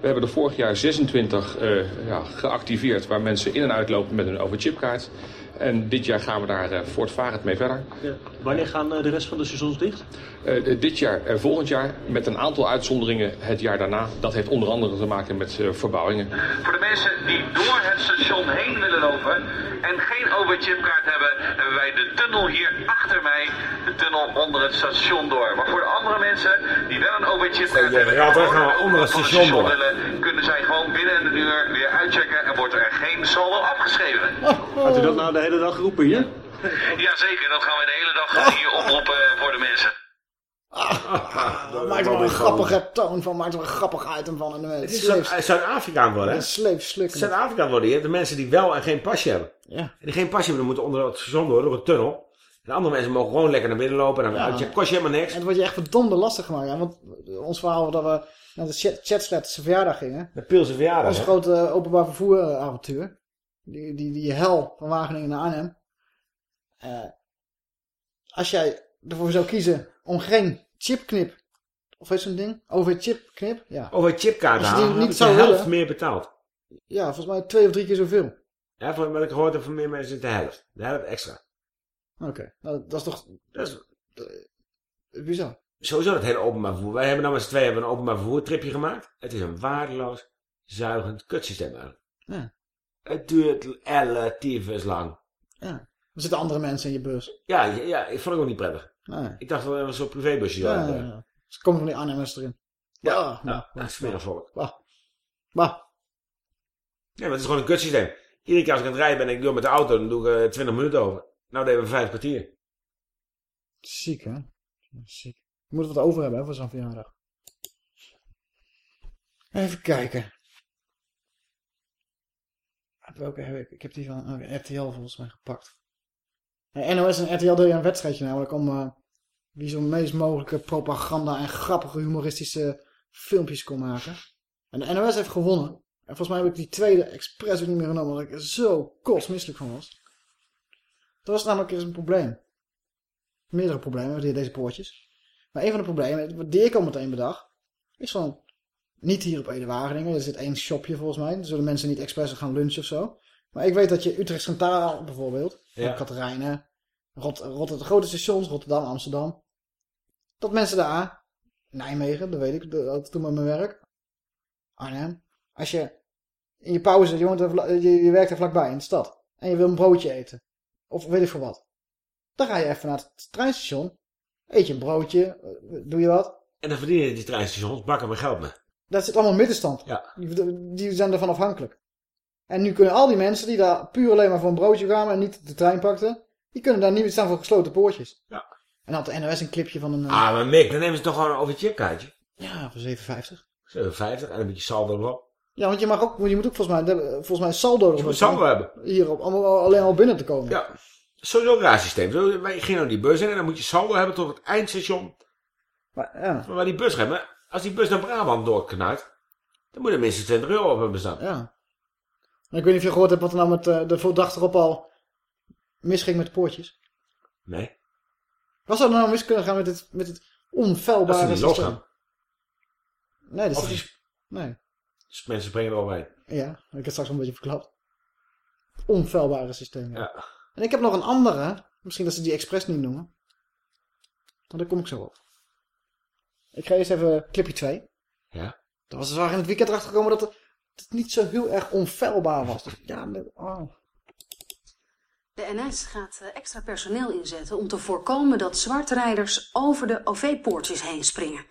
We hebben er vorig jaar 26 eh, ja, geactiveerd waar mensen in en uitlopen met een overchipkaart. En dit jaar gaan we daar eh, voortvarend mee verder. Wanneer gaan eh, de rest van de stations dicht? Eh, dit jaar en volgend jaar met een aantal uitzonderingen het jaar daarna. Dat heeft onder andere te maken met eh, verbouwingen. Voor de mensen die door het station heen willen lopen en geen overchipkaart hebben, hebben wij de tunnel hier achter mij, de tunnel onder het station door. Maar voor de andere mensen die wel een overchipkaart hebben gaat en er gewoon gewoon onder het station door. willen, kunnen zij gewoon binnen een uur weer uitchecken en wordt er geen saldo afgeschreven. Had u dat nou de hele dag geroepen hier? Jazeker, dat gaan we de hele dag hier oproepen voor de mensen. Dat maakt er wel een grappige toon van, maakt er wel een grappig item van. En, eh, Het is Zuid-Afrika worden, hè? Een sleepslukken. Zuid-Afrika worden hier de mensen die wel en geen pasje hebben. Ja. En die geen pasje hebben, moeten onder het station door, door een tunnel. En andere mensen mogen gewoon lekker naar binnen lopen. En dan Ja. het kost je helemaal niks. En het wordt je echt verdomde lastig gemaakt. Ja? Want ons verhaal dat we naar de chat- zijn verjaardag gingen. De Pilse verjaardag, Ons hè? grote eh, openbaar vervoeravontuur. Die, die, die hel van Wageningen naar Arnhem. Eh, als jij ervoor zou kiezen om geen chipknip. Of heet zo'n ding? OV-chipknip? Ja. Over chipkaart je die halen, niet de helft willen- meer betaald. Ja, volgens mij twee of drie keer zoveel. Ja, wat ik gehoord heb van meer mensen is de helft. De helft extra. Oké, nou, dat is toch Dat is eh, bizar. sowieso het hele openbaar vervoer. Wij hebben nou met z'n tweeën hebben een openbaar vervoer tripje gemaakt. Het is een waardeloos, zuigend kutsysteem eigenlijk. Ja. Het duurt relatief lang. Ja. Er zitten andere mensen in je bus. Ja, ja, ja, ik vond het ook niet prettig. Nee. Ik dacht dat er een soort privébusje Ja, ja, ja. Ze komen van die Arnhemmers erin. Ja, Ah, ja, dat is smerig volk. Bah. Bah. Ja, maar het is gewoon een kutsysteem. Iedere keer als ik aan het rijden ben en ik doe met de auto, dan doe ik eh, 20 minuten over. Nou, deden we vijf kwartier. Ziek, hè? Ziek. Je moet wat over hebben hè, voor zo'n verjaardag. Even kijken. Welke heb ik? Ik heb die van oh, RTL volgens mij gepakt. Eh, NOS en RTL deden een wedstrijdje namelijk om eh, wie zo'n meest mogelijke propaganda en grappige humoristische filmpjes kon maken. En de NOS heeft gewonnen. En volgens mij heb ik die tweede expres ook niet meer genomen, omdat ik er zo kostmisselijk van was. Dat was namelijk eens een probleem. Meerdere problemen deze poortjes. Maar een van de problemen, die ik al meteen bedacht, is van niet hier op Ede Wageningen. Er zit één shopje volgens mij. Er zullen mensen niet expres gaan lunchen of zo. Maar ik weet dat je Utrecht Centraal bijvoorbeeld, Ja. Katerijnen, Rot, Rotterdam, de grote stations, Rotterdam, Amsterdam. Dat mensen daar, Nijmegen, dat weet ik, dat toen met mijn werk. Arnhem. Als je in je pauze, je, er je, je werkt er vlakbij in de stad. En je wil een broodje eten. Of weet ik veel wat. Dan ga je even naar het treinstation. Eet je een broodje. eh, Doe je wat. En dan verdienen die treinstations bakken met geld mee. Dat zit allemaal middenstand. Ja. Die, die zijn ervan afhankelijk. En nu kunnen al die mensen die daar puur alleen maar voor een broodje kwamen en niet de trein pakten, die kunnen daar niet meer staan voor gesloten poortjes. Ja. En dan had de NOS een clipje van een... eh, Ah, maar Mick, dan nemen ze toch gewoon een overchipkaartje. Ja, voor 7,50. 57 en een beetje saldo erop. Ja, want je mag ook, je moet ook volgens mij, volgens mij saldo Je moet saldo hebben. Hierop, allemaal alleen al binnen te komen. Ja, sowieso een raar systeem. Zo, Wij gingen nou die bus in en dan moet je saldo hebben tot het eindstation. Maar, ja. Waar die bus hebben, als die bus naar Brabant doorknuit, dan moet er minstens 20 euro op hebben staan. Ja. En ik weet niet of je gehoord hebt wat er nou met eh, de dag erop al misging met de poortjes. Nee. Wat zou er nou mis kunnen gaan met het, met het Dat onfeilbare ze niet systeem? losgaan. Nee, dat is die- niet... Nee. Dus mensen springen er overheen. Ja, ik heb het straks al een beetje verklapt. Onfeilbare systeem. Ja. Ja. En ik heb nog een andere. Misschien dat ze die expres niet noemen. Maar daar kom ik zo op. Ik ga eerst even clipje 2. Ja. Dat was dus waar in het weekend erachter gekomen dat het, dat het niet zo heel erg onfeilbaar was. Dus ja, oh. De NS gaat eh, extra personeel inzetten om te voorkomen dat zwartrijders over de OV-poortjes heen springen.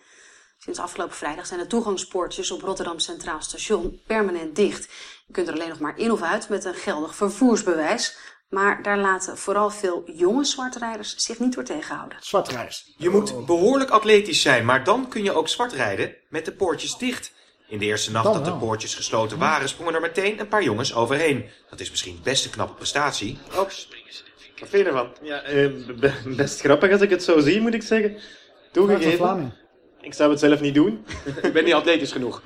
Sinds afgelopen vrijdag zijn de toegangspoortjes op Rotterdam Centraal Station permanent dicht. Je kunt er alleen nog maar in of uit met een geldig vervoersbewijs. Maar daar laten vooral veel jonge zwartrijders zich niet door tegenhouden. Zwartrijders. Je moet behoorlijk atletisch zijn, maar dan kun je ook zwart rijden met de poortjes dicht. In de eerste nacht dat de poortjes gesloten waren, sprongen er meteen een paar jongens overheen. Dat is misschien best een knappe prestatie. Ops. Wat vind je ervan? Ja, eh, best grappig als ik het zo zie, moet ik zeggen. Toegegeven. Ik zou het zelf niet doen. ik ben niet atletisch genoeg.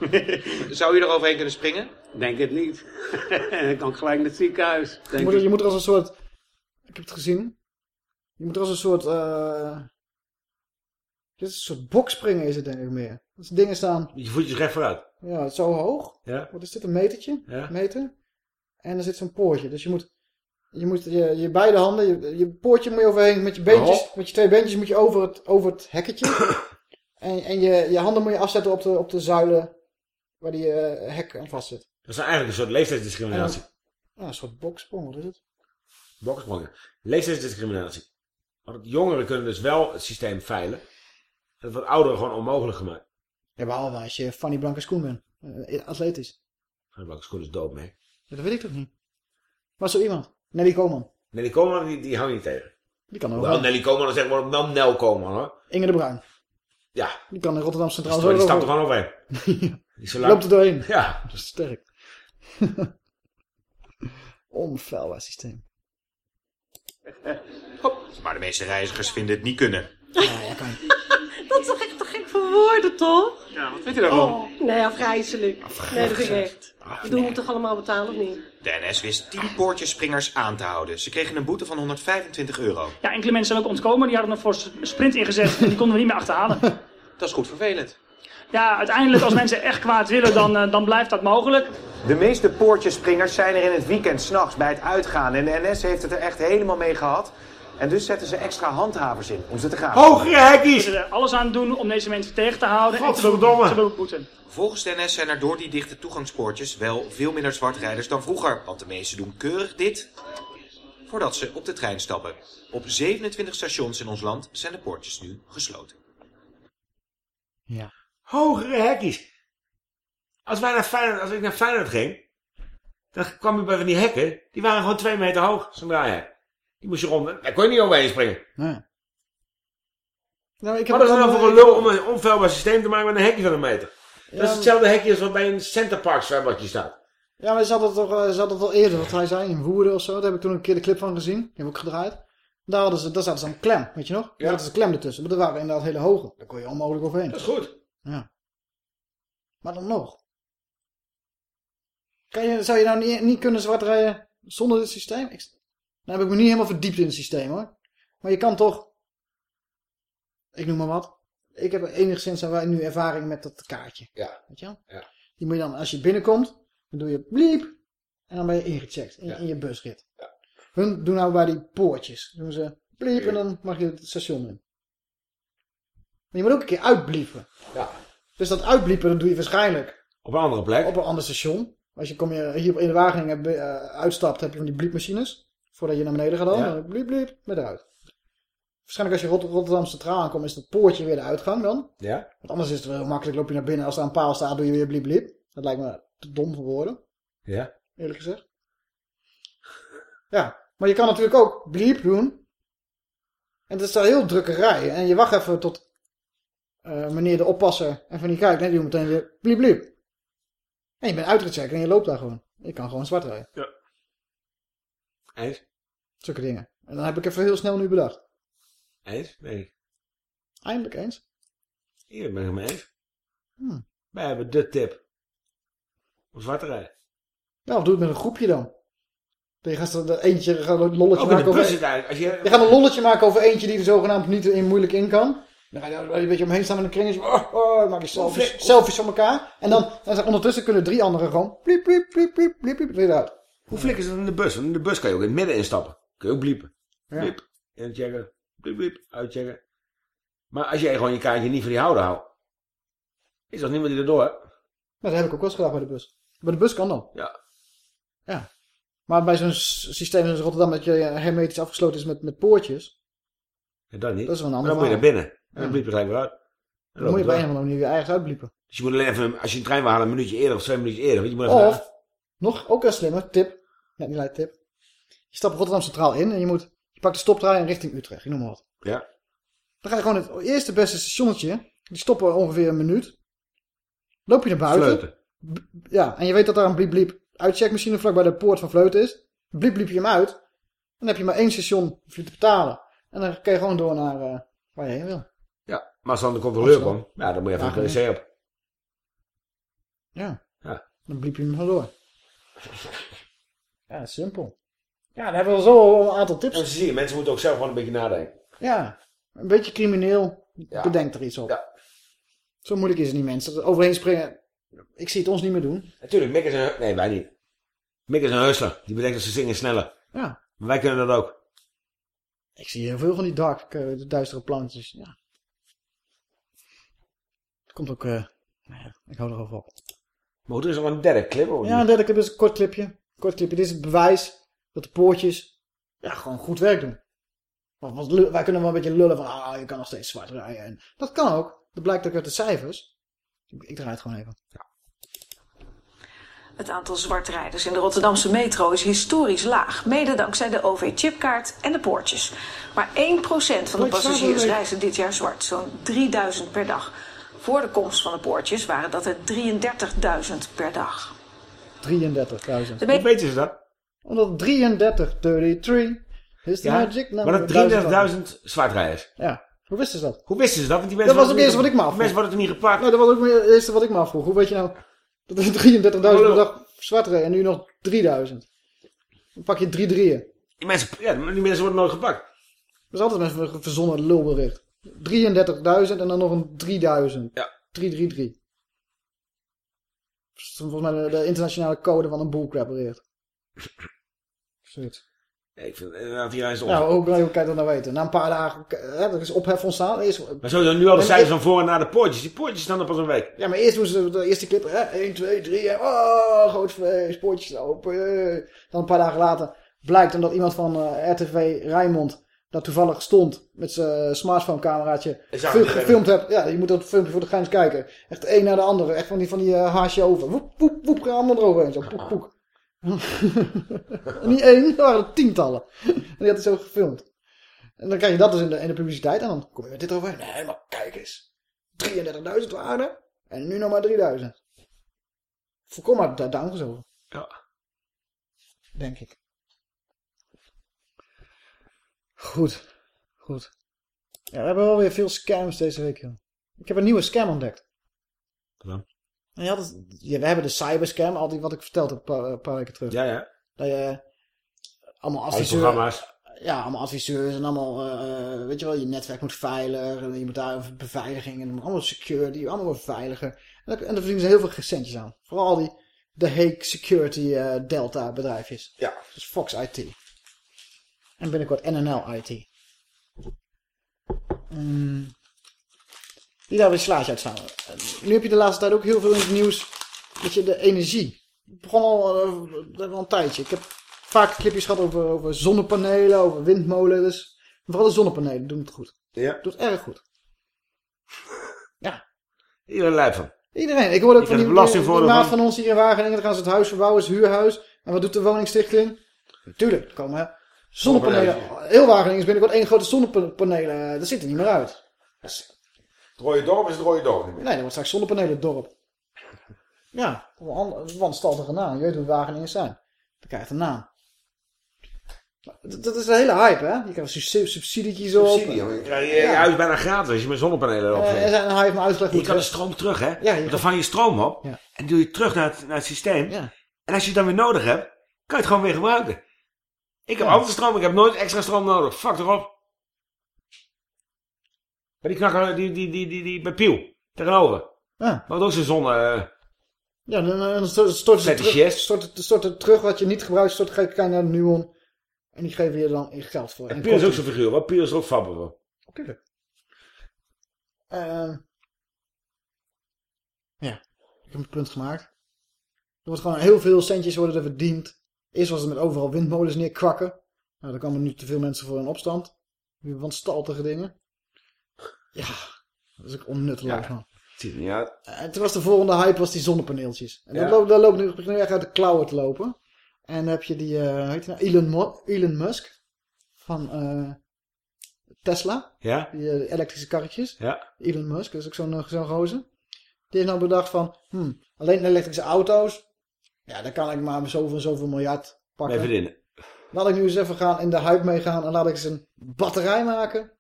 Zou je er overheen kunnen springen? Denk het niet. Dan kan ik gelijk naar het ziekenhuis. Je moet, je moet er als een soort... Ik heb het gezien. Je moet er als een soort... eh dit is een soort bokspringen is het denk ik meer. Als dingen staan... Je voetjes recht vooruit. Ja, zo hoog. Ja. Wat is dit? Een metertje? Ja. Meter. En er zit zo'n poortje. Dus je moet... Je moet je, je beide handen, je, je poortje moet je overheen met je beentjes, Hop. met je twee beentjes moet je over het, over het hekketje. en en je, je handen moet je afzetten op de, op de zuilen waar die eh, hek aan vast zit. Dat is eigenlijk een soort leeftijdsdiscriminatie. Een soort boksprong, wat is het? Boksprongen. Leeftijdsdiscriminatie. Want jongeren kunnen dus wel het systeem veilen. En het wordt ouderen gewoon onmogelijk gemaakt. Ja, behalve als je Fanny Blanke Schoen bent. Eh, atletisch. Welke school is dood mee? Ja, dat weet ik toch niet. Maar zo iemand. Nelly Koman. Nelly Koman, die, die hou je niet tegen. Die kan er Wel. Nelly Koman, dan zeggen we dan Nel Koman hoor. Inge de Bruin. Ja. Die kan in Rotterdam Centraal Die, die zo stapt er gewoon overheen. Die zo. Loopt er doorheen. Ja. Dat is sterk. Onfeilbaar systeem. Maar de meeste reizigers vinden het niet kunnen. Dat is toch echt te gek voor woorden, toch? Ja, wat vindt u daarvan? Oh, nee, afgrijzelijk. Nee, dat vind ik echt. Ik bedoel, moet toch allemaal betalen of niet? De NS wist 10 poortjesspringers aan te houden. Ze kregen een boete van 125 euro. Ja, enkele mensen zijn ook ontkomen. Die hadden nog voor sprint ingezet en die konden we niet meer achterhalen. Dat is goed vervelend. Ja, uiteindelijk als mensen echt kwaad willen, dan, eh, dan blijft dat mogelijk. De meeste poortjespringers zijn er in het weekend s'nachts bij het uitgaan. En de NS heeft het er echt helemaal mee gehad. En dus zetten ze extra handhavers in om ze te gaan. Hogere hekkies! Er alles aan doen om deze mensen tegen te houden en te Godverdomme. te beboeten. Volgens de NS zijn er door die dichte toegangspoortjes wel veel minder zwartrijders dan vroeger. Want de meesten doen keurig dit voordat ze op de trein stappen. Op 27 stations in ons land zijn de poortjes nu gesloten. Ja. Hogere hekkies. Als, wij naar Feyenoord, als ik naar Feyenoord ging, dan kwam je bij van die hekken. Die waren gewoon twee meter hoog, zo'n draaihek. Die moest je rond. Daar kon je niet overheen springen. Nee. Nou, ik Wat heb is er ook nou al- voor een lul om een onfeilbaar systeem te maken met een hekje van een meter? dat is hetzelfde hekje als wat bij een Centerpark zwembadje staat. Ja, maar ze hadden het toch eh, ze hadden het al eerder, wat hij zei, in Woerden of zo. Daar heb ik toen een keer de clip van gezien. Die heb ik gedraaid. Daar, hadden ze, daar zaten ze een klem, weet je nog? Daar zaten ze een klem ertussen. Maar dat waren inderdaad hele hoge. Daar kon je onmogelijk overheen. Dat is goed. Ja. Maar dan nog. Kan je, zou je nou niet, niet kunnen zwart rijden zonder dit systeem? Ik, nou heb ik me niet helemaal verdiept in het systeem hoor. Maar je kan toch... Ik noem maar wat. Ik heb enigszins nu ervaring met dat kaartje. Ja. Weet je wel? Ja. Die moet je dan, als je binnenkomt, dan doe je bliep. En dan ben je ingecheckt in, Ja. in je busrit. Hun doen nou bij die poortjes. Doen ze bliep en dan mag je het station in. Maar je moet ook een keer uitbliepen. Ja. Dus dat uitbliepen, dat doe je waarschijnlijk Op een andere plek. op een ander station. Als je, kom je hier in de Wageningen eh, uitstapt, heb je van die bliepmachines. Voordat je naar beneden gaat dan. Ja. Dan bliep, bliep, met eruit. Waarschijnlijk als je Rot- Rotterdam Centraal aankomt, is dat poortje weer de uitgang dan. Ja. Want anders is het wel heel makkelijk. Loop je naar binnen, als er een paal staat, doe je weer bliep, bliep. Dat lijkt me te dom voor woorden, Ja. eerlijk gezegd. Ja, maar je kan natuurlijk ook bliep doen. En het is daar heel drukke rij. En je wacht even tot eh, meneer de oppasser en van die kijkt. En die doet meteen weer bliep, bliep. En je bent uitgecheckt en je loopt daar gewoon. Je kan gewoon zwart rijden. Ja. Eens? Zulke dingen. En dan heb ik even heel snel nu bedacht. Eens? Nee. Eindelijk eens. Hier ben ik het mee eens. Hmm. Wij hebben de tip. Om zwart te rijden. Ja, of doe het met een groepje dan. Je gaat er eentje gaat een lolletje maken over... Als je, Je gaat een lolletje maken over eentje die er zogenaamd niet in moeilijk in kan. Dan ga je daar een beetje omheen staan met een kringetje. Oh, oh, maak je selfies, selfies van elkaar. En dan, dan ondertussen kunnen drie anderen gewoon bliep, bliep, bliep, bliep, weer eruit. Hoe flik is dat in de bus? Want in de bus kan je ook in het midden instappen. Kun je ook bliepen. Ja. Bliep. Inchecken. Bliep, bliep. Uitchecken. Maar als jij gewoon je kaartje niet van die houden houdt. Is dat niemand die erdoor hebt? Nou, dat heb ik ook wel eens gedaan bij de bus. Bij de bus kan dan. Ja. Ja. Maar bij zo'n systeem zoals Rotterdam dat je hermetisch afgesloten is met, met poortjes. Ja, dat niet. Dat is wel een Maar ander dan moet je naar binnen. En dan bliep je gelijk weer uit. En Dan moet je bij een of manier je eigen uitbliepen. Dus je moet alleen even, als je een trein wil halen, een minuutje eerder of twee minuutjes eerder. Want je moet even Of, nog ook een slimme tip. Net niet lijkt tip. Je stapt Rotterdam Centraal in en je moet, je pakt de stoptrein richting Utrecht. Ik noem maar wat. Ja. Dan ga je gewoon het eerste beste stationnetje. Die stoppen ongeveer een minuut. Loop je naar buiten. Fleuten. Ja, en je weet dat daar een bliep bliep uitcheckmachine vlak bij de poort van Vleuten is. Bliep bliep je hem uit. Dan heb je maar één station voor je te betalen. En dan kan je gewoon door naar eh, waar je heen wil. Ja, maar als dan de controleur komt, ja, dan moet je even Ja, een wc op. Ja. Ja. Dan bliep je hem gewoon door. Ja, simpel. Ja, dan hebben we zo een aantal tips. En zie je, mensen moeten ook zelf gewoon een beetje nadenken. Ja, een beetje crimineel. Bedenk er iets op. Zo moeilijk is het niet, mensen. Er Overheen springen. Ik zie het ons niet meer doen. Natuurlijk, Mick is een... Nee, wij niet. Mick is een hustler. Die bedenkt dat ze zingen sneller. Ja. Maar wij kunnen dat ook. Ik zie heel veel van die dark, eh, de duistere plantjes. Ja. Het komt ook... eh nou ja, ik hou erover op. Maar goed, er is nog een derde clip, hoor. Ja, een derde clip is een kort clipje. Kort clipje. Dit is het bewijs dat de poortjes ja, gewoon goed werk doen. Want, want lu- wij kunnen wel een beetje lullen van, ah, je kan nog steeds zwart rijden. En dat kan ook. Dat blijkt ook uit de cijfers. Ik, ik draai het gewoon even. Het aantal zwartrijders in de Rotterdamse metro is historisch laag, mede dankzij de OV-chipkaart en de poortjes. Maar 1% van de passagiers reizen dit jaar zwart, zo'n 3000 per dag. Voor de komst van de poortjes waren dat er 33.000 per dag. 33.000. De me- Hoe weten ze dat? Omdat 33, 33 is de Ja, magic number. maar dat 33.000 zwartrijders. Ja, hoe wisten ze dat? Hoe wisten ze dat? Want die Dat mensen was ook worden het eerste wat ik me afvroeg. Mensen worden er niet gepakt. Nee, dat was ook het eerste wat ik me afvroeg. Hoe weet je nou dat er 33.000 per dag zwart rijden en nu nog 3000? Dan pak je drie drieën. Die mensen, ja, maar die mensen worden nooit gepakt. Dat is altijd mensen een verzonnen lulbericht. 33.000 en dan nog een 3000. Ja. 333. Volgens mij de, de internationale code van een bullcrap bericht. Zoiets. Ja, ik vind inderdaad die reis Nou, hoe je kan je dat nou weten? Na een paar dagen, hè, er is ophef ontstaan. Eerst, Maar sowieso nu al de En cijfers ik- van voor en na de poortjes. Die poortjes staan er pas een week. Ja, maar eerst doen ze de eerste clip, hè, 1, 2, 3, en oh, groot feest, poortjes open. eh. Dan een paar dagen later blijkt omdat iemand van eh, RTV Rijnmond daar toevallig stond met zijn smartphone cameraatje gefilmd hebt. Ja, je moet dat filmpje voor de grens kijken. Echt de een naar de andere, echt van die, van die eh, haasje over. Woep, woep, woep, gaan allemaal eroverheen, zo poek, poek. En niet één, er waren er tientallen. En die had het zo gefilmd. En dan krijg je dat dus in de, in de publiciteit en dan kom je met dit overheen. Nee, maar kijk eens. 33.000 waarde. En nu nog maar 3000. Volkomen uit downgezogen. Ja. Denk ik. Goed. Goed. Ja, we hebben wel weer veel scams deze week, joh. Ik heb een nieuwe scam ontdekt. Wat En je had het, ja, we hebben de cyberscam, al die wat ik verteld heb een paar, een paar weken terug. Ja, ja. Dat je allemaal Alle adviseurs... Ja, allemaal adviseurs en allemaal, eh, eh, weet je wel, je netwerk moet veiligen. En je moet daar een beveiliging en allemaal security, allemaal beveiligen. En daar, en daar verdienen ze heel veel centjes aan. Vooral al die, de Hague Security eh, Delta bedrijfjes. Ja. Dus Fox IT. En binnenkort NNL IT. Mm. Die daar weer slaatje uitstaan. En Nu heb je de laatste tijd ook heel veel in het nieuws. Dat je de energie. Het begon al, eh, al een tijdje. Ik heb vaak clipjes gehad over, over zonnepanelen, over windmolens. Vooral de zonnepanelen doen het goed. Ja. Doet erg goed. Ja. Iedereen lijf van. Iedereen. Ik hoorde ook van die, die, die maat van. ons hier in Wageningen. Dan gaan ze het huis verbouwen, het huurhuis. En wat doet de woningstichting? Natuurlijk, komen hè, zonnepanelen. Heel Wageningen is binnenkort één grote zonnepanelen. Dat ziet er niet meer uit. Het rode dorp is het rode dorp niet meer. Nee, dat wordt straks zonnepanelen dorp. Ja, wanstaltige naam. Je weet hoe Wageningen zijn. Dan krijgt een naam. Maar Dat is een hele hype, hè? Je krijgt sub- subsidietjes op. Subsidie. Je krijgt je, je Ja. huis bijna gratis als je met zonnepanelen erop Eh, er zijn een hype me uitgelegd. Je kan de stroom terug, hè? Ja, Want dan vang je stroom op. Ja. En doe je terug naar het, naar het systeem. Ja. En als je het dan weer nodig hebt, kan je het gewoon weer gebruiken. Ik heb Ja. altijd stroom, ik heb nooit extra stroom nodig. Fuck erop. Maar die knakker, die, die, die, die, die bij Piel, tegenover. Ja. Wat ook zijn zonne... eh, Ja, dan, dan stort het terug, stort, het- stort het terug wat je niet gebruikt, stort je naar de Nuon. En die geven je dan geld voor. en En Piel is ook zo'n figuur, wat? Piel is er ook fabber voor. Tuurlijk. Ehm, ja, ik heb een punt gemaakt. Er wordt gewoon heel veel centjes worden er verdiend. Eerst was het met overal windmolens neerkwakken. Nou, daar kwamen nu te veel mensen voor in opstand. Nu wanstaltige dingen. Ja, dat is ook onnutteloos, man. Ziet er niet uit. En toen was de volgende hype was die zonnepaneeltjes. En dat Ja. loopt, dat loopt nu, echt uit de klauwen te lopen. En dan heb je die, hoe heet die nou? Elon, Mo- Elon Musk van eh, Tesla. Ja? Die eh, elektrische karretjes. Ja. Elon Musk, dat is ook zo'n zo'n gozer. Die heeft nou bedacht van, hmm, alleen elektrische auto's. Ja, daar kan ik maar zoveel en zoveel miljard pakken. Bij verdienen. Laat ik nu eens even gaan in de hype meegaan en laat ik eens een batterij maken.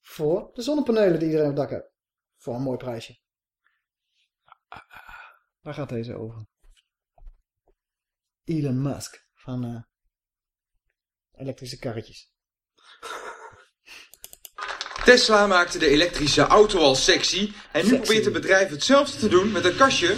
Voor de zonnepanelen die iedereen op het dak heeft. Voor een mooi prijsje. Waar gaat deze over? Elon Musk van eh, elektrische karretjes. Tesla maakte de elektrische auto al sexy en nu probeert het bedrijf hetzelfde te doen met een kastje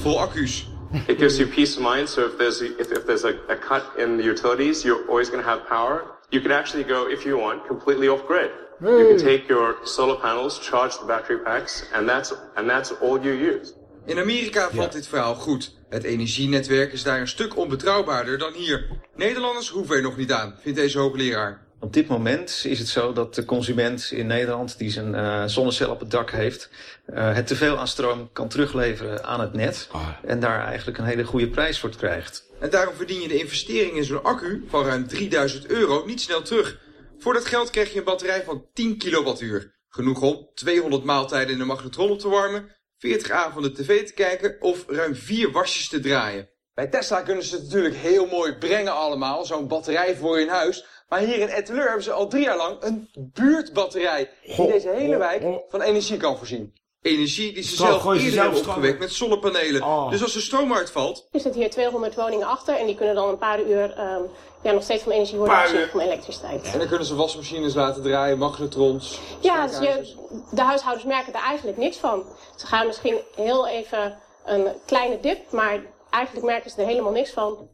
vol accu's. It gives you peace of mind. So if there's if, if there's a, a cut in the utilities, you're always going to have power. You can actually go, if you want, completely off grid. You can take your solar panels, charge the battery packs, and that's and that's all you use. In Amerika valt dit verhaal goed. Het energienetwerk is daar een stuk onbetrouwbaarder dan hier. Nederlanders hoeven er nog niet aan, vindt deze hoogleraar. Op dit moment is het zo dat de consument in Nederland die zijn eh, zonnecel op het dak heeft, eh, het teveel aan stroom kan terugleveren aan het net. En daar eigenlijk een hele goede prijs voor krijgt. En daarom verdien je de investering in zo'n accu van ruim 3000 euro niet snel terug. Voor dat geld krijg je een batterij van 10 kilowattuur. Genoeg om 200 maaltijden in de magnetron op te warmen, 40 avonden tv te kijken of ruim 4 wasjes te draaien. Bij Tesla kunnen ze het natuurlijk heel mooi brengen allemaal, zo'n batterij voor in huis. Maar hier in Etteleur hebben ze al drie jaar lang een buurtbatterij die deze hele wijk van energie kan voorzien. Energie die ze Stroom, zelf gooi ze hebben opgewekt met zonnepanelen. Dus als de stroom uitvalt, Er zitten hier 200 woningen achter en die kunnen dan een paar uur ehm, ja, nog steeds van energie worden voorzien van elektriciteit. En dan kunnen ze wasmachines laten draaien, magnetrons. Ja, dus je, de huishoudens merken er eigenlijk niks van. Ze gaan misschien heel even een kleine dip, maar eigenlijk merken ze er helemaal niks van.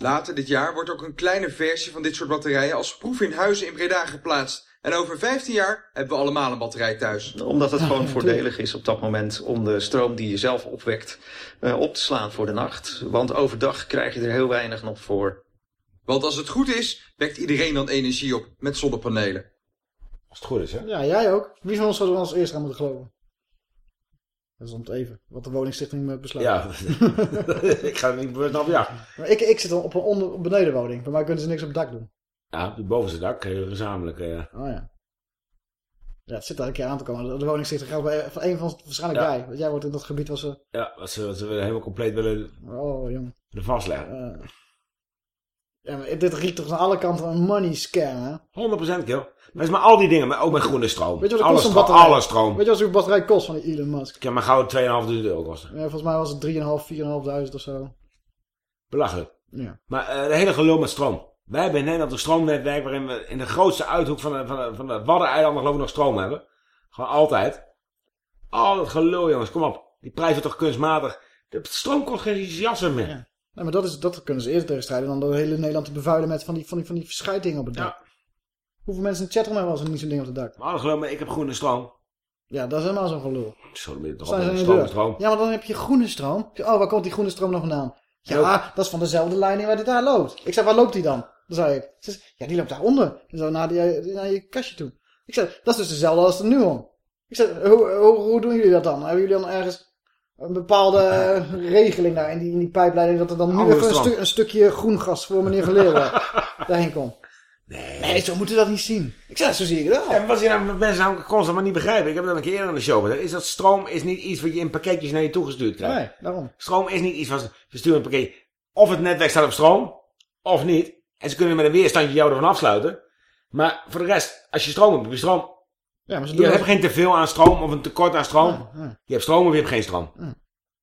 Later dit jaar wordt ook een kleine versie van dit soort batterijen als proef in huizen in Breda geplaatst. En over 15 jaar hebben we allemaal een batterij thuis. Omdat het gewoon voordelig is op dat moment om de stroom die je zelf opwekt eh, op te slaan voor de nacht. Want overdag krijg je er heel weinig nog voor. Want als het goed is, wekt iedereen dan energie op met zonnepanelen. Als het goed is, hè? Ja, jij ook. Wie van ons zou er als eerst aan moeten geloven? Dat is om het even. Wat de woningstichting eh, besluit. Ja, ik ga niet bewust op jacht. Maar ik, ik zit dan op een onder, op benedenwoning. Bij mij kunnen ze niks op het dak doen. Ja, op het bovenste dak, eh, gezamenlijk. eh, Oh ja. Ja, het zit daar een keer aan te komen. De woningstichting gaat bij van een van ons waarschijnlijk Ja. bij. Want jij wordt in dat gebied was ze... Ja, wat ze, helemaal compleet willen, Oh, jong. willen vastleggen. Ja, dit riekt toch aan alle kanten een money scam, hè? 100% kill. Maar is maar al die dingen, maar ook met groene stroom. Weet je wat alle het kost stroom, een batterij? alle stroom. Weet je wat zo'n batterij kost van die Elon Musk? Ik heb maar gauw 2.500 euro kosten. Ja, volgens mij was het 3.500, 4.500 of zo. Belachelijk. Ja. Maar eh, de hele gelul met stroom. Wij hebben in Nederland een stroomnetwerk waarin we in de grootste uithoek van de, van de, van de Waddeneilanden geloof ik nog stroom hebben. Gewoon altijd. Al dat gelul jongens, kom op. Die prijzen toch kunstmatig. De stroom kost geen jassen meer. Nee, maar dat, is, dat kunnen ze eerder tegenstrijden dan de hele Nederland te bevuilen met van die, van die, van die verschuitingen op het dak. Hoeveel mensen in de chatroom hebben als er niet zo'n ding op het dak? Maar gelul, maar ik heb groene stroom. Ja, dat is helemaal zo'n gelul. Zo, de stroom. Ja, maar dan heb je groene stroom. Oh, waar komt die groene stroom nou vandaan? Ja, dat is van dezelfde leiding waar dit daar loopt. Ik zei, waar loopt die dan? Dan zei ik. Ze zei, ja, die loopt daaronder. En zo naar, die, naar je kastje toe. Ik zei, dat is dus dezelfde als de Nuon. Ik zei, hoe, hoe, hoe doen jullie dat dan? Hebben jullie dan ergens een bepaalde eh, regeling daar in die, in die pijpleiding... dat er dan nu even een, stu- een stukje groen gas voor meneer Geleeuwen daarheen komt? Nee. nee, zo moeten we dat niet zien. Ik zei, zo zie ik het wel. En wat je nou, wat mensen namelijk constant maar niet begrijpen, ik heb het al een keer eerder in de show gezegd, is dat stroom is niet iets wat je in pakketjes naar je toegestuurd krijgt. Nee, daarom. Stroom is niet iets van, ze sturen een pakketje, of het netwerk staat op stroom, of niet. En ze kunnen met een weerstandje jou ervan afsluiten. Maar voor de rest, als je stroom hebt, heb je stroom. Ja, maar ze je doen hebt dat- geen teveel aan stroom of een tekort aan stroom. Ja, ja. Je hebt stroom of je hebt geen stroom. Ja.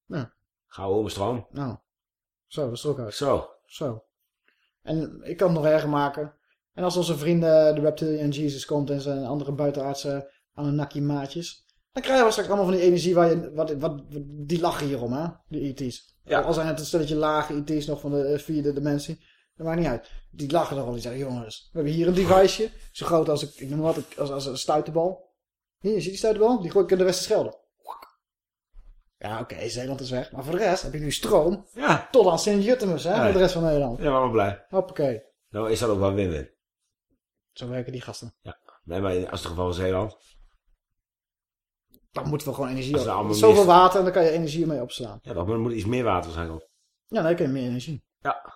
Ja. Gauw om stroom. Nou, zo, dat is er ook uit. Zo. Zo. En ik kan het nog erger maken. En als onze vrienden, de Reptilian Jesus komt en zijn andere buitenaardse Anunnaki maatjes. Dan krijgen we straks allemaal van die energie waar je, wat, wat, die lachen hierom hè, die ET's. Ja. Al zijn het een stelletje lage ET's nog van de eh, vierde dimensie. Dat maakt niet uit. Die lachen er al. Die zeggen, jongens, we hebben hier een deviceje. Zo groot als, ik, ik noem wat, als, als een stuiterbal. Hier, zie je die stuiterbal? Die gooi ik in de Westerschelde. Ja, oké, Zeeland is weg. Maar voor de rest heb je nu stroom. Ja. Tot aan Sint-Juttemus, hè, Ja. met de rest van Nederland. Ja, maar blij. Hoppakee. Nou is dat ook wel win-win. Zo werken die gasten. Ja. Nee, maar in- als het geval van Zeeland. Dan moeten we gewoon energie er op. Zoveel mist- water en dan kan je energie mee opslaan. Ja, maar er moet iets meer water zijn op. Ja, dan kun je meer energie. Ja.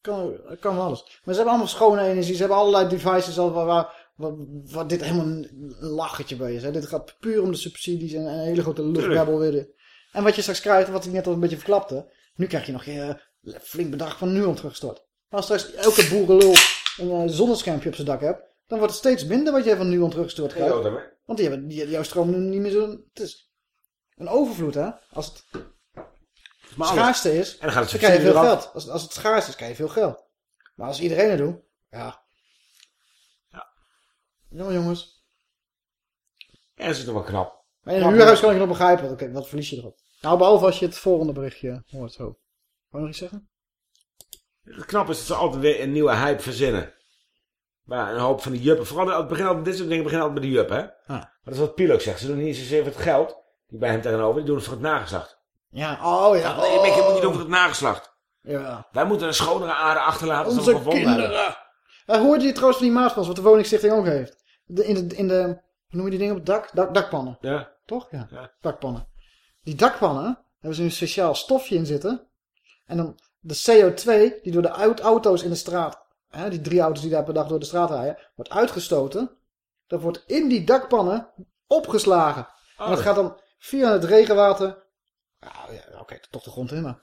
Kan, kan alles. Maar ze hebben allemaal schone energie. Ze hebben allerlei devices al waar, waar, waar, waar dit helemaal een lachetje bij is. Hè. Dit gaat puur om de subsidies en een hele grote luchtbabbel weer. En wat je straks krijgt, wat ik net al een beetje verklapte. Nu krijg je nog je eh, flink bedrag van Nuon teruggestort. Als straks elke boerenlul een eh, zonneschermpje op zijn dak hebt. Dan wordt het steeds minder wat jij van Nuon teruggestort Geen krijgt. hè? Want die hebben, die, jouw stroom nu niet meer zo... Het is een overvloed, hè. Als het Maar schaarste is, En dan gaat het dan krijg je veel geld. Als, als het schaars is, krijg je veel geld. Maar als iedereen het doet, ja. Ja. Jongen, jongens. Ja, dat is toch wel knap. Maar in een huurhuis ja. kan ik nog begrijpen. Oké, wat verlies je erop? Nou, behalve als je het volgende berichtje hoort zo. Wou je nog iets zeggen? Het knap is dat ze altijd weer een nieuwe hype verzinnen. Maar een hoop van die juppen. Vooral het begin altijd, dit soort dingen beginnen altijd met de jup, hè? Maar dat is wat Piel ook zegt. Ze doen niet zozeer voor het geld. Die bij hem tegenover. Die doen het voor het nageslacht. Ja, oh ja. Nee, oh. Mickey moet niet doen voor het nageslacht. Ja. Wij moeten een schonere aarde achterlaten we Onze gevonden hebben. kinderen. Uh, hoorde je trouwens van die maatpans, wat de woningstichting ook heeft? De, in, de, in de, hoe noem je die dingen op het dak? dak dakpannen. Ja. Toch? Ja. Ja. Dakpannen. Die dakpannen hebben ze een speciaal stofje in zitten. En dan de CO2 die door de au- auto's in de straat, hè, die drie auto's die daar per dag door de straat rijden, wordt uitgestoten. Dat wordt in die dakpannen opgeslagen. En dat Oh. gaat dan via het regenwater. Ja, ja, oké, toch de grond in, maar.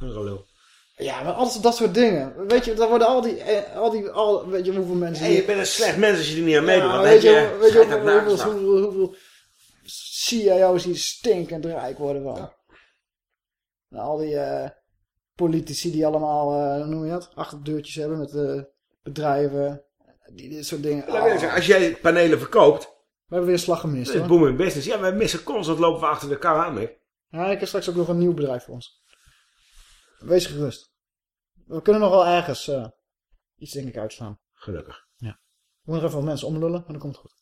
Ja, maar alles dat soort dingen. Weet je, daar worden al die, eh, al die, al, weet je hoeveel mensen... Hey, je bent een slecht mens als je er niet aan meedoet. Ja, weet dan je, weet je hoeveel, hoeveel, nageslacht. hoeveel, hoeveel CIO's die stinkend rijk worden van. Nou, al die eh, politici die allemaal, hoe noem je dat, achterdeurtjes hebben met eh, bedrijven. Die, dit soort dingen. Als jij panelen verkoopt, We hebben weer een slag gemist hoor. booming business. Ja, wij missen constant lopen we achter de kar aan, Mick. Ja, ik heb straks ook nog een nieuw bedrijf voor ons. Wees gerust. We kunnen nog wel ergens eh, iets denk ik uitstaan. Gelukkig. Ja. We moeten even wat mensen omlullen, maar dat komt goed.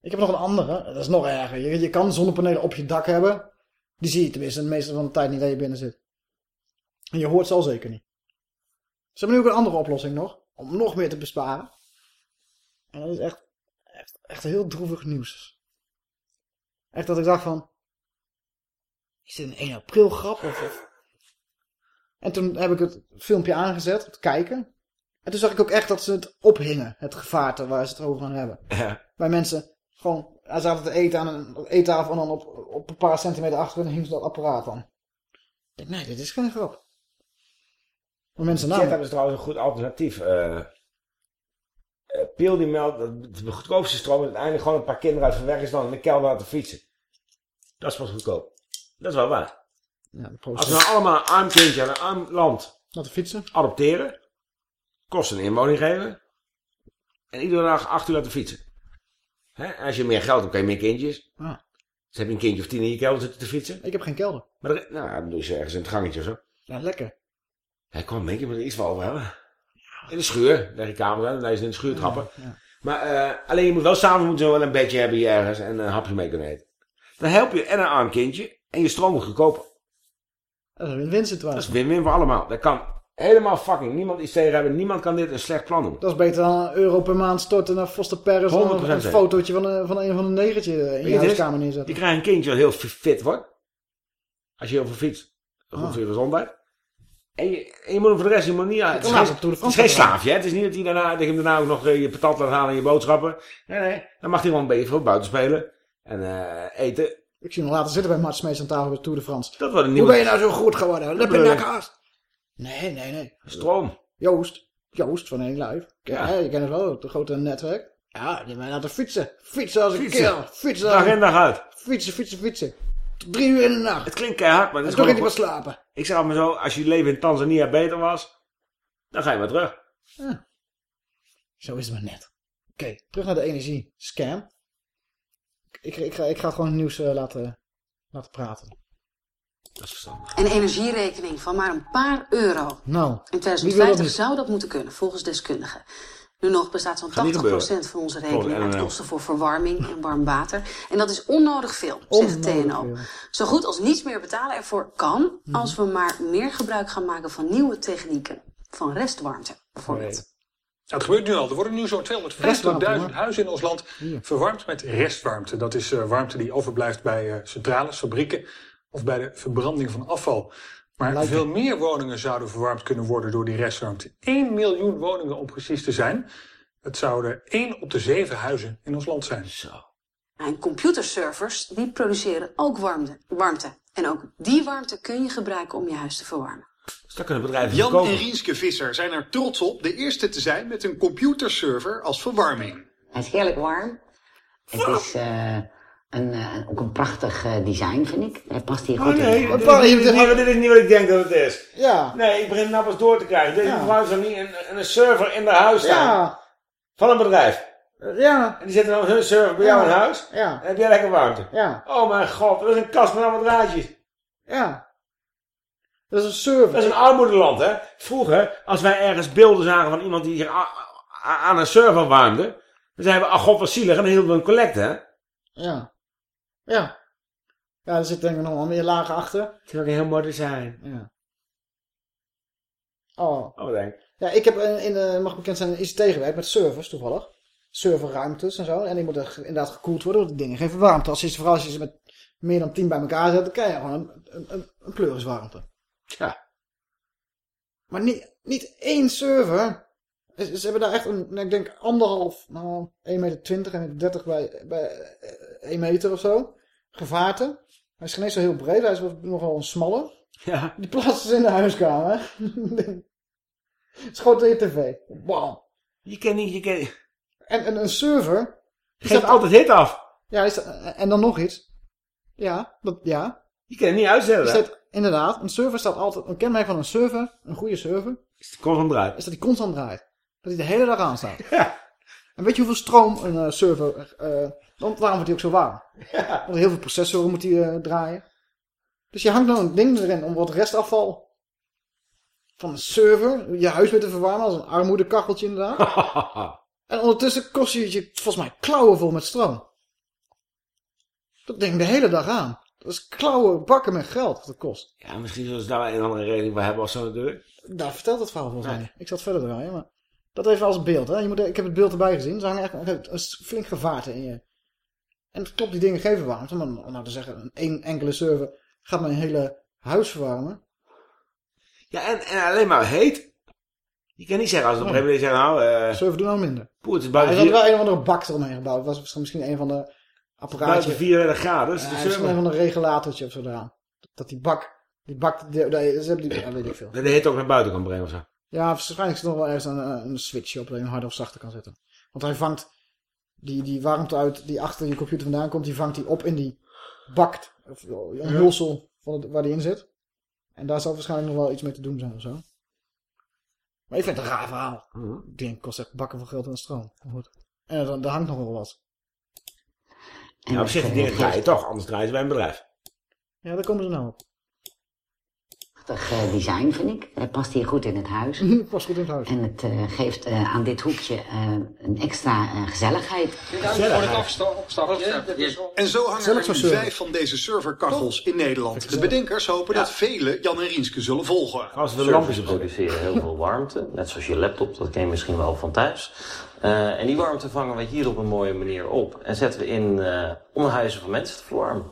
Ik heb nog een andere. Dat is nog erger. Je, je kan zonnepanelen op je dak hebben. Die zie je tenminste de meeste van de tijd niet dat je binnen zit. En je hoort ze al zeker niet. Ze hebben nu ook een andere oplossing nog. Om nog meer te besparen. En dat is echt, echt, echt heel droevig nieuws. Echt dat ik dacht van... Is dit een 1 april grap? Of, of... En toen heb ik het filmpje aangezet. Om te kijken. En toen zag ik ook echt dat ze het ophingen. Het gevaarte waar ze het over gaan hebben. Ja. Bij mensen gewoon... Hij zaten te eten aan een eettafel en dan op, op een paar centimeter achter en hing ze dat apparaat dan. Ik denk, nee, dit is geen grap. Maar mensen hebben ze trouwens een goed alternatief. eh, Peel die meldt dat de goedkoopste stroom uiteindelijk gewoon een paar kinderen uit verwerkingsland in de kelder laten fietsen. Dat is pas goedkoop. Dat is wel waar. Ja, Als we nou allemaal een arm kindje aan een arm land Laten fietsen. adopteren, kosten een inwoning geven en iedere dag acht uur laten fietsen. Hè? Als je meer geld hebt, kan je meer kindjes. Ja. Dus heb je een kindje of tien in je kelder zitten te fietsen. Ik heb geen kelder. Maar er- nou, dan doe je ze ergens in het gangetje of zo. Ja, lekker. Hij kwam een keer met er iets van over hebben. In de schuur. Leg dan leg je ze in de schuur trappen. Ja. Maar eh, alleen je moet wel samen moeten wel een bedje hebben hier ergens en een hapje mee kunnen eten. Dan help je en een arm kindje en je stroom wordt goedkoper. Dat is een win-win situatie. Dat is win-win voor allemaal. Dat kan helemaal fucking niemand iets tegen hebben. Niemand kan dit een slecht plan noemen. Dat is beter dan een euro per maand storten naar Foster Paris dan 100% een, fotootje van een, van een van een negertje in je is? huiskamer neerzetten. Je krijgt een kindje dat heel fit wordt. Als je heel veel fietst. Goed Ah. voor je gezondheid. En je, en je moet hem voor de rest, moet niet... Het Tour de het is geen slaafje, hè. Het is niet dat hij daarna, dat je hem daarna ook nog eh, je patat laat halen en je boodschappen. Nee, nee. Dan mag hij gewoon een beetje veel buiten spelen. En eh, eten. Ik zie hem later zitten bij Mart Smees aan tafel bij Tour de France. Dat wordt een Hoe nieuwe... ben je nou zo goed geworden? Lip in bedoel de ik. kaast. Nee, nee, nee. Stroom. Joost. Joost van 1 Live. Ja. Ja. je kent het wel, het grote netwerk. Ja, die mij laten fietsen. Fietsen als een kerel. Fietsen als Dag in dag uit. Fietsen, fietsen, fietsen. Tot drie uur in de nacht. Het klinkt keihard, maar het is toch gewoon... hij wat slapen. Ik zeg maar zo, als je leven in Tanzania beter was, dan ga je maar terug. Zo is het maar net. Oké, terug naar de energie. Scam. Ik, ik, ga, ik ga gewoon het nieuws eh, laten, laten praten. Dat is verstandig. Een energierekening van maar een paar euro. Nou, In wie wil dat 2050 niet? zou dat moeten kunnen, volgens deskundigen. Nu nog bestaat zo'n Gaat niet 80% gebeuren. van onze rekening uit kosten voor verwarming en warm water. En dat is onnodig veel, zegt TNO. Zo goed als niets meer betalen ervoor kan, Mhm. als we maar meer gebruik gaan maken van nieuwe technieken. Van restwarmte, bijvoorbeeld. Het gebeurt nu al. Er worden nu zo'n 250.000 huizen in ons land verwarmd met restwarmte. Dat is eh, warmte die overblijft bij eh, centrales, fabrieken of bij de verbranding van afval. Maar veel meer woningen zouden verwarmd kunnen worden door die restwarmte. 1 miljoen woningen om precies te zijn. Het zouden 1 op de 7 huizen in ons land zijn. Zo. En computerservers, die produceren ook warmte. warmte. En ook die warmte kun je gebruiken om je huis te verwarmen. Dus dat kunnen bedrijven Jan verkopen. en Rienske Visser zijn er trots op de eerste te zijn met een computerserver als verwarming. Hij is heerlijk warm. Het is eh, een, eh, ook een prachtig eh, design, vind ik. Hij past hier Oh goed nee, in. dit, is niet, dit, is niet, dit is niet wat ik denk dat het is. Ja. Nee, ik begin nou pas door te krijgen. Deze Ja. mevrouw zou niet een, een server in haar huis staan. Ja. Van een bedrijf. Ja. En die zetten dan hun server bij jou in huis. Ja. En heb jij lekker warmte. Ja. Oh mijn god, dat is een kast met allemaal draadjes. Ja. Dat is een server. Dat is een armoedeland, hè. Vroeger, als wij ergens beelden zagen van iemand die a- aan een server warmde. Dan zeiden we, ach god, wat zielig. En dan hielden we een collecte, hè. Ja. Ja. Ja, er zit denk ik nog wel meer lagen achter. Het is ook een heel mooi design. Ja. Oh. Oh, denk ik. Ja, ik heb in, in eh, mag bekend zijn, in ICT gewerkt met servers toevallig. Serverruimtes en zo. En die moeten inderdaad gekoeld worden. Want die dingen geven warmte. Als je ze, vooral als je ze met meer dan tien bij elkaar zet, dan krijg je gewoon een, een, een, een pleuriswarmte. Ja. Maar niet, niet één server. Ze, ze hebben daar echt een, ik denk anderhalf, nou 1,20 meter, 1,30 meter bij, bij eh, 1 meter of zo. Gevaarte. Hij is geen eens zo heel breed, hij is nogal een smalle. Ja. Die plaatsen ze in de huiskamer. Het is gewoon je tv. Wow. Je kent niet, je kent En, en een server... die Geeft staat- altijd hit af. Ja, is dat- en dan nog iets. Ja, dat, ja. Je kan het niet uitzetten, Die staat- inderdaad, een server staat altijd... Een kenmerk van een server, een goede server... Is het constant draait. Is dat die constant draait. Dat hij de hele dag aan staat. En weet je hoeveel stroom een eh, server... eh want waarom wordt hij ook zo warm? Want heel veel processoren moet hij eh, draaien. Dus je hangt nou een ding erin om wat restafval van een server je huis weer te verwarmen. Als een armoedekacheltje inderdaad. en ondertussen kost je je volgens mij klauwen vol met stroom. Dat ding de hele dag aan. Dat is klauwen bakken met geld wat het kost. Ja, misschien zullen ze daar een andere regeling voor hebben of zo natuurlijk. Daar vertelt het verhaal volgens Nee. mij. Ik zat verder draaien, maar... Dat even als beeld, hè. Je moet, ik heb het beeld erbij gezien. Ze hangen echt een, een flink gevaarte in je. En het klopt, die dingen geven warmte. Maar om nou te zeggen, een één enkele server gaat mijn hele huis verwarmen. Ja, en, en alleen maar heet. Je kan niet zeggen als het op een gegeven moment zeggen, nou... eh server doen nou minder. Poeh, het is buiten er zat vier- wel een of andere bak eromheen gebouwd. Het was misschien een van de apparaatjes. buiten 34 graden. Dus Ja, de misschien server- een van de regulatortje of zo eraan. Dat die bak, die bak, die, die, die, ja, weet ik veel. Dat de hit ook naar buiten kan brengen of zo. Ja, waarschijnlijk is er nog wel ergens een, een switch op dat je hem harder of zachter kan zetten. Want hij vangt die, die warmte uit die achter je computer vandaan komt, die vangt hij op in die bak, of een hulsel van het, waar die in zit. En daar zal waarschijnlijk nog wel iets mee te doen zijn of zo. Maar ik vind het een raar verhaal. Ik denk, kost echt bakken van geld en stroom. Goed. En er, er hangt nog wel wat. Ja, op zich, die dingen draaien toch, anders draaien ze bij een bedrijf. Ja, daar komen ze nou op. Prachtig eh, design, vind ik. Hij past hier goed in het huis. Past goed in het huis. En het eh, geeft eh, aan dit hoekje eh, een extra eh, gezelligheid. En zo hangen er vijf van deze serverkachels in Nederland. De bedenkers hopen dat velen Jan en Rienske zullen volgen. Servers produceren heel veel warmte, net zoals je laptop, dat ken je misschien wel van thuis. Eh, en die warmte vangen we hier op een mooie manier op en zetten we in eh, om de huizen van mensen te verwarmen.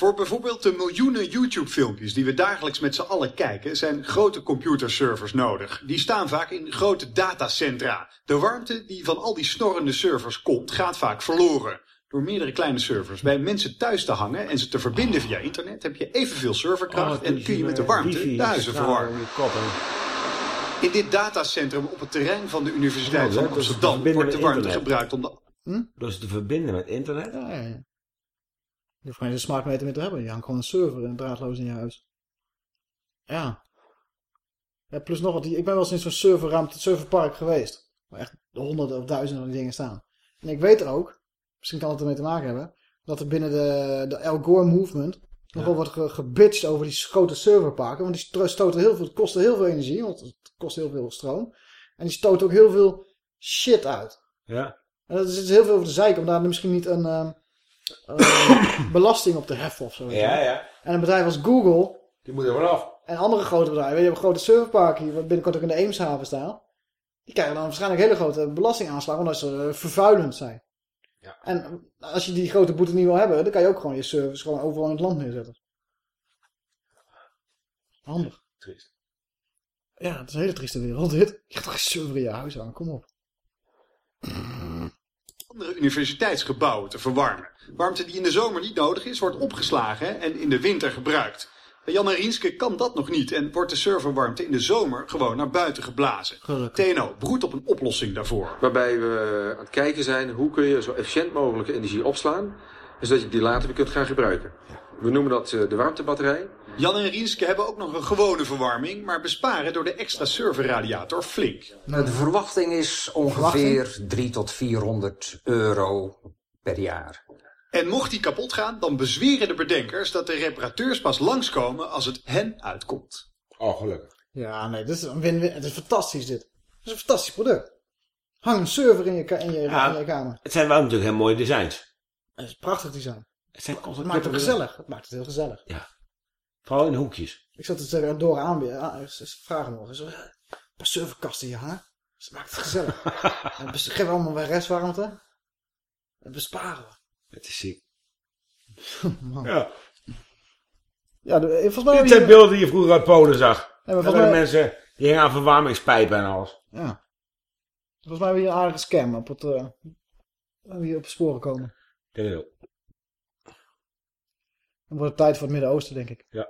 Voor bijvoorbeeld de miljoenen YouTube-filmpjes die we dagelijks met z'n allen kijken, zijn grote computerservers nodig. Die staan vaak in grote datacentra. De warmte die van al die snorrende servers komt, gaat vaak verloren. Door meerdere kleine servers bij mensen thuis te hangen en ze te verbinden via internet, heb je evenveel serverkracht en kun je met de warmte de huizen verwarmen. In dit datacentrum op het terrein van de Universiteit van Amsterdam wordt de warmte gebruikt om de Dus te verbinden met internet. Ja. Je hoeft geen smart meter meer te hebben. Je hangt gewoon een server en draadloos in je huis. Ja. ja plus nog wat. Ik ben wel eens in zo'n serverruimte, serverpark geweest. Waar echt honderden of duizenden van die dingen staan. En ik weet er ook, misschien kan het ermee te maken hebben, dat er binnen de, de Al Gore movement nogal wordt ge, gebitcht over die grote serverparken. Want die stoten heel veel, kosten heel veel energie, want het kost heel veel stroom. En die stoten ook heel veel shit uit. Ja. En er zit heel veel over de zeik om daar misschien niet een ehm, eh, belasting op te heffen of zo. weet je Ja, ja. En een bedrijf als Google Die moet er vanaf. en andere grote bedrijven, die hebben grote serverparken hier, wat binnenkort ook in de Eemshaven staan. Die krijgen dan waarschijnlijk hele grote belastingaanslag, omdat ze eh, vervuilend zijn. Ja. En als je die grote boete niet wil hebben, dan kan je ook gewoon je servers gewoon overal in het land neerzetten. Handig. Triest. Ja, het is een hele trieste wereld dit. Je gaat toch geen server in je huis aan, kom op. andere universiteitsgebouwen te verwarmen. Warmte die in de zomer niet nodig is, wordt opgeslagen en in de winter gebruikt. Bij Jan en Rienske kan dat nog niet en wordt de serverwarmte in de zomer gewoon naar buiten geblazen. TNO broedt op een oplossing daarvoor. Waarbij we aan het kijken zijn hoe kun je zo efficiënt mogelijk energie opslaan. Zodat je die later weer kunt gaan gebruiken. We noemen dat eh, de warmtebatterij. Jan en Rienske hebben ook nog een gewone verwarming, maar besparen door de extra serverradiator flink. Nou, de verwachting is ongeveer 3 tot 400 euro per jaar. En mocht die kapot gaan, dan bezweren de bedenkers dat de reparateurs pas langskomen als het hen uitkomt. Oh, gelukkig. Ja, nee, dit is een win-win. Het is fantastisch dit. Het is een fantastisch product. Hang een server in je, in je, Ja. in je kamer. Het zijn wel natuurlijk heel mooie designs. Het is een prachtig design. Het zijn Het maakt het gezellig. Het maakt het heel gezellig. Ja. Vooral in hoekjes. Ik zat het aan Dora ze- ze vragen nog eens. Een paar serverkasten hier hangen. Ze maakt het gezellig. en geven allemaal weer restwarmte. En besparen we. Het is ziek. Man. Ja. Ja, de, eh, volgens mij... Dit zijn hier- beelden die je vroeger uit Polen zag. Ja, volgens mij- mensen die hingen aan verwarmingspijpen en alles. Ja. Volgens mij hebben we hier een aardige scam op het... eh, waar we hier op sporen komen. Denk ik ook. Dan wordt het tijd voor het Midden-Oosten, denk ik. Ja.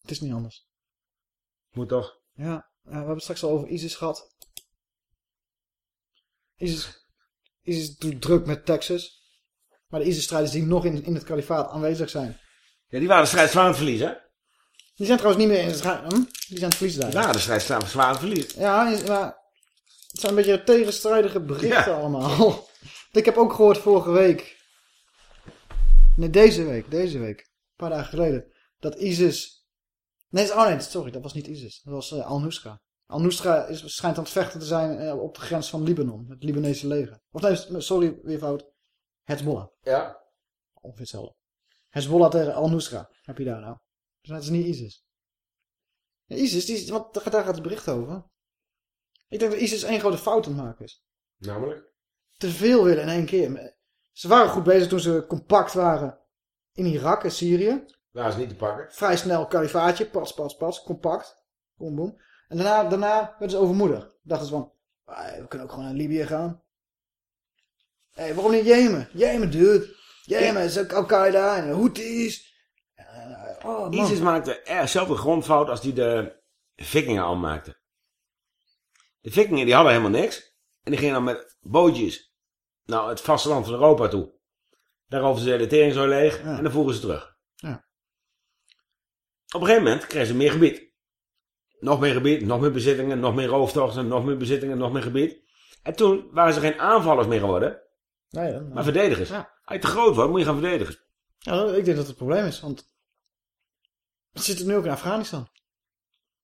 Het is niet anders. Moet toch? Ja, ja, we hebben het straks al over ISIS gehad. ISIS, ISIS doet druk met Texas. Maar de ISIS-strijders die nog in, in het kalifaat aanwezig zijn... Ja, die waren de strijd zwaar aan het verliezen, hè? Die zijn trouwens niet meer in het... scha- Hm? Die zijn aan het verliezen daar. Die waren de strijd zwaar aan het verliezen. Ja, maar het zijn een beetje tegenstrijdige berichten allemaal. Ik heb ook gehoord vorige week. Nee, deze week. Deze week. Een paar dagen geleden. Dat ISIS... Nee, oh nee, sorry. Dat was niet ISIS. Dat was eh, Al-Nusra. Al-Nusra is- schijnt aan het vechten te zijn eh, op de grens van Libanon. Het Libanese leger. Of nee, sorry, weer fout. Hezbollah. Ja. Ongeveer hetzelfde. Hezbollah tegen Al-Nusra. Heb je daar nou. Dus dat is niet ISIS. Ja, ISIS, die, want daar gaat het bericht over. Ik denk dat ISIS één grote fout aan het maken is. Namelijk? Te veel willen in één keer. Ze waren goed bezig toen ze compact waren in Irak en Syrië. Daar is niet te pakken. Vrij snel kalifaatje, pas, pas, pas, compact. Boom, boom. En daarna, daarna werden ze overmoedig. Dachten ze van, "Ah, we kunnen ook gewoon naar Libië gaan. Hé, hey, waarom niet Jemen? Jemen, dude. Jemen is ook Al-Qaeda en Houthis. Eh, Oh. ISIS maakte dezelfde grondfout als die de vikingen al maakten. De vikingen die hadden helemaal niks. En die gingen dan met bootjes naar het vasteland van Europa toe. Daarover ze de tering zo leeg en dan voeren ze terug. Ja. Op een gegeven moment kregen ze meer gebied. Nog meer gebied, nog meer bezittingen, nog meer rooftochten, nog meer bezittingen, nog meer gebied. En toen waren ze geen aanvallers meer geworden, Nee, ja, maar verdedigers. Als je te groot wordt, moet je gaan verdedigen. Ja, ik denk dat het het probleem is, want het zit nu ook in Afghanistan.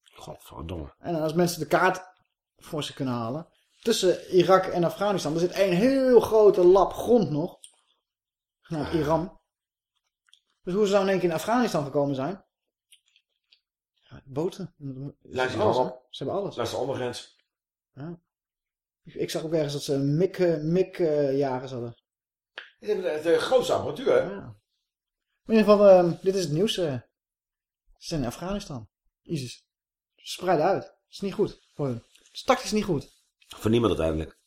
Godverdomme. En als mensen de kaart voor ze kunnen halen, tussen Irak en Afghanistan, er zit één heel grote lap grond nog, genaamd Iran. Dus hoe ze nou in één keer in Afghanistan gekomen zijn? Ja, boten. Langs Ze die hebben alles, handel. hè? Ze hebben alles. Langs de ondergrens. Ja. Ik, zag ook ergens dat ze mik, eh, mik eh, jagers hadden. Dit is de, de grootste apparatuur, hè? Ja. In ieder geval, eh, dit is het nieuws. eh. ze zijn in Afghanistan. ISIS. Ze spreiden uit. Dat is niet goed voor hun. Het is tactisch niet goed. Voor niemand uiteindelijk.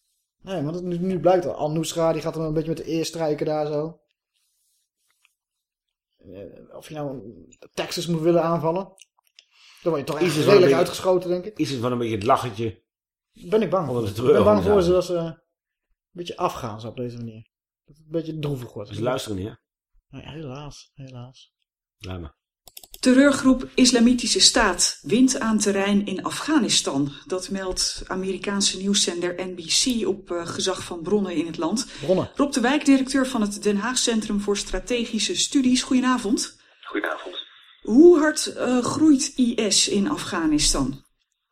Nee, want het, nu, nu blijkt al. Al-Nusra die gaat er een beetje met de eer strijken daar zo. Eh, Of je nou Texas moet willen aanvallen. Dan word je toch echt redelijk beetje- uitgeschoten, denk ik. ISIS van een beetje het lachertje. Ben ik bang Onder de. Ik ben bang voor ze dat ze een beetje afgaan zo op deze manier. Dat het een beetje droevig wordt. Ze luisteren niet, hè? Nee, helaas, helaas. Laat maar. Terreurgroep Islamitische Staat wint aan terrein in Afghanistan. Dat meldt Amerikaanse nieuwszender NBC op uh, gezag van bronnen in het land. Bronnen. Rob de Wijk, directeur van het Den Haag Centrum voor Strategische Studies. Goedenavond. Goedenavond. Hoe hard uh, groeit IS in Afghanistan?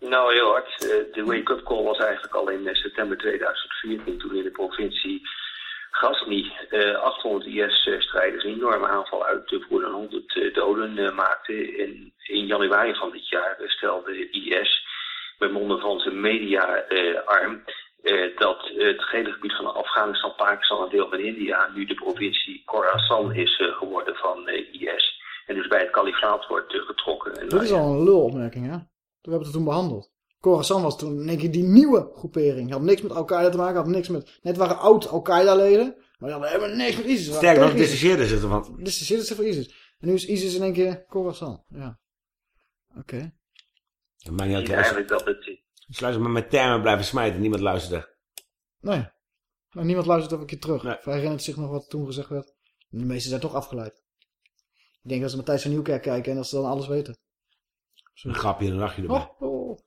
Nou, heel hard. Uh, de wake-up call was eigenlijk al in september 2014 toen in de provincie Ghazni uh, 800 IS-strijders een enorme aanval uitvoerden en 100 doden uh, maakte. In, in januari van dit jaar stelde IS bij monden van zijn media-arm dat het gehele gebied van Afghanistan, Pakistan en deel van India nu de provincie Khorasan is geworden van IS. En dus bij het kalifaat wordt getrokken. En Dat is al een lulopmerking, hè? We hebben het toen behandeld. Khorasan was toen, denk ik, die nieuwe groepering. Had niks met Al-Qaeda te maken, had niks met... Net waren oud Al-Qaeda-leden, maar die hadden helemaal niks met ISIS. Sterker nog, dissocieerden ze ervan. Dissocieerden ze van ISIS. En nu is ISIS in één keer Khorasan. Ja. Oké. Okay. Dat maakt niet uit. Eigenlijk dat het... Sluit maar met termen blijven smijten, niemand luistert. Nee. Nou, niemand luistert ook een keer terug. Nee. herinnert zich nog wat toen gezegd werd. De meesten zijn toch afgeleid. Ik denk dat ze Matthijs van Nieuwkerk kijken en dat ze dan alles weten. Zo. Een grapje en een lachje erbij. Oh, oh.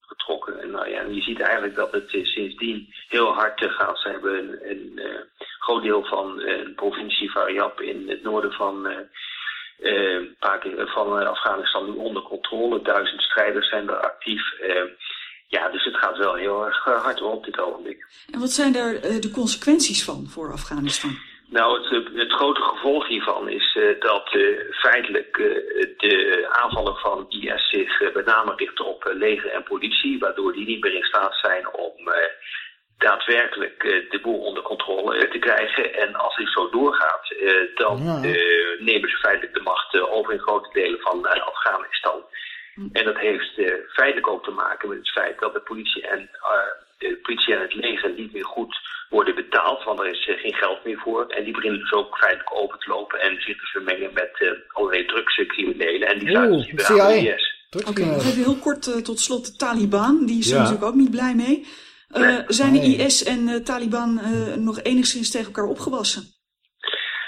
Getrokken. En, nou ja, en je ziet eigenlijk dat het sindsdien heel hard gaat. Ze hebben een, een uh, groot deel van een provincie Faryab in het noorden van, uh, van Afghanistan nu onder controle. Duizend strijders zijn er actief. ja, dus het gaat wel heel erg hard op dit ogenblik. En wat zijn daar de consequenties van voor Afghanistan? Nou, het, het, grote gevolg hiervan is uh, dat uh, feitelijk uh, de aanvallen van IS zich met name richten op leger en politie, waardoor die niet meer in staat zijn om daadwerkelijk de boel onder controle te krijgen. En als dit zo doorgaat, dan nemen ze feitelijk de macht over in grote delen van Afghanistan. En dat heeft feitelijk ook te maken met het feit dat de politie en de politie en het leger niet meer goed worden betaald, want er is uh, geen geld meer voor. En die beginnen dus ook feitelijk open te lopen en zich te vermengen met uh, allerlei drugscriminelen. En die sluiten zich weer aan de IS. Oké, okay, nog even heel kort uh, tot slot de Taliban. Die is ja. natuurlijk ook niet blij mee. Nee. Zijn de IS en Taliban nog enigszins tegen elkaar opgewassen?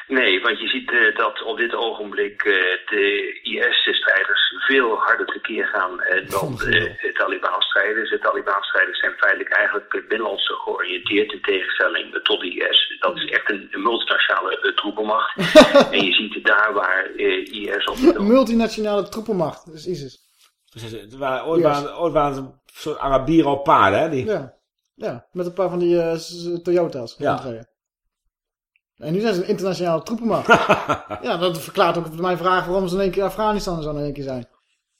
Nee, want je ziet uh, dat op dit ogenblik uh, de IS-strijders veel harder tekeer gaan uh, dan de Taliban-strijders. De Taliban-strijders zijn feitelijk eigenlijk binnenlands georiënteerd in tegenstelling tot de IS. Dat is echt een, een multinationale troepenmacht. en je ziet daar waar IS op... Een multinationale troepenmacht, dat is ISIS. Het waren, ooit, waren, ooit waren ze een soort Arabieren op paarden, hè? Die... Ja. ja, met een paar van die Toyota's. Ja. En nu zijn ze een internationale troepenmacht. ja, dat verklaart ook mijn vraag waarom ze in één keer Afghanistan zo in één keer zijn.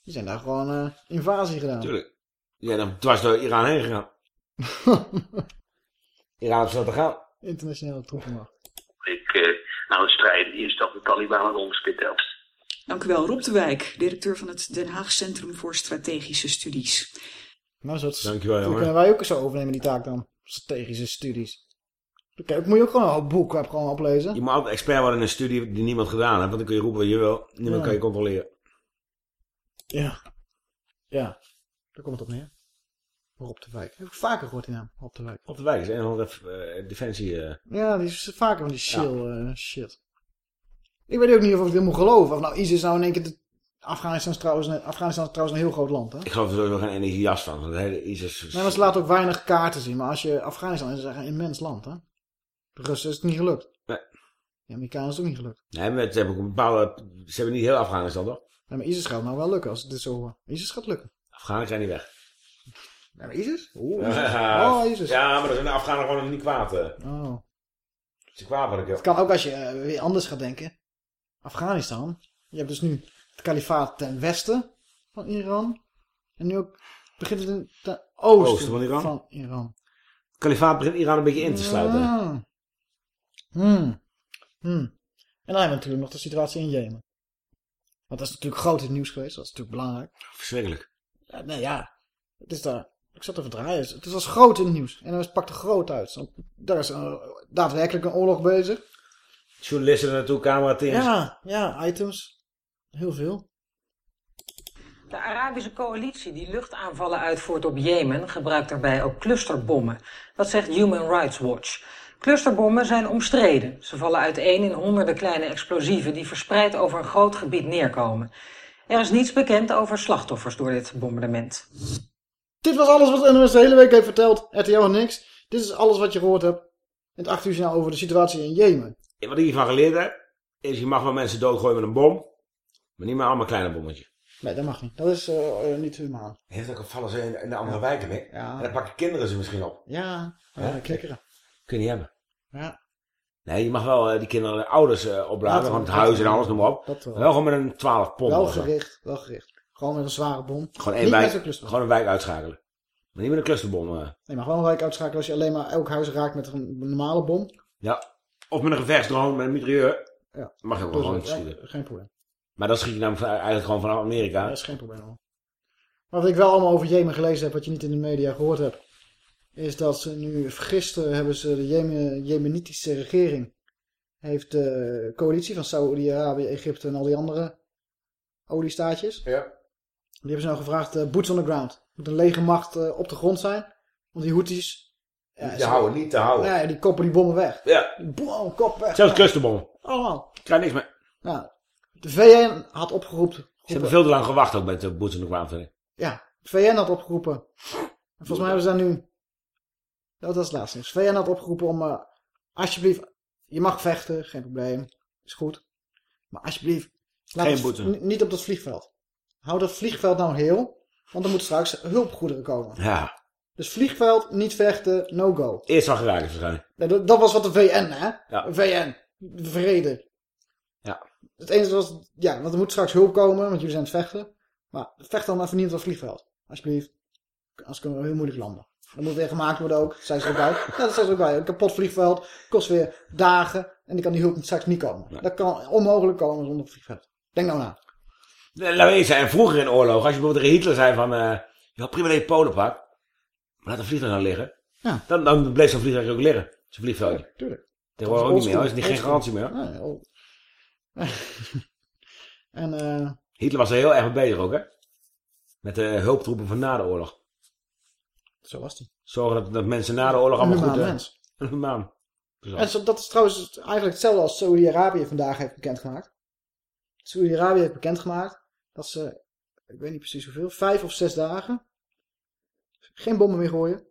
Die zijn daar gewoon uh, invasie gedaan. Tuurlijk. Ja, dan dwars door Iran heen gegaan. Iran is zo te gaan. Internationale troepenmacht. Ik uh, nou het strijden is dat de Taliban het onderspit. Dank u wel, Rob de Wijk, directeur van het Den Haag Centrum voor Strategische Studies. Nou, zo Dank je wel, Dan kunnen wij ook zo overnemen die taak dan. Strategische studies. Kijk, moet je ook gewoon een boek gewoon oplezen. Je moet altijd expert worden in een studie die niemand gedaan heeft. Want dan kun je roepen wat je wil. Niemand ja. kan je controleren. Ja. Ja. Daar komt het op neer. Rob de Wijk. Heb ik vaker gehoord die naam. Rob de Wijk. Rob de Wijk is een van de uh, defensie... Uh... Ja, die is vaker van die shill ja. uh, shit. Ik weet ook niet of ik dit moet geloven. Of nou ISIS nou in één keer... De... Afghanistan, is trouwens, Afghanistan is trouwens een heel groot land, hè? Ik geloof er sowieso geen enige jas van. Want de hele ISIS... Nee, maar ze laten ook weinig kaarten zien. Maar als je... Afghanistan is een immens land, hè? De Russen is het niet gelukt. Nee. De Amerikanen is het ook niet gelukt. Nee, maar ze hebben ook een bepaalde... Ze hebben niet heel Afghanistan, toch? Nee, maar ISIS gaat nou wel lukken als het dit zo... ISIS gaat lukken. Afghanen zijn niet weg. Nee, maar ISIS? Oeh, ISIS. Ja, oh, ISIS. Ja, maar dan zijn de Afghanen gewoon niet kwaad. Oh. Ze kwaad wat ik Het kan ook als je uh, weer anders gaat denken. Afghanistan. Je hebt dus nu het kalifaat ten westen van Iran. En nu ook begint het ten oosten, oosten van Iran. Van Iran. Het kalifaat begint Iran een beetje in te sluiten. Ah. Hmm. Hmm. En dan hebben we natuurlijk nog de situatie in Jemen. Want dat is natuurlijk groot in het nieuws geweest. Dat is natuurlijk belangrijk. Verschrikkelijk. Ja, nee, ja. Het is daar... Ik zat even draaien. Het was groot in het nieuws. En dan pakt er groot uit. Want daar is een, daadwerkelijk een oorlog bezig. Journalisten naartoe, camerateams. Ja, ja, items. Heel veel. De Arabische coalitie die luchtaanvallen uitvoert op Jemen gebruikt daarbij ook clusterbommen. Dat zegt Human Rights Watch. Clusterbommen zijn omstreden. Ze vallen uiteen in honderden kleine explosieven die verspreid over een groot gebied neerkomen. Er is niets bekend over slachtoffers door dit bombardement. Dit was alles wat NOS de hele week heeft verteld. RTL en niks. Dit is alles wat je gehoord hebt. In het 8 uur journaal over de situatie in Jemen. Wat ik hiervan geleerd heb, is je mag wel mensen doodgooien met een bom. Maar niet met allemaal kleine bommetjes. Nee, dat mag niet. Dat is uh, niet humaan. Heeft ook vallen ze in, de andere wijken mee. Ja. En dan pakken kinderen ze misschien op. Ja, ja, ja klikkeren. Kun je niet hebben. Ja. Nee, je mag wel uh, die kinderen de ouders uh, opladen van het huis en alles, noem maar op. Dat wel. wel gewoon met een 12 pond. Wel gericht, wel gericht. Gewoon met een zware bom. Gewoon, één wijk, gewoon een wijk uitschakelen. Maar niet met een clusterbom. Nee, je mag wel een wijk uitschakelen als je alleen maar elk huis raakt met een normale bom. Ja. Of met een gevechtsdrone, met een mitrailleur. Ja. Mag je ook wel gewoon schieten. Geen probleem. Maar dat schiet je namelijk eigenlijk gewoon vanaf Amerika. dat is geen probleem hoor. Maar wat ik wel allemaal over Jemen gelezen heb, wat je niet in de media gehoord hebt, is dat ze nu, gisteren hebben ze de Jemen, Jemenitische regering, heeft de coalitie van Saudi-Arabië, Egypte en al die andere oliestaatjes. Ja. Die hebben ze nou gevraagd, uh, boots on the ground. Moet een lege macht uh, op de grond zijn. Want die Houthis... Ja, te houden, niet te houden. Nee, die koppen die bommen weg. Ja. Boom, kop weg. Zelfs clusterbommen. Allemaal. Krijg niks meer. Ja. De VN had opgeroepen... Ze hebben veel te lang gewacht ook met de boots on the ground, ik. Ja, VN had opgeroepen. En volgens mij hebben ze daar nu... Dat was het laatste. VN had opgeroepen om... Uh, alsjeblieft, je mag vechten, geen probleem. Is goed. Maar alsjeblieft, laat geen boete. niet op dat vliegveld. Hou dat vliegveld nou heel. Want er moeten straks hulpgoederen komen. Ja. Dus vliegveld, niet vechten, no go. Eerst al geraakt waarschijnlijk. Nee, dat, dat was wat de VN, hè? Ja. VN. De vrede. Ja. Het enige was, ja, want er moet straks hulp komen, want jullie zijn het vechten. Maar vecht dan even niet op dat vliegveld. Alsjeblieft. Anders kunnen we heel moeilijk landen. Dat moet weer gemaakt worden ook. Zijn ze ook bij. Ja, dat zijn ze ook bij. Een kapot vliegveld kost weer dagen. En die kan die hulp straks niet komen. Dat kan onmogelijk komen zonder vliegveld. Denk nou na. Laat eens en vroeger in oorlog, als je bijvoorbeeld Hitler zei van, uh, ja prima dat je Polen pakt, maar laat een vliegtuig nou liggen. Ja. Dan, dan bleef zo'n vliegtuig ook liggen. Zo'n vliegveldje. Ja, tuurlijk. Tegenwoordig ook niet meer, dat is niet geen garantie meer. Nee, oh. en, uh... Hitler was er heel erg mee bezig ook, hè? Met de hulptroepen van na de oorlog. Zo was hij. Zorgen dat, dat mensen na de oorlog allemaal goed... Een mens. Een humaan. En dat is trouwens eigenlijk hetzelfde als Saudi-Arabië vandaag heeft bekendgemaakt. Saudi-Arabië heeft bekendgemaakt dat ze, ik weet niet precies hoeveel, vijf of zes dagen geen bommen meer gooien.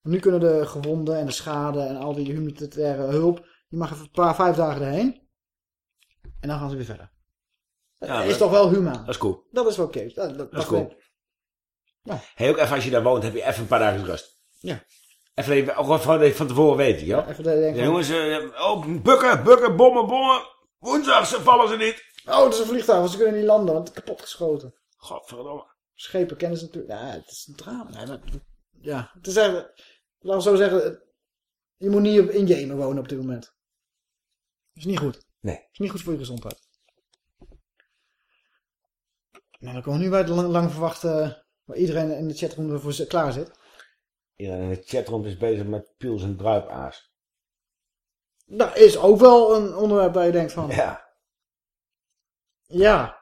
Nu kunnen de gewonden en de schade en al die humanitaire hulp, die mag even een paar, vijf dagen erheen. En dan gaan ze weer verder. Ja, dat is toch wel humaan? Dat is cool. Dat is wel oké. Okay. Dat, dat, dat, is cool. Ja. Hey, ook even als je daar woont, heb je even een paar dagen rust. Ja. Even, even ook van, van tevoren weten, ja? ja even denken ja, jongens, uh, oh, bukken, bukken, bommen, bommen. Woensdag ze vallen ze niet. Oh, het is een vliegtuig, ze kunnen niet landen, want het is kapot geschoten. Godverdomme. Schepen kennen ze natuurlijk. Ja, het is een drama. Nee, maar, ja, het is laten we zo zeggen, je moet niet in Jemen wonen op dit moment. Dat is niet goed. Nee. Dat is niet goed voor je gezondheid. Nou, dan komen we nu bij het lang, lang verwachte, waar iedereen in de chatroom ervoor klaar zit. Iedereen in de chatroom is bezig met piels en druipaas. Dat is ook wel een onderwerp waar je denkt van... Ja. Ja.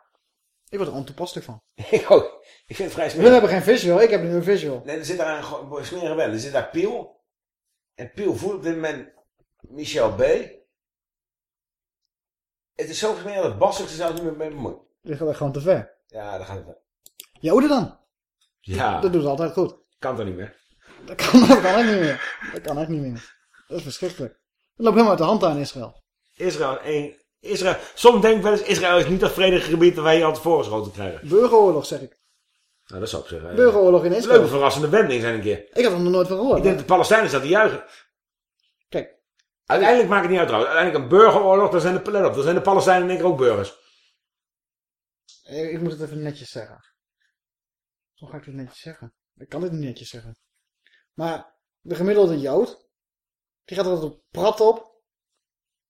Ik word er ontoepasselijk van. Ik ook. Ik vind het vrij smerig. We hebben geen visual. Ik heb nu een visual. Nee, er zit daar een smerige wel. Er zit daar Piel. En Piel voelt op dit moment Michel B. Het is zo smerig dat Bas er zelfs niet meer mee bemoeit. Die gaat gewoon te ver. Ja, dat gaat het ver. Joden dan? Ja. Dat doen ze altijd goed. Kan toch niet meer? Dat kan, dat kan echt niet meer. Dat kan echt niet meer. Dat is verschrikkelijk. Dat loopt helemaal uit de hand aan Israël. Israël één. Israël. Soms denk ik wel eens, Israël is niet dat vredige gebied waar je altijd voorgeschoten krijgen. Burgeroorlog, zeg ik. Nou, dat zou ik zeggen. Burgeroorlog in Israël. Leuke verrassende wending zijn een keer. Ik had er nog nooit van gehoord. Ik denk dat de Palestijnen staat te juichen. Kijk. Uiteindelijk maakt het niet uit trouwens. Uiteindelijk een burgeroorlog, dan zijn de, let op, dan zijn de Palestijnen in één keer ook burgers. Ik moet het even netjes zeggen. Hoe ga ik het netjes zeggen? Ik kan dit niet netjes zeggen. Maar de gemiddelde Jood, die gaat er altijd prat op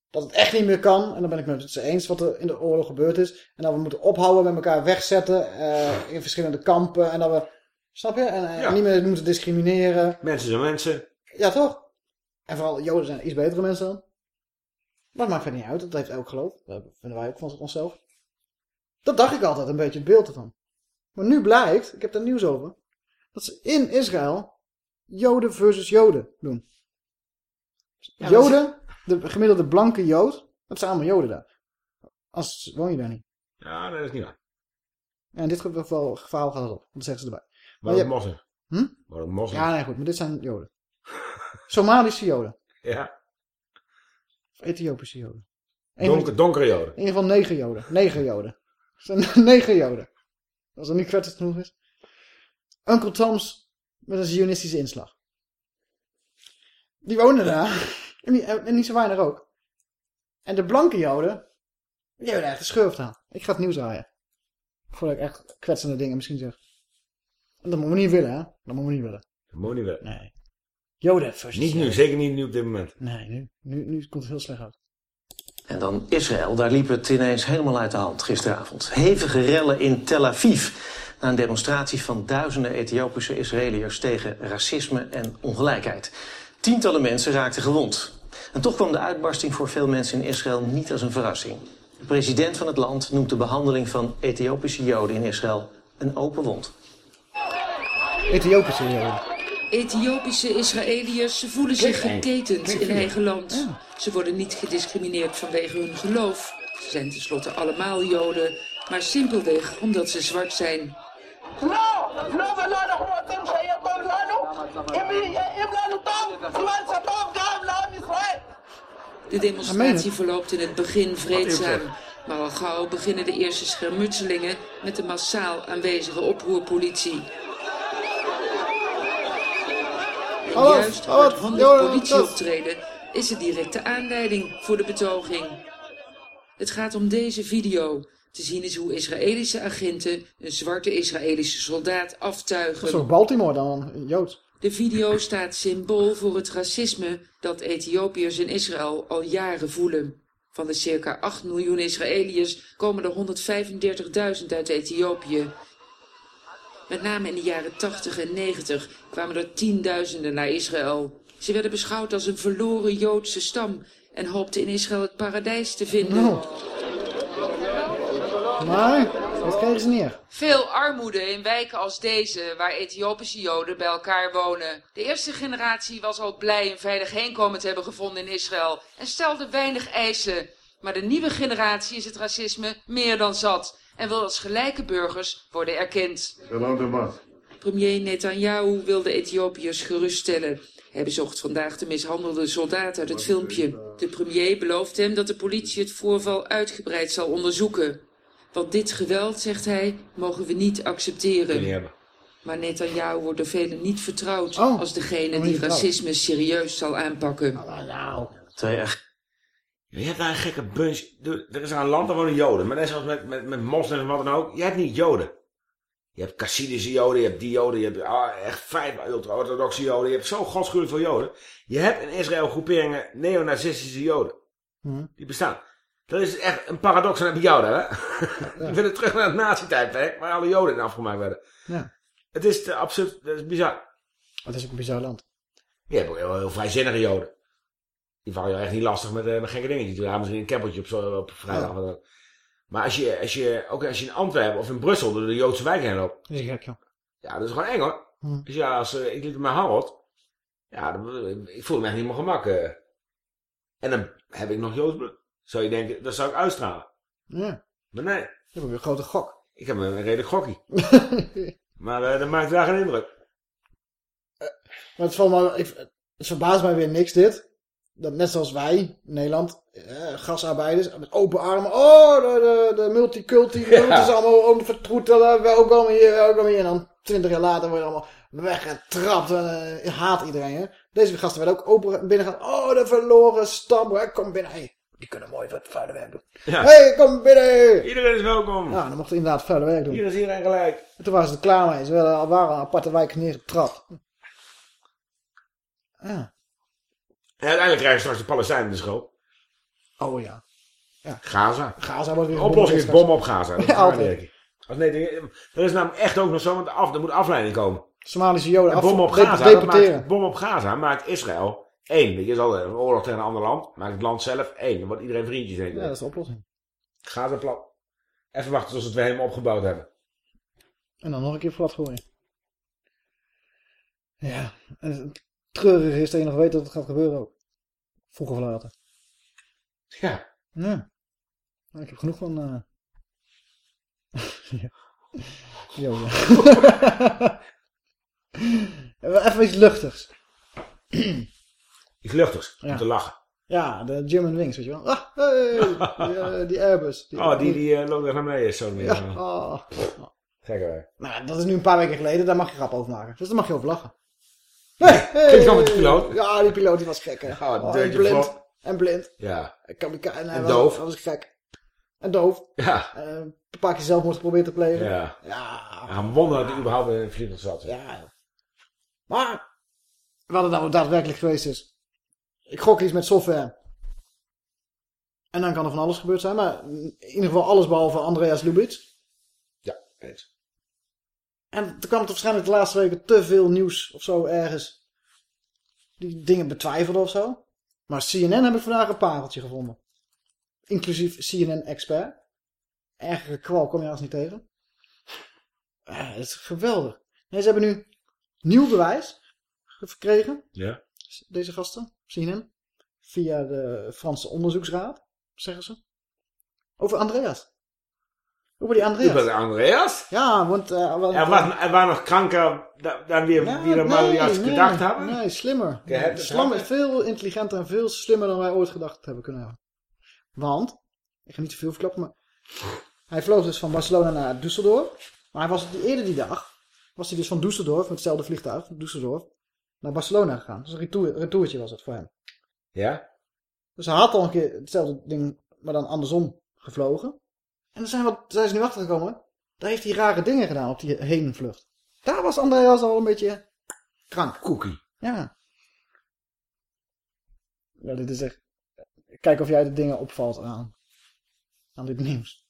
dat het echt niet meer kan. En dan ben ik met ze eens wat er in de oorlog gebeurd is. En dat we moeten ophouden met elkaar wegzetten uh, in verschillende kampen. En dat we, snap je? En, ja. niet meer moeten discrimineren. Mensen zijn mensen. Ja, toch? En vooral Joden zijn iets betere mensen dan. Maar het maakt verder niet uit. Dat heeft elk geloof. Dat vinden wij ook van onszelf. Dat dacht ik altijd een beetje het beeld ervan. Maar nu blijkt, ik heb daar nieuws over, dat ze in Israël Joden versus Joden doen. Ja, Joden, de gemiddelde blanke Jood, dat zijn allemaal Joden daar. Als woon je daar niet. Ja, nee, dat is niet waar. In dit geval, geval gaat het op. Dat zeggen ze erbij. Maar je moslims. Hm? Maar ook moslims. Ja, nee, goed. Maar dit zijn Joden. Somalische Joden. Ja. Of Ethiopische Joden. Donker, donkere joden. In ieder geval negen Joden. Negen Joden. Zijn negen Joden. Als dat niet kwetsend genoeg is. Uncle Tom's met een zionistische inslag. Die wonen daar. En, die, en niet zo weinig ook. En de blanke Joden, die hebben er echt een schurft aan. Ik ga het nieuws draaien. Voordat ik echt kwetsende dingen misschien zeg. En dat moeten we niet willen, hè? Dat moeten we niet willen. Dat moet niet willen. Nee. Joden versus Niet nu, zeker niet nu op dit moment. Nee, nu, nu, nu komt het heel slecht uit. En dan Israël, daar liep het ineens helemaal uit de hand gisteravond. Hevige rellen in Tel Aviv. Na een demonstratie van duizenden Ethiopische Israëliërs tegen racisme en ongelijkheid. Tientallen mensen raakten gewond. En toch kwam de uitbarsting voor veel mensen in Israël niet als een verrassing. De president van het land noemt de behandeling van Ethiopische Joden in Israël een open wond. Ethiopische Joden. Ethiopische Israëliërs voelen zich geketend in eigen land. Ze worden niet gediscrimineerd vanwege hun geloof. Ze zijn tenslotte allemaal Joden, maar simpelweg omdat ze zwart zijn. De demonstratie verloopt in het begin vreedzaam. Maar al gauw beginnen de eerste schermutselingen met de massaal aanwezige oproerpolitie juist hallo, het handig Joden, politieoptreden is de directe aanleiding voor de betoging. Het gaat om deze video. Te zien is hoe Israëlische agenten een zwarte Israëlische soldaat aftuigen. Een soort Baltimore dan, een Jood. De video staat symbool voor het racisme dat Ethiopiërs in Israël al jaren voelen. Van de circa 8 miljoen Israëliërs komen er 135.000 uit Ethiopië. Met name in de jaren 80 en 90 kwamen er tienduizenden naar Israël. Ze werden beschouwd als een verloren Joodse stam en hoopten in Israël het paradijs te vinden. Nou. Maar, wat kregen ze neer? Veel armoede in wijken als deze, waar Ethiopische Joden bij elkaar wonen. De eerste generatie was al blij een veilig heenkomen te hebben gevonden in Israël en stelde weinig eisen. Maar de nieuwe generatie is het racisme meer dan zat en wil als gelijke burgers worden erkend. Premier Netanyahu wil de Ethiopiërs geruststellen. Hij bezocht vandaag de mishandelde soldaat uit het filmpje. De premier belooft hem dat de politie het voorval uitgebreid zal onderzoeken. Want dit geweld, zegt hij, mogen we niet accepteren. Maar Netanyahu wordt door velen niet vertrouwd Oh, als degene die racisme serieus zal aanpakken. Twee echt. Je hebt daar een gekke bunch. Er is een land, daar wonen Joden. Maar net zoals met, met, met moslims en wat dan ook. Je hebt niet Joden. Je hebt Kassidische Joden, je hebt die Joden, je hebt ah, echt vijf ultra-orthodoxe Joden. Je hebt zo godschuwelijk veel Joden. Je hebt in Israël groeperingen neonazistische Joden. Hm. Die bestaan. Dat is echt een paradox en heb jou daar, hè? Je willen terug naar het nazi-tijdperk, waar alle Joden in afgemaakt werden. Ja. Het is te absurd, dat is bizar. Het is ook een bizar land. Je hebt ook heel, heel vrijzinnige Joden. Die vallen je echt niet lastig met, eh, met gekke dingetjes. Die gaan misschien een keppeltje op, zo, op vrijdag. Ja. Maar als je, als je, ook als je in Antwerpen of in Brussel door de Joodse wijk heen loopt. Dat is gek, joh. Ja, dat is gewoon eng hoor. Hm. Dus ja, als, eh, ik liep met Harold. Ja, dan, ik voelde me echt niet meer gemak. eh. En dan heb ik nog Joods bloed. Zou je denken, dat zou ik uitstralen. Ja. Maar nee. Je hebt een grote gok. Ik heb een redelijk gokkie. maar eh, dat maakt wel geen indruk. Maar het, valt me, het verbaast mij weer niks dit. Dat net zoals wij, Nederland, eh, gasarbeiders, met open armen. Oh, de, de, de multiculti, Ja. het is allemaal om te vertroetelen. Welkom hier, welkom hier. En dan twintig jaar later worden allemaal weggetrapt. En eh, haat iedereen. Hè? Deze gasten werden ook open binnen gaan. Oh, de verloren stam. Hè, kom binnen. Hey, die kunnen mooi wat vuile werk doen. Ja. hey, kom binnen. Iedereen is welkom. Ja, dan mochten inderdaad vuile werk doen. Hier is iedereen gelijk. En toen waren ze er klaar mee. Ze werden, al waren een aparte wijk neergetrapt. Ja. En uiteindelijk krijgen straks de Palestijnen de schuld. Oh ja. Gaza. Gaza wordt weer De oplossing is bom op Gaza. Dat, Ja. Als nee, dat is namelijk echt ook nog zo, want af, er moet afleiding komen. Somalische Joden En af, bom op Gaza, dat deporteren. maakt, bom op Gaza maakt Israël één. Weet je, is altijd een oorlog tegen een ander land. Maakt het land zelf één. Dan wordt iedereen vriendjes heen. Ja, dat is de oplossing. Gaza plat. Even wachten tot ze het weer helemaal opgebouwd hebben. En dan nog een keer plat gooien. Ja. Treurige is dat je nog weet dat het gaat gebeuren ook. Vroeger of later. Ja. Ja. Nou, ik heb genoeg van... eh ja. Jo, ja. Even iets luchtigs. Iets luchtigs, Ja. om te lachen. Ja, de German Wings, weet je wel. Ah, hey, die, eh, die Airbus. Die, Oh, die, die eh, loopt er naar beneden zo meer. Ja, oh. Gekke werk. Nou, dat is nu een paar weken geleden, daar mag je grap over maken. Dus daar mag je over lachen. Klinkt wel met de piloot. Ja, die piloot die was gek, hè. Oh, Oh, en blind. En blind. Ja. En, kamika- en, En doof. hij was gek. En doof. Ja. En een paar keer zelfmoord geprobeerd te plegen. Ja. Ja. Een wonder dat hij überhaupt in een vliegtuig zat. Ja. Maar, wat het nou daadwerkelijk geweest is. Ik gok iets met software. En dan kan er van alles gebeurd zijn. Maar in ieder geval alles behalve Andreas Lubitz. Ja, eens. En toen kwam er waarschijnlijk de laatste weken te veel nieuws of zo ergens. Die dingen betwijfelden of zo. Maar CNN heb ik vandaag een pareltje gevonden. Inclusief CNN Expert. Ergere kwal kom je als niet tegen. Eh, het is geweldig. Nee, ze hebben nu nieuw bewijs gekregen. Ja. Deze gasten, CNN. Via de Franse onderzoeksraad, zeggen ze. Over Andreas. Over die Andreas. Über de Andreas? Ja, want... eh, want Er war, er war noch kranker, da- dan wir Ja, wieder mal nee, als nee, gedacht hebben. Nee, slimmer. Slam is veel intelligenter en veel slimmer dan wij ooit gedacht hebben kunnen hebben. Want, ik ga niet te veel verklappen, maar hij vloog dus van Barcelona naar Düsseldorf. Maar hij was die, eerder die dag, was hij dus van Düsseldorf, met hetzelfde vliegtuig, Düsseldorf, naar Barcelona gegaan. Dus een retour, retourtje was het voor hem. Ja? Dus hij had al een keer hetzelfde ding, maar dan andersom gevlogen. En dan zijn, wat, zijn ze nu achtergekomen. Daar heeft hij rare dingen gedaan op die heenvlucht. Daar was Andreas al een beetje krank. Cookie. Ja. Ja, dit is echt... Kijk of jij de dingen opvalt aan, aan dit nieuws.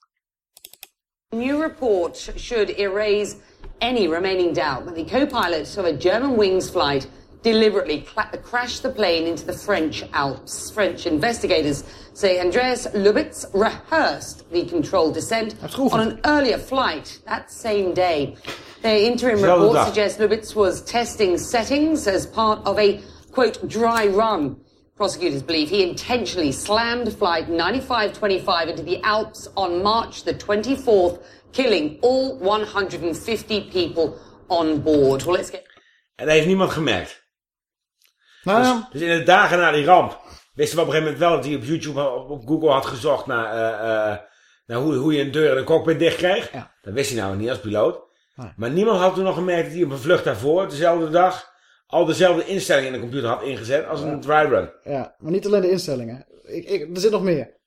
New report should erase any remaining doubt that the co-pilot of a German Wings flight deliberately cla- crashed the plane into the French Alps. French investigators say Andreas Lubitz rehearsed the controlled descent on an earlier flight that same day. The interim report suggests Lubitz was testing settings as part of a, quote, dry run. Prosecutors believe he intentionally slammed flight 9525 into the Alps on March the 24th, killing all 150 people on board. Well, let's get En dat heeft niemand gemerkt. Nou dus, ja. dus in de dagen na die ramp wisten we op een gegeven moment wel dat hij op YouTube op, op Google had gezocht naar, eh, eh, naar hoe, hoe je een deur in een cockpit dicht kreeg. Dat wist hij nou niet als piloot. Nee. Maar niemand had toen nog gemerkt dat hij op een vlucht daarvoor, dezelfde dag, al dezelfde instellingen in de computer had ingezet als een dry run. Ja, maar niet alleen de instellingen. Ik, ik, er zit nog meer.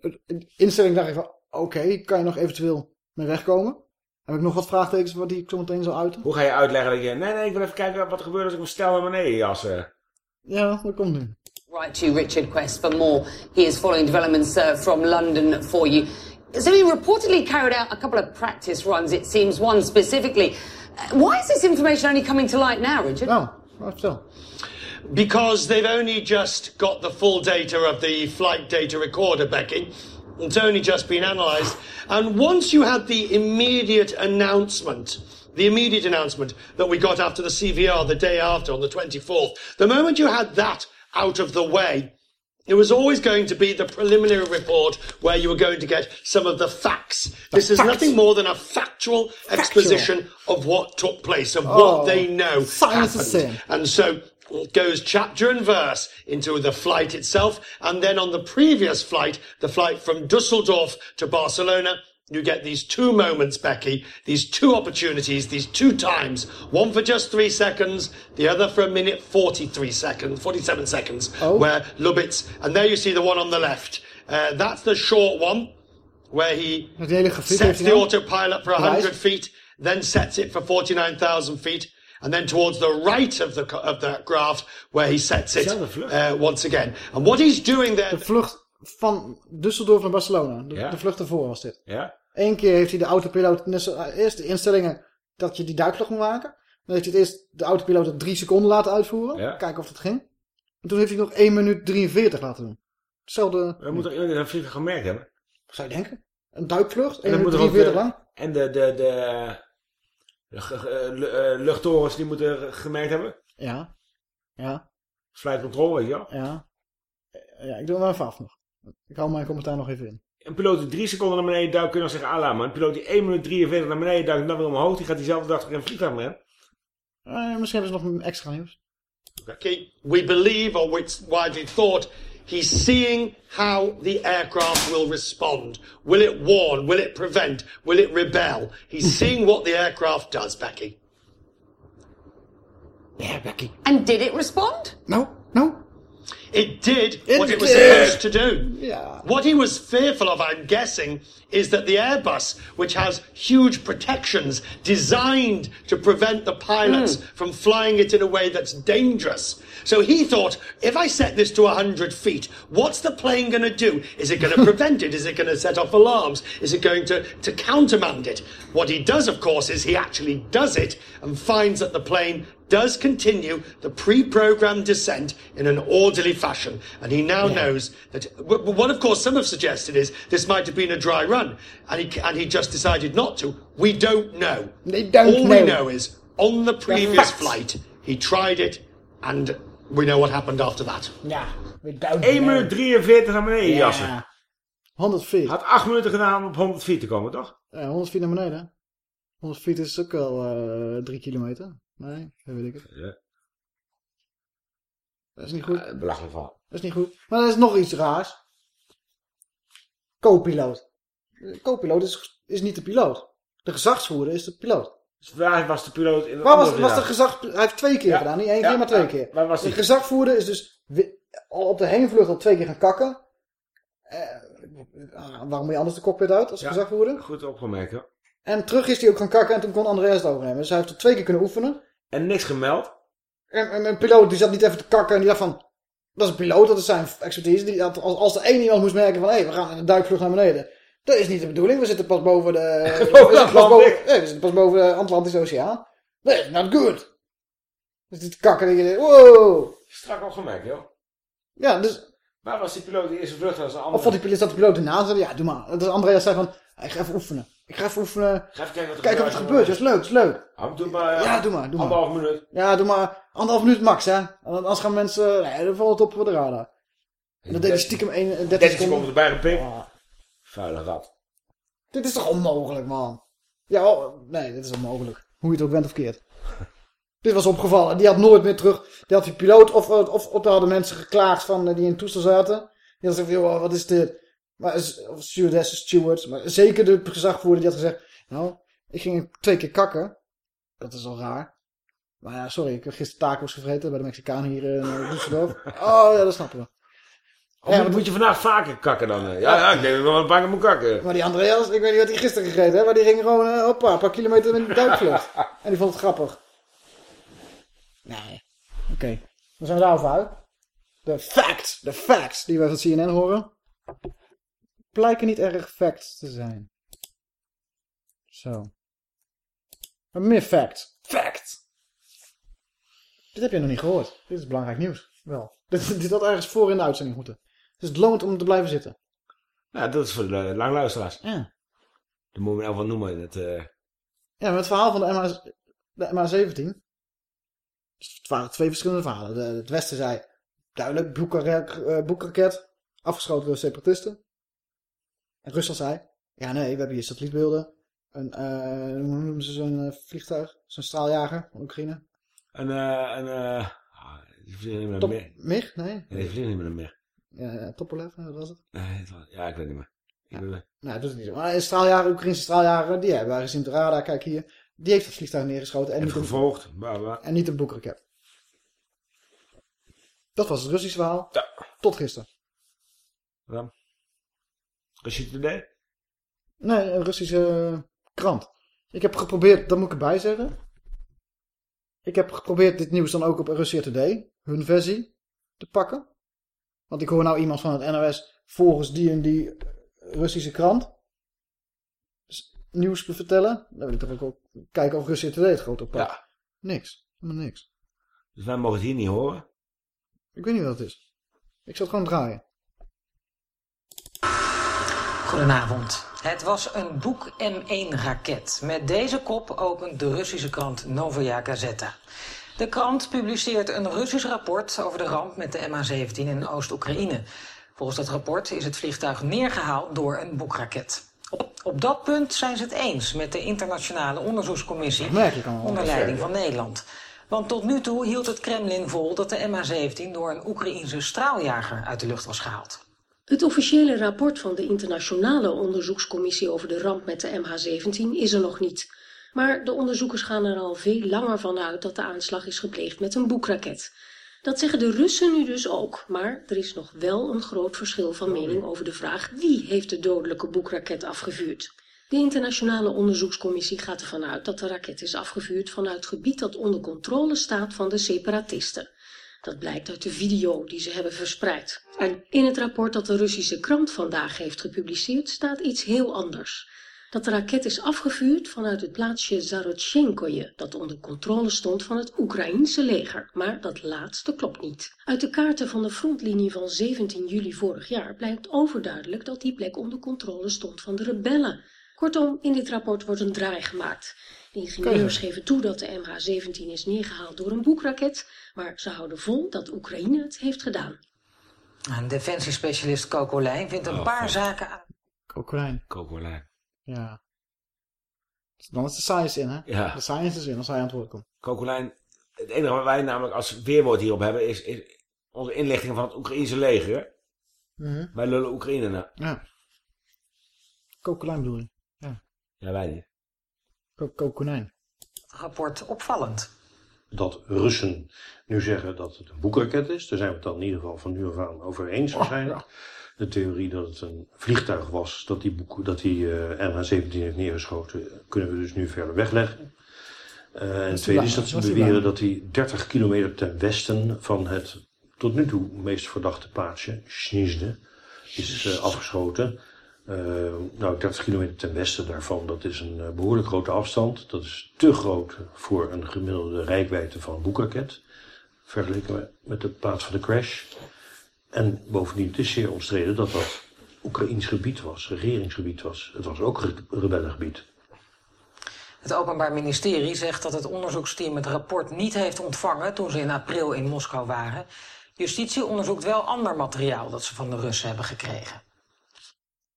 De instelling dacht ik van, oké, kan je nog eventueel mee wegkomen? Heb ik nog wat vraagtekens wat die ik zo meteen zal uiten? Hoe ga je uitleggen dat je, nee nee, ik wil even kijken wat er gebeurt als ik me stel naar beneden jassen. Ja, dat komt nu. right to Richard Quest for more. He is following developments uh, from London for you. So he reportedly carried out a couple of practice runs, it seems, one specifically. Uh, why is this information only coming to light now, Richard? No, not so. Because they've only just got the full data of the flight data recorder, Becky. It's only just been analysed. And once you had the immediate announcement, the immediate announcement that we got after the CVR the day after on the 24th, the moment you had that out of the way, it was always going to be the preliminary report where you were going to get some of the facts. this is nothing more than a factual, exposition of what took place, of Oh, what they know happened. And so goes chapter and verse into the flight itself. And then on the previous flight, the flight from Dusseldorf to Barcelona, you get these two moments, Becky, these two opportunities, these two times. One for just three seconds, the other for a minute 43 seconds, 47 seconds, where Lubitz, and there you see the one on the left. Uh, that's the short one, where he Het hele gebied heeft sets the autopilot for Bewijs. 100 feet, then sets it for 49,000 feet, and then towards the right of the of that graph, where he sets it uh, once again. And what he's doing there. De vlucht van Düsseldorf naar Barcelona. De, de vlucht ervoor was dit. Ja? Eén keer heeft hij de autopiloot... eh, Eerst de instellingen dat je die duikvlucht moet maken. Dan heeft hij het eerst de autopiloot het drie seconden laten uitvoeren. Ja. Kijken of dat ging. En toen heeft hij nog 1 minuut 43 laten doen. Hetzelfde... We moeten dat vliegtuig gemerkt hebben. Zou je denken? Een duikvlucht? 1 En dan minuut moeten we ook 43 de- lang? En de, de, de, de ge- ge- lu- eh, luchttorens die moeten gemerkt hebben. Ja. Ja. Flight control, weet je wel. Ja. Ja, ik doe hem wel even af nog. Ik hou mijn commentaar nog even in. Een piloot die drie seconden naar beneden duikt, kunnen we zeggen aanlaten. Maar een piloot die 1 minuut 43 naar beneden duikt en dan weer omhoog, die gaat diezelfde dag weer in een vliegtuig mee. Eh, misschien hebben ze nog een extra nieuws. Okay, we believe, or it's widely thought, he's seeing how the aircraft will respond. Will it warn? Will it prevent? Will it rebel? He's seeing what the aircraft does, Becky. Yeah, Becky. And did it respond? No, no. It did It what it was did. supposed to do. Yeah. What he was fearful of, I'm guessing, is that the Airbus, which has huge protections designed to prevent the pilots hmm. from flying it in a way that's dangerous. So he thought, if I set this to 100 feet, what's the plane going to do? Is it going to prevent it? Is it going to set off alarms? Is it going to, to countermand it? What he does, of course, is he actually does it and finds that the plane does continue the pre-programmed descent in an orderly fashion. And he now knows that w- w- what, of course, some have suggested is this might have been a dry run, and he and he just decided not to. We don't know. They don't All we know. know is on the previous flight he tried it, and we know what happened after that. Ja, we don't 1 know. minuut 43 naar beneden Ja. jassen. 100 feet. Had 8 minuten gedaan om op 100 feet te komen, toch? Ja, 100 feet naar beneden. 100 feet is ook wel eh 3 kilometer. Nee, dat weet ik het. Ja. Dat is niet goed. belachelijk van. Dat is niet goed. Maar er is nog iets raars. Co-piloot. De Co-piloot is, is niet de piloot. De gezagsvoerder is de piloot. Dus waar was de piloot in Waar was, was de gezag... Hij heeft twee keer Ja. gedaan. Niet één Ja, keer, maar twee ja. keer. Waar was de die? gezagvoerder is dus al op de heenvlucht al twee keer gaan kakken. Eh, ah, waarom moet je anders de cockpit uit als Ja. gezagvoerder? Goed opgemerkt, hoor. En terug is hij ook gaan kakken en toen kon Andreas het overnemen. Dus hij heeft er twee keer kunnen oefenen. En niks gemeld. En, en een piloot die zat niet even te kakken en die dacht van... Dat is een piloot, dat is zijn expertise. Die had, als, als er één iemand moest merken van... Hé, we gaan in een duikvlucht naar beneden. Dat is niet de bedoeling. We zitten pas boven de... we, zitten pas boven, nee, we zitten pas boven de Atlantische Oceaan. Nee, not good. Dus die te kakken en je denkt, wow. Strak opgemerkt, joh. Ja, dus... Waar was die piloot die eerste vlucht als een Of andere? vond die piloot dat de piloot ernaast? Ja, doe maar. Dus Andreas zei van... Ik ga even oefenen. Ik ga even oefenen. Ga even kijken wat er gebeurt. Dat is leuk, dat is leuk. Ah, doe maar, Ja, doe maar, doe maar. Anderhalf minuut. Ja, doe maar anderhalf minuut max, hè. Anders gaan mensen... Nee, dan valt het op voor de radar. En dat deed hij stiekem 1, 30, 30 seconden. seconden erbij gepikt. Vuile rat. Dit is toch onmogelijk, man? Ja, oh, nee, dit is onmogelijk. Hoe je het ook bent of keert. dit was opgevallen. Die had nooit meer terug... Die had die piloot of, of, of daar hadden mensen geklaagd van eh, die in het toestel zaten. Die hadden gezegd, joh, wat is dit? Maar, of stewardessen, stewards. Maar zeker de gezagvoerder die had gezegd... Nou, ik ging twee keer kakken. Dat is al raar. Maar ja, sorry, ik heb gisteren tacos gegeten bij de Mexicaan hier in uh, Düsseldorf. Oh, ja, dat snappen we. Of moet- moet je vandaag vaker kakken dan? eh? Ja, ja, ik denk dat ik wel een paar keer moet kakken. Maar die Andreas, ik weet niet wat hij gisteren gegeten heeft, maar die ging gewoon eh, hoppa, een paar kilometer in de duikvlucht. en die vond het grappig. Nee. Oké, dan zijn we daarover uit. De facts, de facts die we van CNN horen, blijken niet erg facts te zijn. Zo. Maar meer facts. Fact. Dit heb je nog niet gehoord. Dit is belangrijk nieuws. Wel. Dit, dit had ergens voor in de uitzending moeten. Dus het loont om te blijven zitten. Ja, dat is voor de langluisteraars. Ja. Dat we nou wel noemen. Dat, eh, Ja, met het verhaal van de, MH, de MH17. Dus Het waren twee verschillende verhalen. De, het Westen zei duidelijk, boekraket, eh, boekraket afgeschoten door separatisten. En Rusland zei, ja nee, we hebben hier satellietbeelden. Een, eh, hoe noemen ze zo'n eh, vliegtuig? Zo'n straaljager van Oekraïne. een, een, eh, ah, die vliegen niet met een. MIG? Nee. Nee, die vliegen niet met een meer. Ja, ja, Topolev, wat was het? Nee, het was- ja, ik weet niet meer. Ik weet- Nou, dat is niet zo. Maar een straaljager, Oekraïnse straaljager, die hebben wij gezien op de radar. Kijk hier. Die heeft het vliegtuig neergeschoten. En Heeft niet een- gevolgd. En niet een boekraket. Dat was het Russische verhaal. Tot gisteren. Ja. Rashid Today? Nee, een Russische krant. Ik heb geprobeerd, dat moet ik erbij zeggen. Ik heb geprobeerd dit nieuws dan ook op Russia Today, hun versie, te pakken. Want ik hoor nou iemand van het NOS volgens die en die Russische krant nieuws vertellen. Dan wil ik toch ook ook kijken of Russia Today het groot oppakt. Ja. Niks. Helemaal niks. Dus wij mogen het hier niet horen. Ik weet niet wat het is. Ik zal het gewoon draaien. Goedenavond. Het was een boek M1-raket. Met deze kop opent de Russische krant Novaya Gazeta. De krant publiceert een Russisch rapport over de ramp met de MH17 in Oost-Oekraïne. Volgens dat rapport is het vliegtuig neergehaald door een boekraket. Op, op dat punt zijn ze het eens met de internationale onderzoekscommissie onder leiding van Nederland. Want tot nu toe hield het Kremlin vol dat de MH17 door een Oekraïense straaljager uit de lucht was gehaald. Het officiële rapport van de internationale onderzoekscommissie over de ramp met de MH17 is er nog niet. Maar de onderzoekers gaan er al veel langer van uit dat de aanslag is gepleegd met een boekraket. Dat zeggen de Russen nu dus ook, maar er is nog wel een groot verschil van mening over de vraag wie heeft de dodelijke boekraket afgevuurd. De internationale onderzoekscommissie gaat ervan uit dat de raket is afgevuurd vanuit gebied dat onder controle staat van de separatisten. Dat blijkt uit de video die ze hebben verspreid. En in het rapport dat de Russische krant vandaag heeft gepubliceerd staat iets heel anders. Dat de raket is afgevuurd vanuit het plaatsje Zarotchenkoje, dat onder controle stond van het Oekraïense leger. Maar dat laatste klopt niet. Uit de kaarten van de frontlinie van 17 juli vorig jaar blijkt overduidelijk dat die plek onder controle stond van de rebellen. Kortom, in dit rapport wordt een draai gemaakt. De ingenieurs geven toe dat de MH17 is neergehaald door een boekraket, maar ze houden vol dat Oekraïne het heeft gedaan. Een defensiespecialist Coco Lijn vindt een paar zaken aan. Kokolijn. Kokolijn. Ja. Dan is de science in, hè? Ja. De science is in als hij aan het woord komt. Kokolijn, het enige wat wij namelijk als weerwoord hierop hebben is, is onze inlichting van het Oekraïense leger. Mhm. Wij lullen Oekraïne na. Ja. Kokolijn bedoel je? Ja. Ja, wij niet. Ko- Kokonijn. Rapport opvallend. Dat Russen nu zeggen dat het een boekraket is. Daar zijn we het dan in ieder geval van nu af aan over eens waarschijnlijk. De theorie dat het een vliegtuig was dat die, boek, dat die eh, MH17 heeft neergeschoten, kunnen we dus nu verder wegleggen. Eh, en het tweede is dat ze beweren dat hij 30 kilometer ten westen van het tot nu toe meest verdachte plaatsje, Snizne, is eh, afgeschoten. Eh, nou, 30 kilometer ten westen daarvan, dat is een eh, behoorlijk grote afstand. Dat is te groot voor een gemiddelde rijkwijde van een boekraket. Vergeleken met- de plaats van de crash. En bovendien, het is zeer omstreden dat dat Oekraïns gebied was, regeringsgebied was. Het was ook re- rebellengebied. Het Openbaar Ministerie zegt dat het onderzoeksteam het rapport niet heeft ontvangen toen ze in april in Moskou waren. Justitie onderzoekt wel ander materiaal dat ze van de Russen hebben gekregen.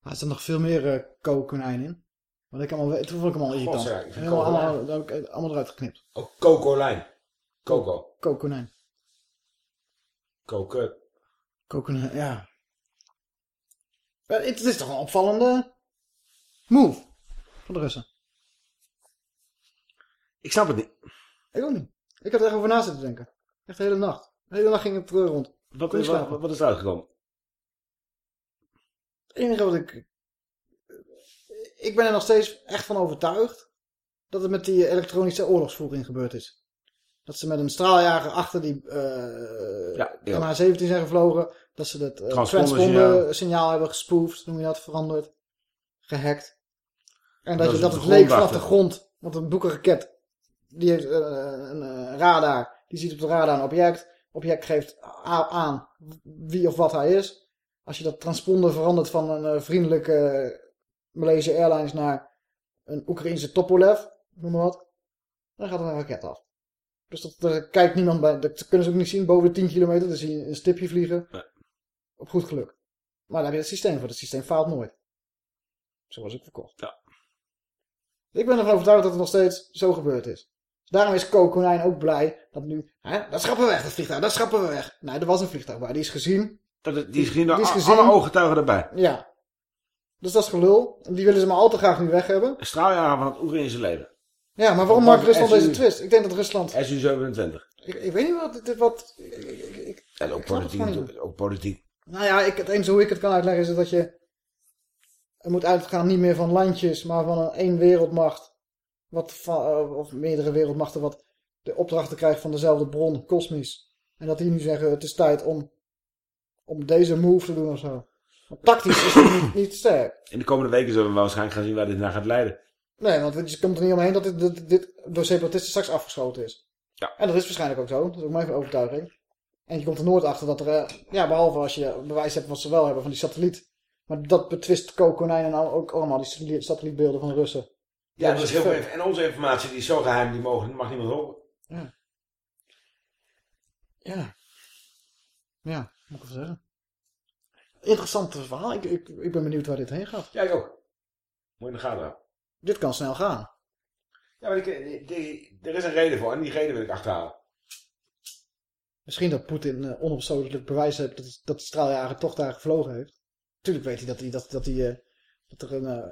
Maar er zit nog veel meer eh kokonijn in. Want ik allemaal, toen vond ik hem al irritant. Godzijdank, ik Helemaal allemaal, ik allemaal eruit geknipt. Ook Kokolijn. Coco. Kokonijn. Koken. Kokonijn, ja. Eh, Het is toch een opvallende move van de Russen. Ik snap het niet. Ik ook niet. Ik had er echt over na zitten denken. Echt de hele nacht. De hele nacht ging het terug rond. Wat, wat, is eruit gekomen? Het enige wat ik... Ik ben er nog steeds echt van overtuigd dat het met die elektronische oorlogsvoering gebeurd is. Dat ze met een straaljager achter die eh Ja, ja. MH17 zijn gevlogen. Dat ze dat uh, Transponder transponder signaal. hebben gespoofd, noem je dat, veranderd. Gehackt. En dat, Dat je, dat het leek vanaf de grond. Want een boekenraket, die heeft eh, een eh, radar. Die ziet op de radar een object. Object geeft aan wie of wat hij is. Als je dat transponder verandert van een eh, vriendelijke Malaysia Airlines naar een Oekraïnse Topolev, noem maar wat. Dan gaat er een raket af. Dus dat, daar kijkt niemand bij. Dat kunnen ze ook niet zien boven de 10 kilometer. Dan zie je een stipje vliegen. Op goed geluk. Maar daar heb je het systeem voor. Het systeem faalt nooit. Zo was ik verkocht. Ja. Ik ben ervan overtuigd dat het nog steeds zo gebeurd is. Daarom is Kokonijn ook blij dat nu... Hè, dat schrappen we weg, dat vliegtuig. Dat schrappen we weg. Nee, er was een vliegtuig bij. Die is gezien. Dat, het- die is gezien door Die is a- gezien. alle ooggetuigen erbij. Ja. Dus dat is gelul. En die willen ze maar al te graag nu weg hebben. Een straaljager van het Oekraïnse leven. Ja, maar waarom maakt Rusland deze twist? Ik denk dat Rusland... SU-27. Ik, ik weet niet wat... Dit, wat ik, ik, En ook politiek. Ook politiek. Nou ja, ik, het enige hoe ik het kan uitleggen is dat je... Het moet uitgaan niet meer van landjes, maar van een één wereldmacht. Wat van, eh, of meerdere wereldmachten wat de opdrachten krijgt van dezelfde bron, kosmisch. En dat die nu zeggen, het is tijd om, om deze move te doen of zo. Want tactisch is het niet, niet sterk. In de komende weken zullen we waarschijnlijk gaan zien waar dit naar gaat leiden. Nee, want je komt er niet omheen dat dit, dit, dit door separatisten straks afgeschoten is. Ja. En dat is waarschijnlijk ook zo. Dat is ook mijn overtuiging. En je komt er nooit achter dat er, eh, ja, behalve als je bewijs hebt wat ze wel hebben van die satelliet. Maar dat betwist Kokonijn en al- ook allemaal die satelliet- satellietbeelden van de Russen. Ja, dat is heel veel. En onze informatie die is zo geheim, die mogen, mag niemand horen. Ja. Ja. Ja, moet ik even zeggen. Interessant verhaal. Ik, ik, ik ben benieuwd waar dit heen gaat. Ja, ik ook. Moet je in de gaten houden. Dit kan snel gaan. Ja, maar die- die- er is een reden voor en die reden wil ik achterhalen. Misschien dat Poetin uh, onopstotelijk bewijs heeft dat, dat de straaljager toch daar gevlogen heeft. Tuurlijk weet hij dat, hij, dat, dat, hij, eh, dat er een... eh,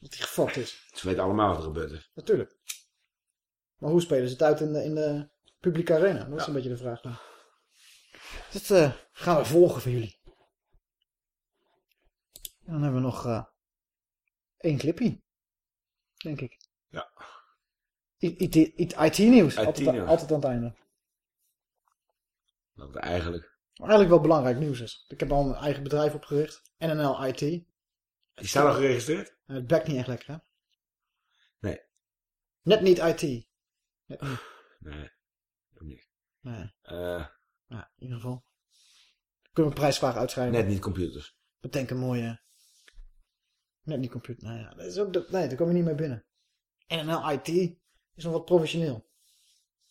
dat hij gefokt is. Ze weten allemaal wat er gebeurd is. Natuurlijk. Maar hoe spelen ze het uit in de, in de publieke arena? Dat is Ja. een beetje de vraag dan. Dat eh, gaan we volgen voor jullie. En dan hebben we nog eh één clipje. Denk ik. Ja. IT-nieuws. Altijd, IT-nieuws. altijd aan het einde. Dat eigenlijk... Eigenlijk wel belangrijk nieuws is. Ik heb al een eigen bedrijf opgericht. NNL IT. Die staan al geregistreerd? Eh, Het bekt niet echt lekker, hè? Nee. Net niet IT. Net niet. Nee. ook niet. Nee. Eh, Ja, in ieder geval. Kunnen we een prijsvraag uitschrijven. net niet computers. Bedenk een mooie... Net niet computer. Nou ja, dat is ook nee, daar kom je niet mee binnen. NNL IT is nog wat professioneel.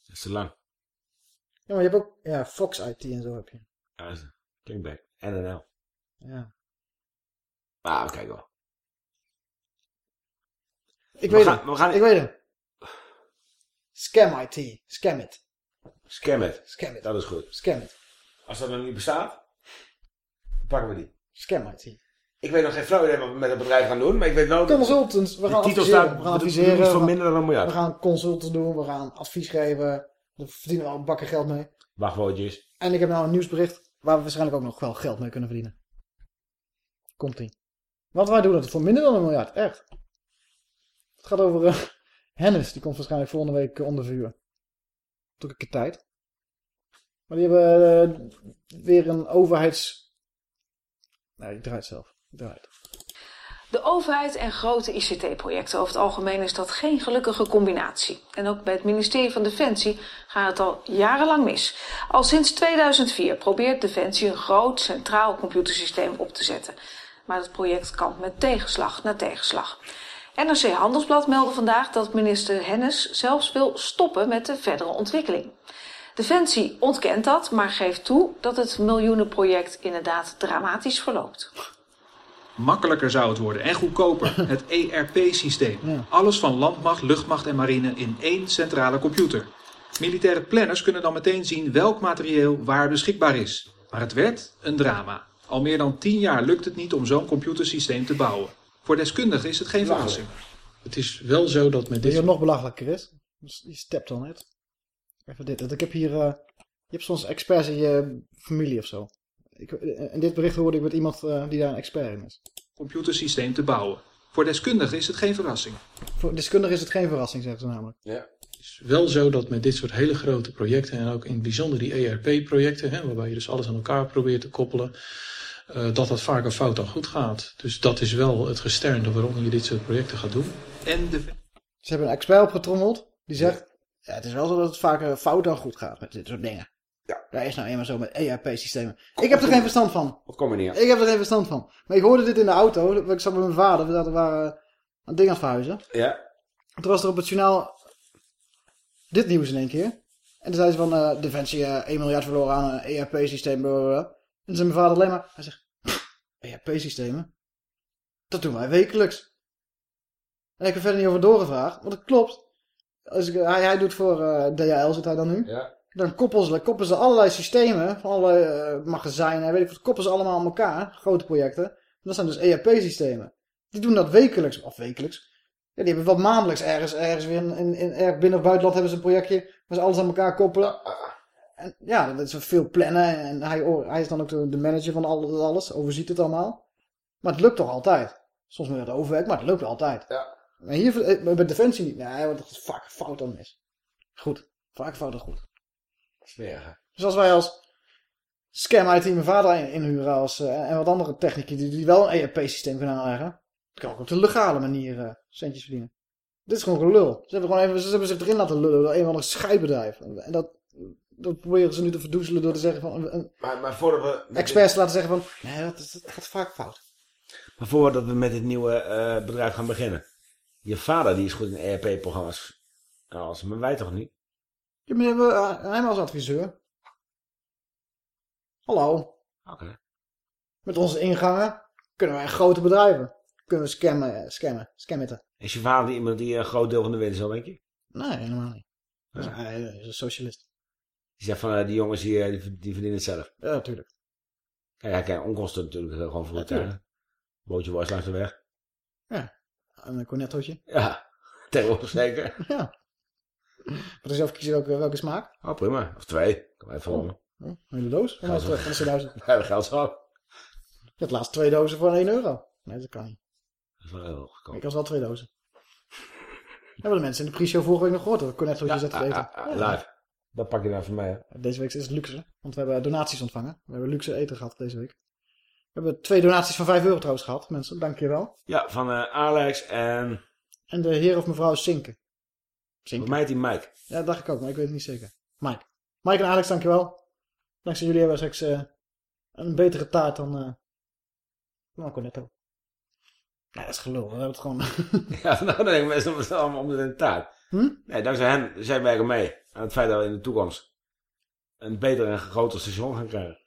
Dat is te lang. Ja, maar je hebt ook... Ja, Fox IT en zo heb je. Ja, dat. NNL. Ja. Ah, kijk wel. Ik We weet gaan- het. we gaan- Ik weet het. Scam IT. Scam it. Scam it. Scam it. Dat is goed. Scam it. Als dat nog niet bestaat, pakken we die. Scam IT. Ik weet nog geen flauw idee wat we met het bedrijf gaan doen, maar ik weet wel... Consultants. We gaan titel adviseren. staat we gaan adviseren. we voor minder dan een miljard. We gaan consultants doen. We gaan advies geven. Daar verdienen we al bakken geld mee. Wachtwoordjes. En ik heb nou een nieuwsbericht waar we waarschijnlijk ook nog wel geld mee kunnen verdienen. Komt-ie. Want wij doen het voor minder dan een miljard. Echt. Het gaat over eh, Hennis. Die komt waarschijnlijk volgende week eh, onder vuur. Keer tijd. Maar die hebben eh, weer een overheids... Nee, die draait zelf. Die draait. De overheid en grote ICT-projecten. Over het algemeen is dat geen gelukkige combinatie. En ook bij het ministerie van Defensie gaat het al jarenlang mis. Al sinds 2004 probeert Defensie een groot centraal computersysteem op te zetten. Maar het project kampt met tegenslag na tegenslag. NRC Handelsblad meldde vandaag dat minister Hennis zelfs wil stoppen met de verdere ontwikkeling. Defensie ontkent dat, maar geeft toe dat het miljoenenproject inderdaad dramatisch verloopt. Makkelijker zou het worden en goedkoper. Het ERP-systeem. Alles van landmacht, luchtmacht en marine in één centrale computer. Militaire planners kunnen dan meteen zien welk materieel waar beschikbaar is. Maar het werd een drama. Al meer dan tien jaar lukt het niet om zo'n computersysteem te bouwen. Voor deskundigen is het geen verrassing. Het is wel zo dat met Weet dit je wat nog belachelijker is? Die stept al net. Even dit. Ik heb hier... eh, je hebt soms experts in je familie of zo. Ik, eh, in dit bericht hoorde ik met iemand eh, die daar een expert in is. computersysteem te bouwen. Voor deskundigen is het geen verrassing. Voor deskundigen is het geen verrassing, zeggen ze namelijk. Ja. Het is wel zo dat met dit soort hele grote projecten en ook in het bijzonder die ERP-projecten, hè, waarbij je dus alles aan elkaar probeert te koppelen, dat dat vaker fout dan goed gaat. Dus dat is wel het gesternte waarom je dit soort projecten gaat doen. En de Ze hebben een expert opgetrommeld. Die zegt... Ja, het is wel zo dat het vaker fout dan goed gaat met dit soort dingen. Ja. Dat is nou eenmaal zo met ERP-systemen. Ik heb er geen verstand van. Wat kom je niet aan? Ik heb er geen verstand van. Maar ik hoorde dit in de auto. Ik zat met mijn vader. We zaten- waren een ding aan het verhuizen. Ja. Toen was er op het journaal dit nieuws in één keer. En toen zei ze van eh, Defensie eh 1 miljard verloren aan een ERP-systeem. En zei mijn vader alleen maar... Hij zegt, ERP-systemen? Dat doen wij wekelijks. En ik heb er verder niet over doorgevraagd. Want het klopt. Als ik, hij, hij doet voor eh, DHL zit hij dan nu. Ja. Dan koppelen ze, koppelen ze allerlei systemen. Van allerlei eh, magazijnen. Weet ik wat. Koppelen ze allemaal aan elkaar. Grote projecten. En dat zijn dus ERP-systemen. Die doen dat wekelijks. Of wekelijks. Ja, die hebben wel maandelijks ergens, ergens weer in, in, in erg binnen of buitenland hebben ze een projectje waar ze alles aan elkaar koppelen. En ja, dat is veel plannen en hij, hij is dan ook de, de manager van al- alles, overziet het allemaal. Maar het lukt toch altijd. Soms met het overwerk, maar het lukt altijd. Ja. Maar hier eh, bij Defensie niet. Nee, want dat is vaak fout dan mis. Goed, vaak fout dan goed. Smerig, hè? Dus als wij als scam IT mijn vader in- inhuren als, eh, en wat andere technici die, die wel een ERP-systeem kunnen aanleggen, kan ik op de legale manier eh, centjes verdienen. Dit is gewoon gelul. Ze hebben, gewoon even, ze hebben zich erin laten lullen door een of ander scheibedrijf. En dat, dat proberen ze nu te verdoezelen door te zeggen van... Een, Maar, maar voordat we... experts te laten zeggen van... Nee, dat, dat gaat vaak fout. maar voordat we met dit nieuwe eh, bedrijf gaan beginnen. Je vader die is goed in ERP-programma's. Nou, als maar wij toch niet? Ja, maar we- hij was adviseur. Hallo. Oké. Met onze ingangen kunnen wij grote bedrijven. Kunnen we scammen, eh, scammen, scammeten. Is je vader iemand die een groot deel van de winst zal, denk je? Nee, helemaal niet. Hij is een socialist. Die zegt van, eh, die jongens die, eh, die, die verdienen het zelf. Ja, natuurlijk. Kijk, hij krijgt onkosten natuurlijk eh, gewoon voor het tuin. Bootje was langs de weg. Ja. Een cornettootje. Ja, tegenwoordig zeker. Ja. Wat is zelf kiezen welke, welke smaak? Oh, prima. Of twee. Kan mij even Oh. Oh, een hele doos? Mij is het van de 2000. Ja, dat geldt zo. Je hebt laatst twee dozen voor 1 euro. Nee, dat kan niet. Dat is wel heel goedkoop. Ik was wel twee dozen. Hebben de mensen in de pre-show vorige week nog gehoord dat we cornettootjes Ja, zat gegeten? ah, ah, ah, live. Dat pak je dan van mij, hè? Deze week is het luxe, want we hebben donaties ontvangen. We hebben luxe eten gehad deze week. We hebben twee donaties van 5 euro trouwens gehad, mensen. Dank je wel. Ja, van eh, Alex en... En de heer of mevrouw Sinke. Voor mij die Mike. Ja, dat dacht ik ook, maar ik weet het niet zeker. Mike. Mike en Alex, dankjewel. Dankzij jullie hebben we straks eh, een betere taart dan... eh dan Cornetto. Nee, dat is gelul. We hebben het gewoon... Ja, nou dan denken mensen allemaal om de taart. Hm? Nee, dankzij hen, zij werken mee aan het feit dat we in de toekomst een beter en groter station gaan krijgen.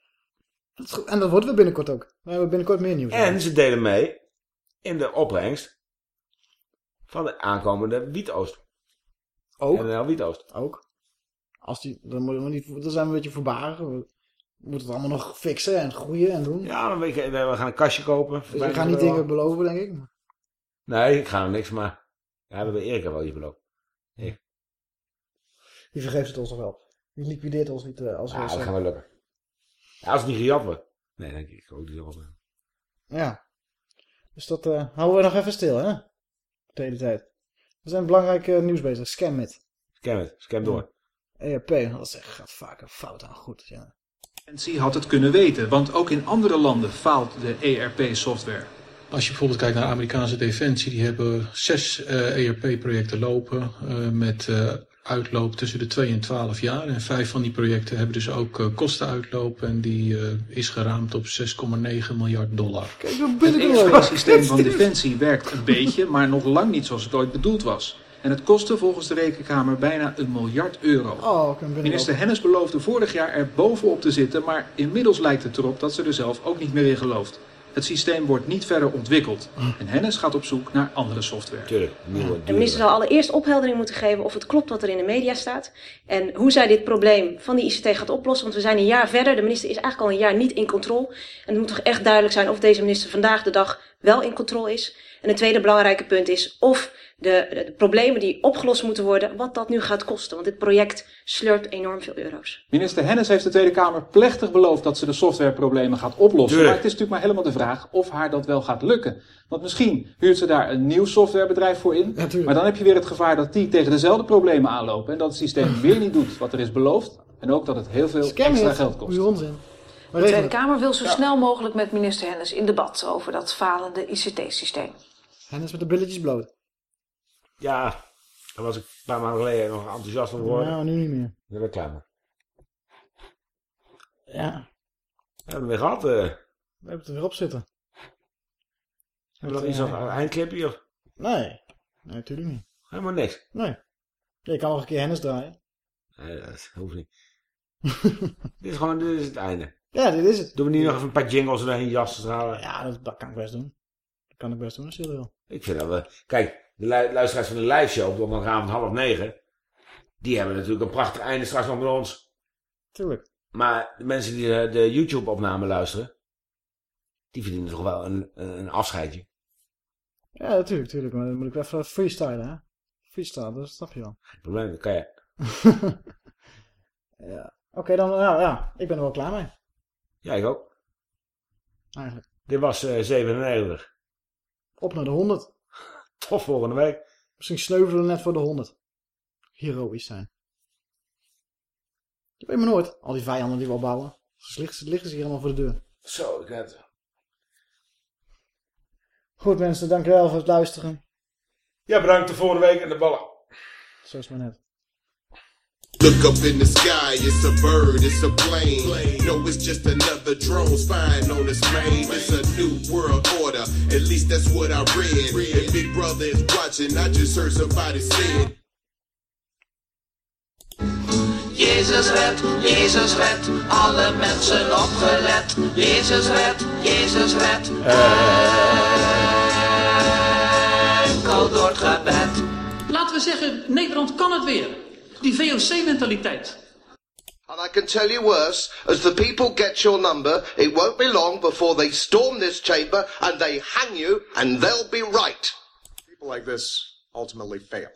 en dat worden we binnenkort ook. We hebben binnenkort meer nieuws. En ze delen mee in de opbrengst van de aankomende Wietoost. Ook? De Wietoost. Ook. Als die, dan, moeten we niet, dan zijn we een beetje voorbarig. We moeten het allemaal nog fixen en groeien en doen. Ja, dan weet je, we gaan een kastje kopen. Dus ik ga niet dingen beloven, denk ik. Nee, ik ga er niks, maar... Ja, we hebben Erika wel hier beloofd. Ik. Die vergeeft het ons nog wel. Die liquideert ons niet eh, als we... Ja, dat gaat wel lukken. Ja, als het niet gejat wordt. Nee, denk ik. Ook niet. Ja. Dus dat eh, houden we nog even stil, hè? De hele tijd. We zijn belangrijk eh, nieuws bezig. Scam it. Scam het. Scam door. ERP, dat gaat vaker fout aan goed. Ja. Had het kunnen weten, want ook in andere landen faalt de ERP-software. Als je bijvoorbeeld kijkt naar de Amerikaanse defensie, die hebben zes eh, ERP-projecten lopen eh, met eh, uitloop tussen de 2 en 12 jaar. En vijf van die projecten hebben dus ook eh, kostenuitloop en die eh, is geraamd op 6,9 miljard dollar. Het ERP-systeem van Defensie werkt een beetje, maar nog lang niet zoals het ooit bedoeld was. En het kostte volgens de Rekenkamer bijna een miljard euro. Oh, Minister Hennis beloofde vorig jaar er bovenop te zitten, maar inmiddels lijkt het erop dat ze er zelf ook niet meer in gelooft. Het systeem wordt niet verder ontwikkeld. En Hennis gaat op zoek naar andere software. Tuurlijk, De minister zal allereerst opheldering moeten geven of het klopt wat er in de media staat. En hoe zij dit probleem van die ICT gaat oplossen. Want we zijn een jaar verder. De minister is eigenlijk al een jaar niet in controle. En het moet toch echt duidelijk zijn of deze minister vandaag de dag wel in controle is. En het tweede belangrijke punt is of de, de, de problemen die opgelost moeten worden, wat dat nu gaat kosten. Want dit project slurpt enorm veel euro's. Minister Hennis heeft de Tweede Kamer plechtig beloofd dat ze de softwareproblemen gaat oplossen. Maar het is natuurlijk maar helemaal de vraag of haar dat wel gaat lukken. Want misschien huurt ze daar een nieuw softwarebedrijf voor in. maar dan heb je weer het gevaar dat die tegen dezelfde problemen aanlopen. En dat het systeem weer niet doet wat er is beloofd. En ook dat het heel veel Scam extra geld kost. Onzin. De Tweede Kamer wil zo snel mogelijk met minister Hennis in debat over dat falende ICT-systeem. Hennis met de billetjes bloot. Ja, daar was ik een paar maanden geleden nog enthousiast over geworden. Nou, nu niet meer. Klaar mee. Ja. We hebben we weer gehad. eh. We hebben het er weer op zitten. Hebben we nog iets als een eindclipje? Of? Nee. Nee, natuurlijk niet. Helemaal niks. Nee. Je kan nog een keer Hennis draaien. Nee, dat hoeft niet. dit is gewoon dit is het einde. Ja, dit is het. Doen we niet nog even een paar jingles erin jassen halen? Ja, dat, dat kan ik best doen. Dat kan ik best doen als je dat wil. Ik vind dat we... Kijk, de lu- luisteraars van de live show op donderdagavond half negen... die hebben natuurlijk een prachtig einde straks nog met ons. Tuurlijk. Maar de mensen die de, de YouTube-opname luisteren... die verdienen toch wel een, een, afscheidje. Ja, natuurlijk, natuurlijk. Maar dan moet ik wel even freestylen, hè. Freestyle, dat snap je wel. Geen probleem, dat kan je. Ja. Oké, dan, ja, ja, ik ben er wel klaar mee. Ja, ik ook. Eigenlijk. Dit was eh 97. Op naar de 100. Tot volgende week. Misschien sneuvelen we net voor de 100. Heroïs zijn. Je weet maar nooit. Al die vijanden die we opbouwen. Ze liggen, ze liggen ze hier allemaal voor de deur. Zo, ik net. Goed mensen, dankjewel voor het luisteren. Ja, bedankt de volgende week en de ballen. Zo is het maar net. Look up in the sky, it's a bird, it's a plane. No, it's just another drone spying on us, man. It's a new world order, at least that's what I read. If Big Brother is watching, I just heard somebody say it. Jezus red, Jezus red, alle mensen opgelet. Jezus red, Jezus red, enkel door het gebed. Laten we zeggen, Nederland kan het weer. Die VOC-mentaliteit. And I can tell you worse, as the people get your number, it won't be long before they storm this chamber and they hang you and they'll be right. People like this ultimately fail.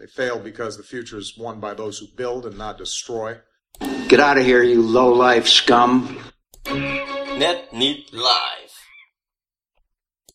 They fail because the future is won by those who build and not destroy. Get out of here, you low-life scum. Net niet live.